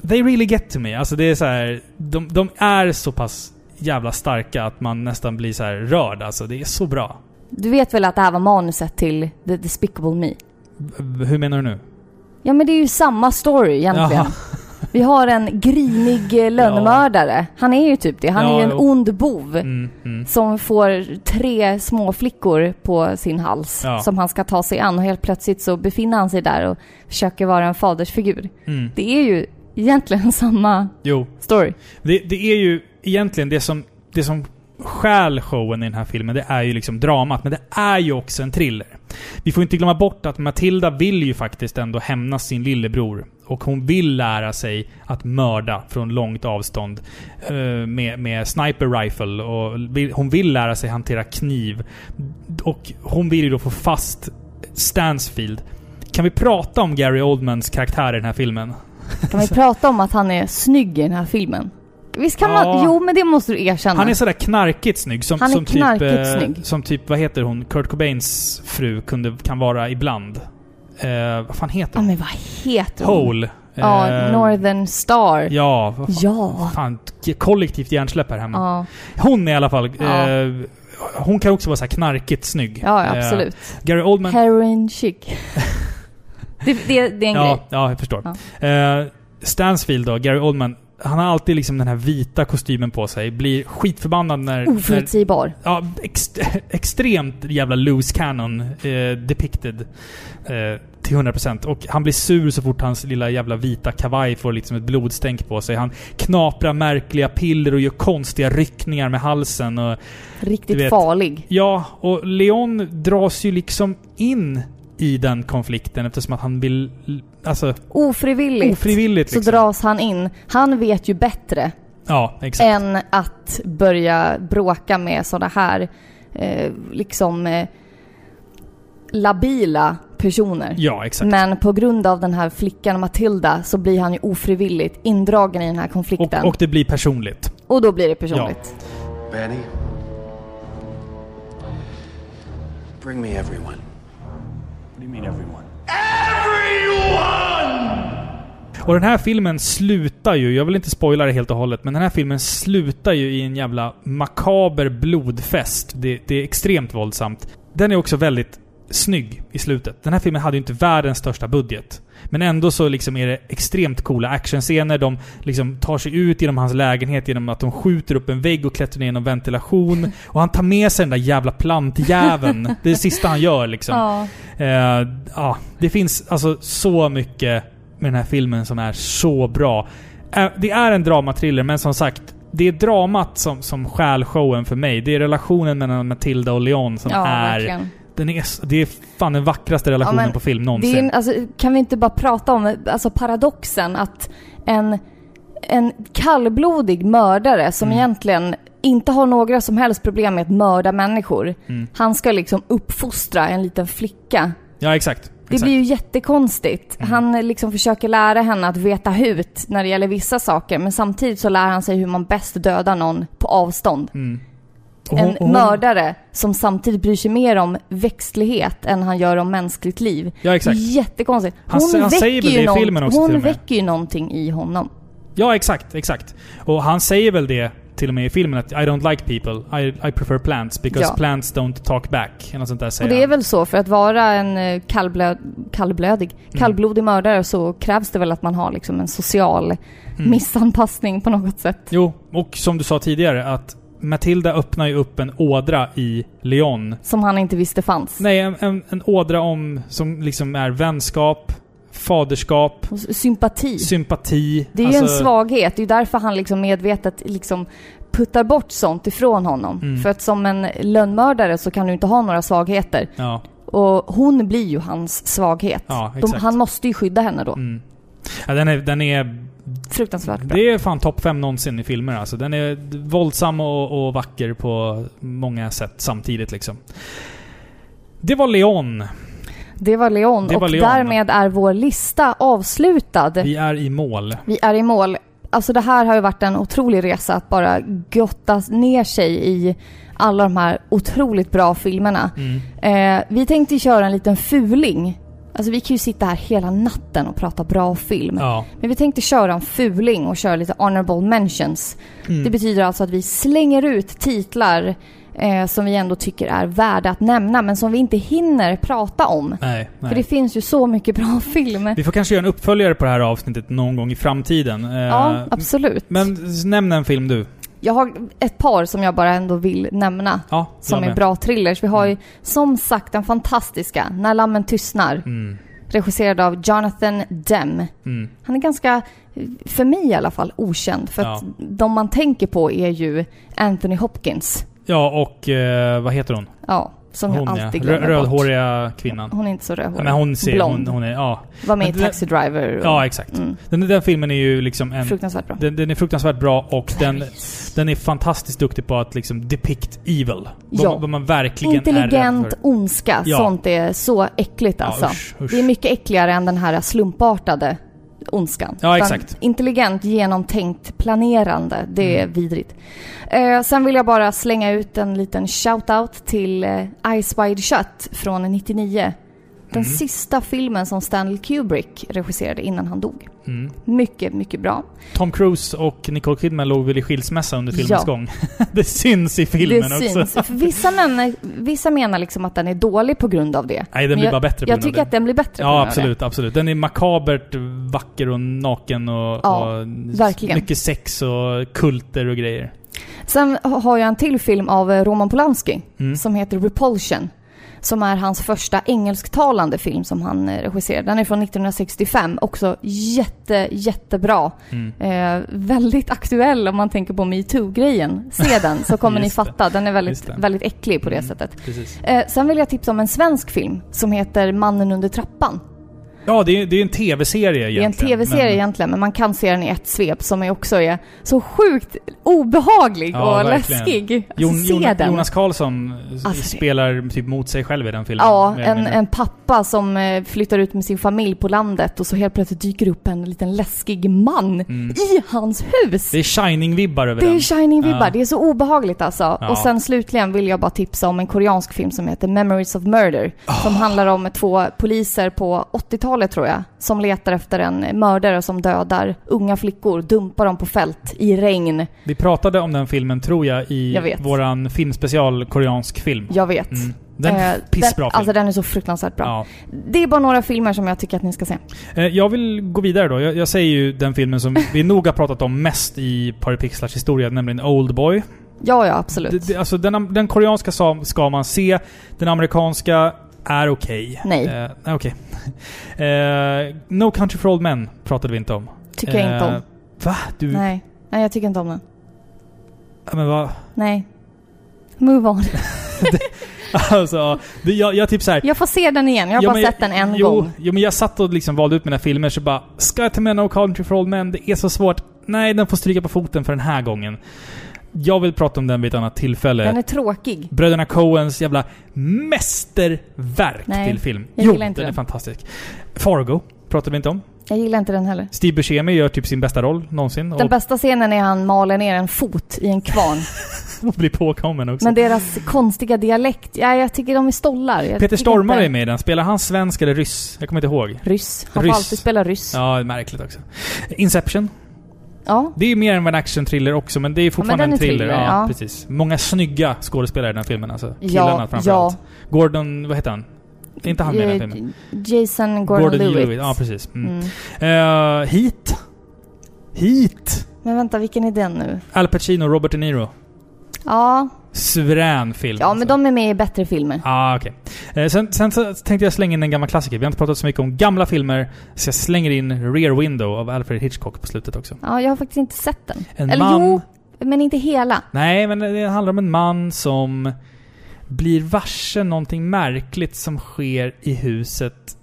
They really get to me. Alltså det är så här, de, de är så pass jävla starka att man nästan blir så här rörd. Alltså det är så bra. Du vet väl att det här var manuset till The Despicable Me? V- Hur menar du nu? Ja men det är ju samma story egentligen. Jaha. Vi har en grinig eh, lönnmördare. Han är ju typ det. Han Ja, är ju en jo. ond bov. Mm, mm. Som får tre små flickor på sin hals. Ja. Som han ska ta sig an. Och helt plötsligt så befinner han sig där och försöker vara en fadersfigur. Mm. Det är ju egentligen samma Jo. story. Det, det är ju egentligen det som, det som stjäl showen i den här filmen, det är ju liksom dramat. Men det är ju också en thriller. Vi får inte glömma bort att Matilda vill ju faktiskt ändå hämnas sin lillebror. Och hon vill lära sig att mörda från långt avstånd. Eh, med, med sniper rifle. Och hon vill lära sig hantera kniv. Och hon vill ju då få fast Stansfield. Kan vi prata om Gary Oldmans karaktär i den här filmen? Kan vi prata om att han är snygg i den här filmen? Visst kan Ja. man... Jo, men det måste du erkänna. Han är sådär knarkigt snygg. Som, Han är som knarkigt typ, eh, snygg. Som typ, vad heter hon? Kurt Cobains fru kunde, kan vara ibland. Eh, vad fan heter Ja, hon? men vad heter hon? Hole. Ja, Eh, Northern Star. Ja, fan, Ja. fan, kollektivt hjärnsläpp här hemma. Ja. Hon är i alla fall... Ja. Eh, hon kan också vara så här knarkigt snygg. Ja, Eh, absolut. Gary Oldman... Heroin chic. det, det, det är en ja, grej. Ja, jag förstår. Ja. Eh, Stansfield då, Gary Oldman. Han har alltid liksom den här vita kostymen på sig. Blir skitförbannad när... Oförutsägbar. Ja, ex extremt jävla loose cannon eh, depicted. Eh, till 100%. Och han blir sur så fort hans lilla jävla vita kavaj får liksom ett blodstänk på sig. Han knaprar märkliga piller och gör konstiga ryckningar med halsen. Och, Riktigt vet. farlig. Ja, och Leon dras ju liksom in i den konflikten eftersom att han vill... Alltså... Ofrivilligt, Ofrivilligt, så liksom. dras han in. Han vet ju bättre Ja, exakt. än att börja bråka med sådana här eh, liksom eh, labila personer. Ja, exakt. Men på grund av den här flickan Matilda så blir han ju ofrivilligt indragen i den här konflikten. Och, och det blir personligt. Och då blir det personligt. Benny? Bring me everyone. What do you mean everyone? Och den här filmen slutar ju, jag vill inte spoila det helt och hållet, men den här filmen slutar ju i en jävla makaber blodfest. Det, det är extremt våldsamt. Den är också väldigt snygg i slutet. Den här filmen hade ju inte världens största budget. Men ändå så liksom är det extremt coola actionscener. De liksom tar sig ut genom hans lägenhet genom att de skjuter upp en vägg och klättrar ner genom ventilation. Och han tar med sig den där jävla plantjäveln. Det är det sista han gör liksom. Ja. Eh, ja, det finns alltså så mycket med den här filmen som är så bra. Eh, det är en dramatriller, men som sagt, det är dramat som, som stjäl showen för mig. Det är relationen mellan Matilda och Leon som Ja, är... verkligen. Den är, det är fan den vackraste relationen men på film någonsin. en- alltså, kan vi inte bara prata om alltså, paradoxen att en, en kallblodig mördare som Mm. egentligen inte har några som helst problem med att mörda människor. Mm. Han ska liksom uppfostra en liten flicka. Ja, exakt. Det exakt. blir ju jättekonstigt. Mm. Han liksom försöker lära henne att veta hut när det gäller vissa saker. Men samtidigt så lär han sig hur man bäst dödar någon på avstånd. Mm. Och En hon- och mördare som samtidigt bryr sig mer om växtlighet än han gör om mänskligt liv. Ja, exakt. Jättekonstigt. Han Hon, sä- han säger väcker, väl det i filmen någon, också hon och väcker ju någonting i honom. Ja, exakt, exakt. Och han säger väl det till och med i filmen att I don't like people, I, I prefer plants because Ja. plants don't talk back. Eller sånt där Och säger det är han. väl så, för att vara en eh, kallblöd, kallblödig, Mm. kallblodig mördare så krävs det väl att man har liksom en social Mm. missanpassning på något sätt. Jo, och som du sa tidigare att Matilda öppnar ju upp en ådra i Leon. Som han inte visste fanns. Nej, en, en, en ådra om som liksom är vänskap, faderskap, Sympati. sympati. Det är ju en Alltså- svaghet. Det är ju därför han liksom medvetet liksom puttar bort sånt ifrån honom. Mm. För att som en lönnmördare så kan du inte ha några svagheter. Ja. Och hon blir ju hans svaghet. Ja, De, han måste ju skydda henne då. Mm. Ja, den är, den är Fruktansvärt bra. Det är fan topp fem någonsin i filmer alltså. Den är våldsam och, och vacker på många sätt samtidigt liksom. Det var Leon. Det var Leon Det var och Leon. därmed är vår lista avslutad. Vi är i mål. Vi är i mål. Alltså det här har ju varit en otrolig resa att bara grotta ner sig i alla de här otroligt bra filmerna. Mm. Eh, vi tänkte köra en liten fuling. Alltså vi kan ju sitta här hela natten och prata bra film. Ja. Men vi tänkte köra en fuling och köra lite honorable mentions. Mm. Det betyder alltså att vi slänger ut titlar eh, som vi ändå tycker är värda att nämna men som vi inte hinner prata om. Nej, För nej. det finns ju så mycket bra film. Vi får kanske göra en uppföljare på det här avsnittet någon gång i framtiden. Eh, Ja, absolut. Men nämn en film du. Jag har ett par som jag bara ändå vill nämna. Ja, som är med. bra thrillers. Vi har ju som sagt den fantastiska När lammen tystnar. Mm. Regisserad av Jonathan Demme. Mm. Han är ganska, för mig i alla fall, okänd. För Ja. att de man tänker på är ju Anthony Hopkins. Ja, och eh, vad heter hon? Ja, som jag hon, alltid ja. glömmer Rö- Rödhåriga kvinnan. bort. Hon är inte så rödhårig. Nej, men hon ser... Blond. Hon, hon är, ja. Var med i Men det- Taxi Driver. och- Ja, exakt. Mm. Den, den filmen är ju liksom en... Fruktansvärt bra. Den, den är fruktansvärt bra och den, den är fantastiskt duktig på att liksom depict evil. Ja. vad man verkligen är Intelligent för. ondska. Ja. Sånt är så äckligt Ja, alltså. usch, usch. Det är mycket äckligare än den här slumpartade ondskan. Ja, exakt. Intelligent, genomtänkt, planerande. Det är Mm. vidrigt. Eh, sen vill jag bara slänga ut en liten shout-out till eh, Eyes Wide Shut från 99. Den Mm. sista filmen som Stanley Kubrick regisserade innan han dog. Mm. Mycket, mycket bra. Tom Cruise och Nicole Kidman låg väl i skilsmässa under filmens Ja. gång. det syns i filmen det också. syns. Vissa, menar, vissa menar liksom att den är dålig på grund av det. Nej, den Men blir jag, bara bättre på Jag grund av tycker det. att den blir bättre på Ja, grund av absolut, absolut. Den är makabert vacker och naken och, Ja, och verkligen. mycket sex och kulter och grejer. det. Sen har jag en till film av eh, Roman Polanski Mm. som heter Repulsion. Som är hans första engelsktalande film som han eh, regisserade. Den är från 1965. Också jätte, jättebra. Mm. Eh, väldigt aktuell om man tänker på metoo-grejen. Se den så kommer ni fatta. Den är väldigt, väldigt äcklig på det Mm, sättet. Eh, sen vill jag tipsa om en svensk film som heter Mannen under trappan. Ja, det är, det är en tv-serie egentligen. Det är en tv-serie men- egentligen, men man kan se den i ett svep som är också är så sjukt obehaglig Ja, och verkligen. läskig. Alltså, Jon, den. Jonas Karlsson Alltså, det- spelar typ mot sig själv i den filmen. Ja, en, en pappa som eh, flyttar ut med sin familj på landet och så helt plötsligt dyker upp en liten läskig man Mm. i hans hus. Det är Shining-vibbar över Det den. är Shining-vibbar. Ja. Det är så obehagligt alltså. Ja. Och sen slutligen vill jag bara tipsa om en koreansk film som heter Memories of Murder. Som handlar om två poliser på 80-talet tror jag. Som letar efter en mördare som dödar unga flickor. Dumpar dem på fält i regn. Vi pratade om den filmen, tror jag, i Jag våran filmspecial koreansk film. Jag vet. Mm. Den Eh, pissbra den, film. Alltså den är så fruktansvärt bra. Ja. Det är bara några filmer som jag tycker att ni ska se. Eh, Jag vill gå vidare då. Jag, jag säger ju den filmen som vi nog har pratat om mest i Paripixlars historia, nämligen Oldboy. Ja, ja, absolut. Det, det, alltså den, den koreanska ska man se. Den amerikanska är okej. Nej. Eh, okej. Eh, no Country for Old Men pratade vi inte om. Tycker jag inte om. Eh, Va? Du... Nej. Nej, jag tycker inte om den. Men vad... Nej. Move on. alltså, det, jag, jag typ så här. Jag får se den igen. Jag har Ja, bara sett den en jo, gång. Jo, men jag satt och liksom valde ut mina filmer så bara... Ska jag ta med No Country for Old Men? Det är så svårt. Nej, den får stryka på foten för den här gången. Jag vill prata om den vid ett annat tillfälle. Den är tråkig. Bröderna Coens jävla mästerverk Nej, till film. jag jo, gillar inte den är den. fantastisk. Fargo pratade vi inte om. Jag gillar inte den heller. Steve Buscemi gör typ sin bästa roll någonsin. Den och, bästa scenen är han maler ner en fot i en kvarn. och blir påkommen också. Men deras konstiga dialekt, ja, jag tycker de är stollar. Jag Peter Stormare inte- är med i den. Spelar han svensk eller ryss? Jag kommer inte ihåg. Ryss. Han får alltid spela ryss. Ja, märkligt också. Inception. Ja. Det är mer än en action-thriller också, men det är fortfarande den en thriller. thriller, ja, ja. precis. Många snygga skådespelare i den här filmen alltså. Ja, Killarna framförallt. ja. Gordon, vad heter han? Är inte han med i den filmen. Jason Gordon-Lewitt. Ja, precis. Mm. Mm. Eh, Heat. Heat. Men vänta, vilken är den nu? Al Pacino, Robert De Niro. Ja, Suverän film. ja men de är med i bättre filmer. Ah, okej. Eh, sen, sen så tänkte jag slänga in en gammal klassiker. Vi har inte pratat så mycket om gamla filmer, så jag slänger in Rear Window av Alfred Hitchcock på slutet också. Ja, jag har faktiskt inte sett den. En Eller man- jo, men inte hela. Nej, men det handlar om en man som blir varse någonting märkligt som sker i huset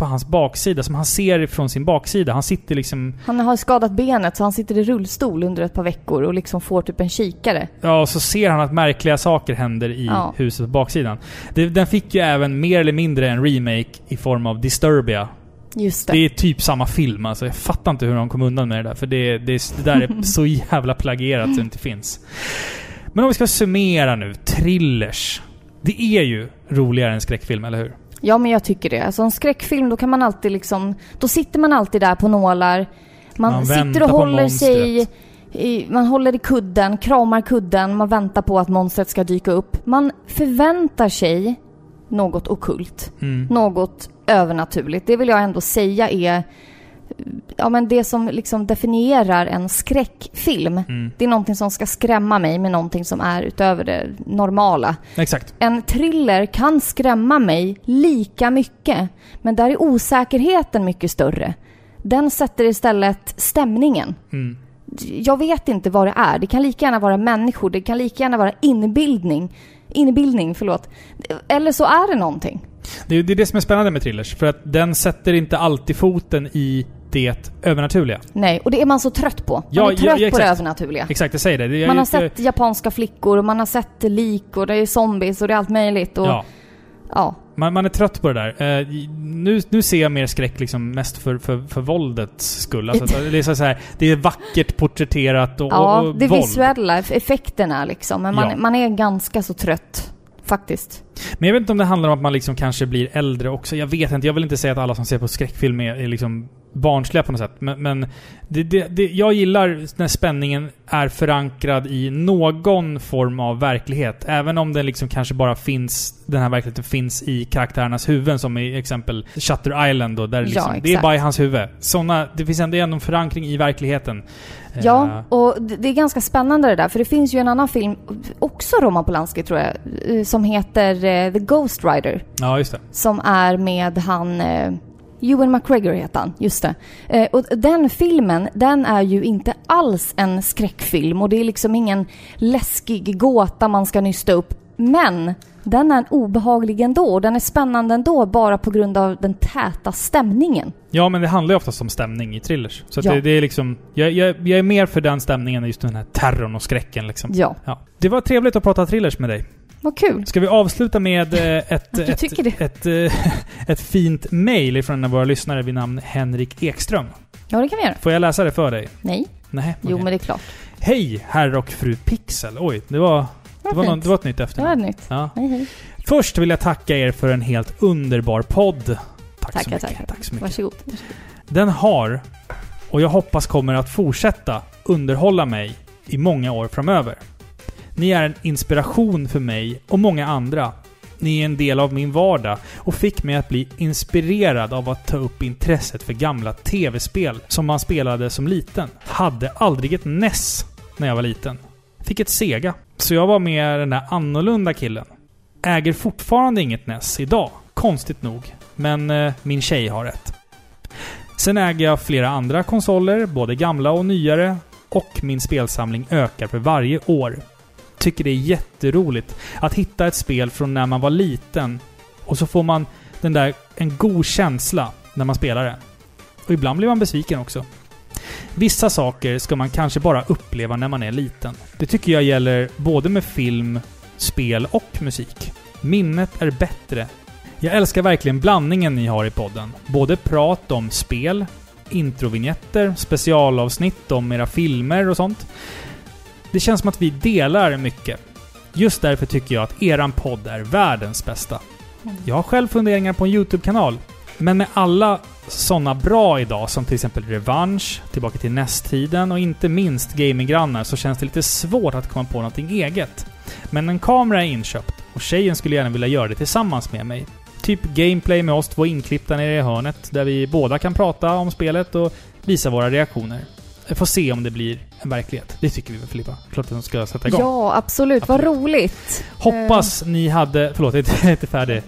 på hans baksida, som han ser från sin baksida. Han sitter liksom... Han har skadat benet så han sitter i rullstol under ett par veckor och liksom får typ en kikare. Ja, och så ser han att märkliga saker händer i Ja. huset på baksidan. Den fick ju även mer eller mindre en remake i form av Disturbia. Just det. Det är typ samma film alltså. Jag fattar inte hur de kom undan med det där. För det, det, det där är så jävla plagierat så det inte finns. Men om vi ska summera nu. Thrillers. Det är ju roligare än skräckfilm, eller hur? Ja, men jag tycker det. Alltså en skräckfilm, då kan man alltid liksom... Då sitter man alltid där på nålar. Man, Man sitter och håller sig... I, man håller i kudden, kramar kudden, man väntar på att monstret ska dyka upp. Man förväntar sig något okult. Mm. Något övernaturligt. Det vill jag ändå säga är... Ja, men det som liksom definierar en skräckfilm. Mm. Det är någonting som ska skrämma mig med någonting som är utöver det normala. Exakt. En thriller kan skrämma mig lika mycket, men där är osäkerheten mycket större. Den sätter istället stämningen. Mm. Jag vet inte vad det är. Det kan lika gärna vara människor, det kan lika gärna vara inbildning. Inbildning, förlåt. Eller så är det någonting. Det är det som är spännande med thrillers. För att den sätter inte alltid foten i det övernaturliga. Nej, och det är man så trött på. Man Ja, är trött ja, ja, på det övernaturliga. Exakt, jag säger det. Man har sett japanska flickor och man har sett lik och det är zombies och det är allt möjligt. Och, Ja. ja. Man, man är trött på det där. Eh, nu, nu ser jag mer skräck liksom mest för, för, för våldets skull. Alltså, det, är så här, det är vackert porträtterat och, Ja, och, och det våld. visuella, effekterna liksom. Men man, man är ganska så trött. Faktiskt. Men jag vet inte om det handlar om att man liksom kanske blir äldre också. Jag vet inte. Jag vill inte säga att alla som ser på skräckfilm är, är liksom barnsliga på något sätt. Men, men det, det, det, jag gillar när spänningen är förankrad i någon form av verklighet. Även om den liksom kanske bara finns, den här verkligheten finns i karaktärernas huvuden. Som i exempel Shutter Island då, där liksom, Ja, det är bara i hans huvud. Såna, det finns ändå en förankring i verkligheten. Ja, Eh, och det det är ganska spännande det där. För det finns ju en annan film, också Roman Polanski tror jag, eh, som heter eh, The Ghost Rider. ja, just det. Som är med han... Ewan McGregor heter han, just det. Eh, och den filmen, den är ju inte alls en skräckfilm och det är liksom ingen läskig gåta man ska nysta upp. Men den är obehaglig ändå och den är spännande ändå bara på grund av den täta stämningen. Ja, men det handlar ju oftast om stämning i thrillers. Så Ja. det, det är liksom... Jag, jag, jag är mer för den stämningen än just den här terrorn och skräcken liksom. Ja. Det var trevligt att prata thrillers med dig. Vad kul. Ska vi avsluta med eh, ett, ett, det. ett, eh, ett fint mail från en av våra lyssnare vid namn Henrik Ekström? Ja, det kan vi göra. Får jag läsa det för dig? Nej. Nej, Jo, men det är klart. Hej, herr och fru Pixel. Oj, det var... Det Vad var, någon, det var ett nytt Det efternamn. var nytt. Ja. Hej, hej. Först vill jag tacka er för en helt underbar podd. Tack så Tackar, mycket. tackar. Tack så mycket. Varsågod. Den har, och jag hoppas kommer att fortsätta, underhålla mig i många år framöver. Ni är en inspiration för mig och många andra. Ni är en del av min vardag och fick mig att bli inspirerad av att ta upp intresset för gamla tv-spel som man spelade som liten. Hade aldrig ett NES när jag var liten. Fick ett Sega. Så jag var mer den där annorlunda killen. Äger fortfarande inget NES idag, konstigt nog. Men eh, min tjej har ett. Sen äger jag flera andra konsoler, både gamla och nyare. Och min spelsamling ökar för varje år. Tycker det är jätteroligt att hitta ett spel från när man var liten. Och så får man den där, en god känsla när man spelar det. Och ibland blir man besviken också. Vissa saker ska man kanske bara uppleva när man är liten. Det tycker jag gäller både med film, spel och musik. Minnet är bättre. Jag älskar verkligen blandningen ni har i podden. Både prat om spel, introvinjetter, specialavsnitt om era filmer och sånt. Det känns som att vi delar mycket. Just därför tycker jag att eran podd är världens bästa. Jag har själv funderingar på en YouTube-kanal. Men med alla sådana bra idag, som till exempel Revansch, Tillbaka till nästtiden och inte minst Gaminggrannar, så känns det lite svårt att komma på någonting eget. Men en kamera är inköpt och tjejen skulle gärna vilja göra det tillsammans med mig. Typ gameplay med oss två inklippta nere i hörnet, där vi båda kan prata om spelet och visa våra reaktioner. Vi får se om det blir en verklighet. Det tycker vi väl Filippa? Klart att de ska sätta igång. Ja, absolut. Vad roligt. Hoppas ni hade... Förlåt, jag är inte färdig.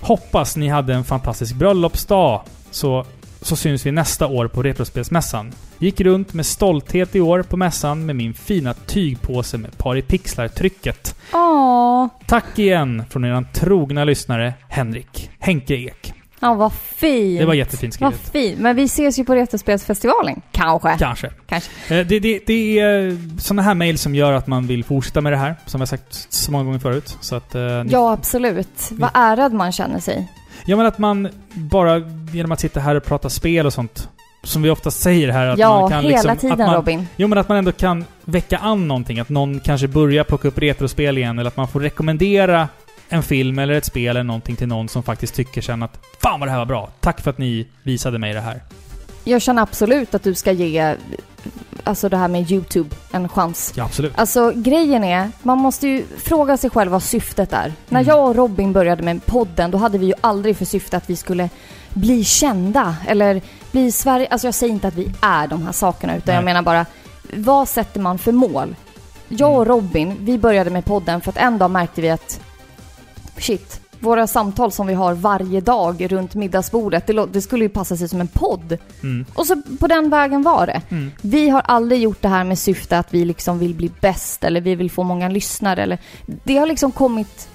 Hoppas ni hade en fantastisk bröllopsdag. Så, så syns vi nästa år på Retrospelsmässan. Gick runt med stolthet i år på mässan med min fina tygpåse med par i pixlar-trycket. Åh, Tack igen från eran trogna lyssnare Henrik Henke Ek. Ja, vad fint. Det var jättefint Vad skrivet. fint. Men vi ses ju på Retrospelsfestivalen. Kanske. Kanske. Kanske. Eh, Det, det, det är sådana här mejl som gör att man vill fortsätta med det här, som har sagt så många gånger förut. Så att, eh, ni Ja, absolut. Vad ärad man känner sig. Ja men att man bara genom att sitta här och prata spel och sånt, som vi ofta säger här, att Ja, man kan hela liksom, tiden, att man, Robin. Jo men att man ändå kan väcka an någonting. Att någon kanske börjar plocka upp retrospel igen, eller att man får rekommendera en film eller ett spel eller någonting till någon som faktiskt tycker sen att Fan vad det här var bra! Tack för att ni visade mig det här. Jag känner absolut att du ska ge alltså det här med YouTube en chans. Ja, absolut. Alltså grejen är, man måste ju fråga sig själv vad syftet är. När Mm. jag och Robin började med podden, då hade vi ju aldrig för syfte att vi skulle bli kända eller bli Sverige... Alltså jag säger inte att vi är de här sakerna, utan jag Nej. menar bara, vad sätter man för mål? Jag och Robin, vi började med podden för att en dag märkte vi att shit, våra samtal som vi har varje dag runt middagsbordet, det, det skulle ju passa sig som en podd. Mm. Och så på den vägen var det. Mm. Vi har aldrig gjort det här med syfte att vi liksom vill bli bäst eller vi vill få många lyssnare eller... Det har liksom kommit...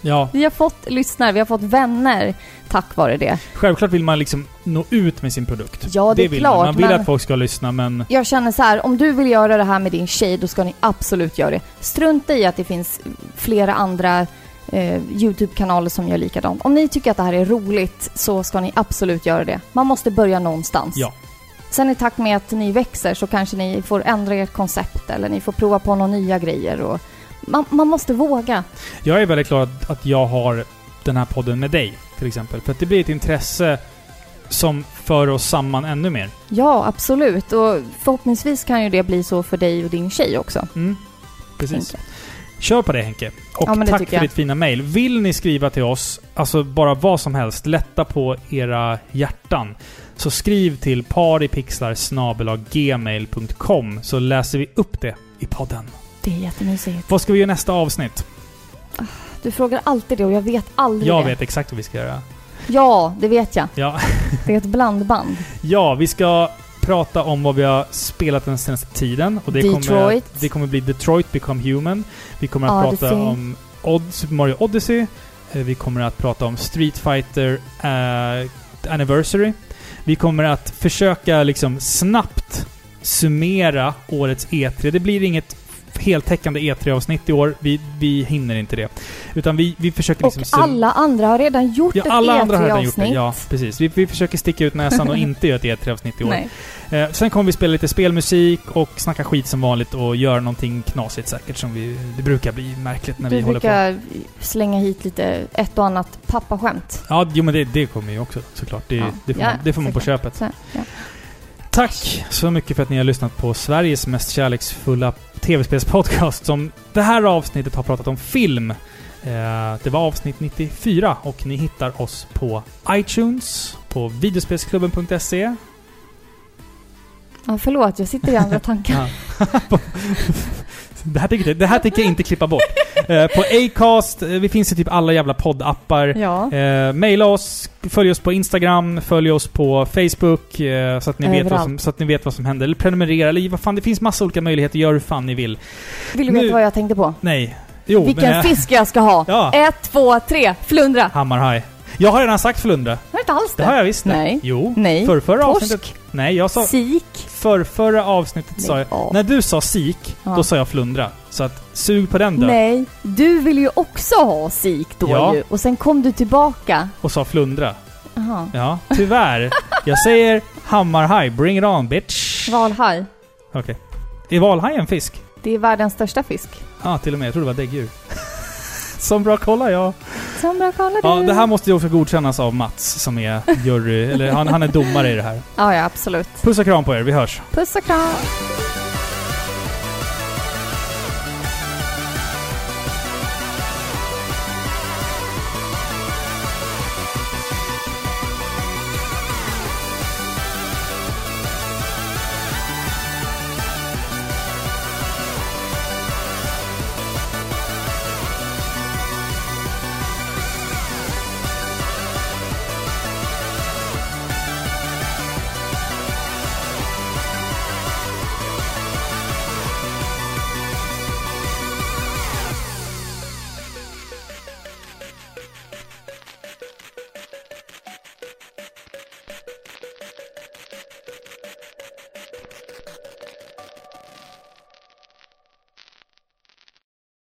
Ja, vi har fått lyssnare, vi har fått vänner tack vare det. självklart vill man liksom nå ut med sin produkt. Ja, det är vill klart, man. Man vill att folk ska lyssna, men... Jag känner så här, om du vill göra det här med din tjej, då ska ni absolut göra det. Strunta i att det finns flera andra eh, YouTube-kanaler som gör likadant. Om ni tycker att det här är roligt så ska ni absolut göra det. Man måste börja någonstans. Ja. Sen i takt med att ni växer så kanske ni får ändra ert koncept eller ni får prova på några nya grejer. Och man, man måste våga. Jag är väldigt glad att- att jag har den här podden med dig, till exempel. För att det blir ett intresse som för oss samman ännu mer. Ja, absolut. Och förhoppningsvis kan ju det bli så för dig och din tjej också. Mm. Precis. Kör på det Henke. Och Ja, tack för jag. ditt fina mail. Vill ni skriva till oss, alltså bara vad som helst, lätta på era hjärtan. Så skriv till paripixlar så läser vi upp det i podden. Det är jättemysigt. Vad ska vi göra nästa avsnitt? Du frågar alltid det och jag vet aldrig Jag det. vet exakt vad vi ska göra. Ja, det vet jag. Ja. Det är ett blandband. Ja, vi ska prata om vad vi har spelat den senaste tiden. Och det Kommer, Detroit. det kommer bli Detroit Become Human. Vi kommer att Odyssey. prata om Odd, Super Mario Odyssey. Eh, Vi kommer att prata om Street Fighter eh, Anniversary. Vi kommer att försöka liksom snabbt summera årets E3. Det blir inget heltäckande E3-avsnitt i år. Vi, vi hinner inte det. Utan vi, vi försöker Och liksom... sum- alla andra har redan gjort Ja, ett alla andra har redan gjort det. E3-avsnitt. Ja, precis. Vi, vi försöker sticka ut näsan och inte göra ett E3-avsnitt i år. Eh, sen kommer vi spela lite spelmusik och snacka skit som vanligt och göra någonting knasigt säkert som vi... Det brukar bli märkligt när vi Du håller på. brukar slänga hit lite ett och annat pappaskämt. Ja, jo men det, det kommer ju också såklart. Det, Ja. det, får, Ja, man, det får man på köpet. Så, ja. Tack så mycket för att ni har lyssnat på Sveriges mest kärleksfulla tv-spelspodcast som det här avsnittet har pratat om film. Eh, det var avsnitt 94 och ni hittar oss på iTunes, på videospelsklubben.se. Ja, förlåt, jag sitter i andra tankar. Det, här tänker, det här tänker jag inte klippa bort. Eh, på Acast, eh, vi finns i typ alla jävla poddappar. Ja. Eh, maila oss, följ oss på Instagram, följ oss på Facebook eh, så, att ni vet vad som, så att ni vet vad som händer. Eller prenumerera, eller vad fan, det finns massa olika möjligheter. Gör hur fan ni vill. Vill du Nu- veta vad jag tänkte på? Nej. Jo, Vilken men, fisk jag ska ha. Ja. Ett, två, tre. Flundra. Hammarhaj. Jag har redan sagt flundra. Har du inte alls det? Det har jag visst det. Nej. Jo. Nej. För förra Torsk. avsnittet. Nej, jag sa... Sik. För förra avsnittet sa jag... När du sa sik, Ja. då sa jag flundra. Så att, sug på den då. Nej, du vill ju också ha sik då Ja. ju. Och sen kom du tillbaka. Och sa flundra. Jaha. Ja, tyvärr. jag säger hammarhaj. Bring it on bitch. Valhaj. Okej. Är valhaj en fisk? Det är världens största fisk. Ja, till och med. Jag tror det var däggdjur. Som bra kolla, ja. Som bra kollar Ja, du. det här måste ju också godkännas av Mats som är jury, eller han, han är domare i det här. Ja, ja, absolut. Puss och kram på er, vi hörs. Puss och kram.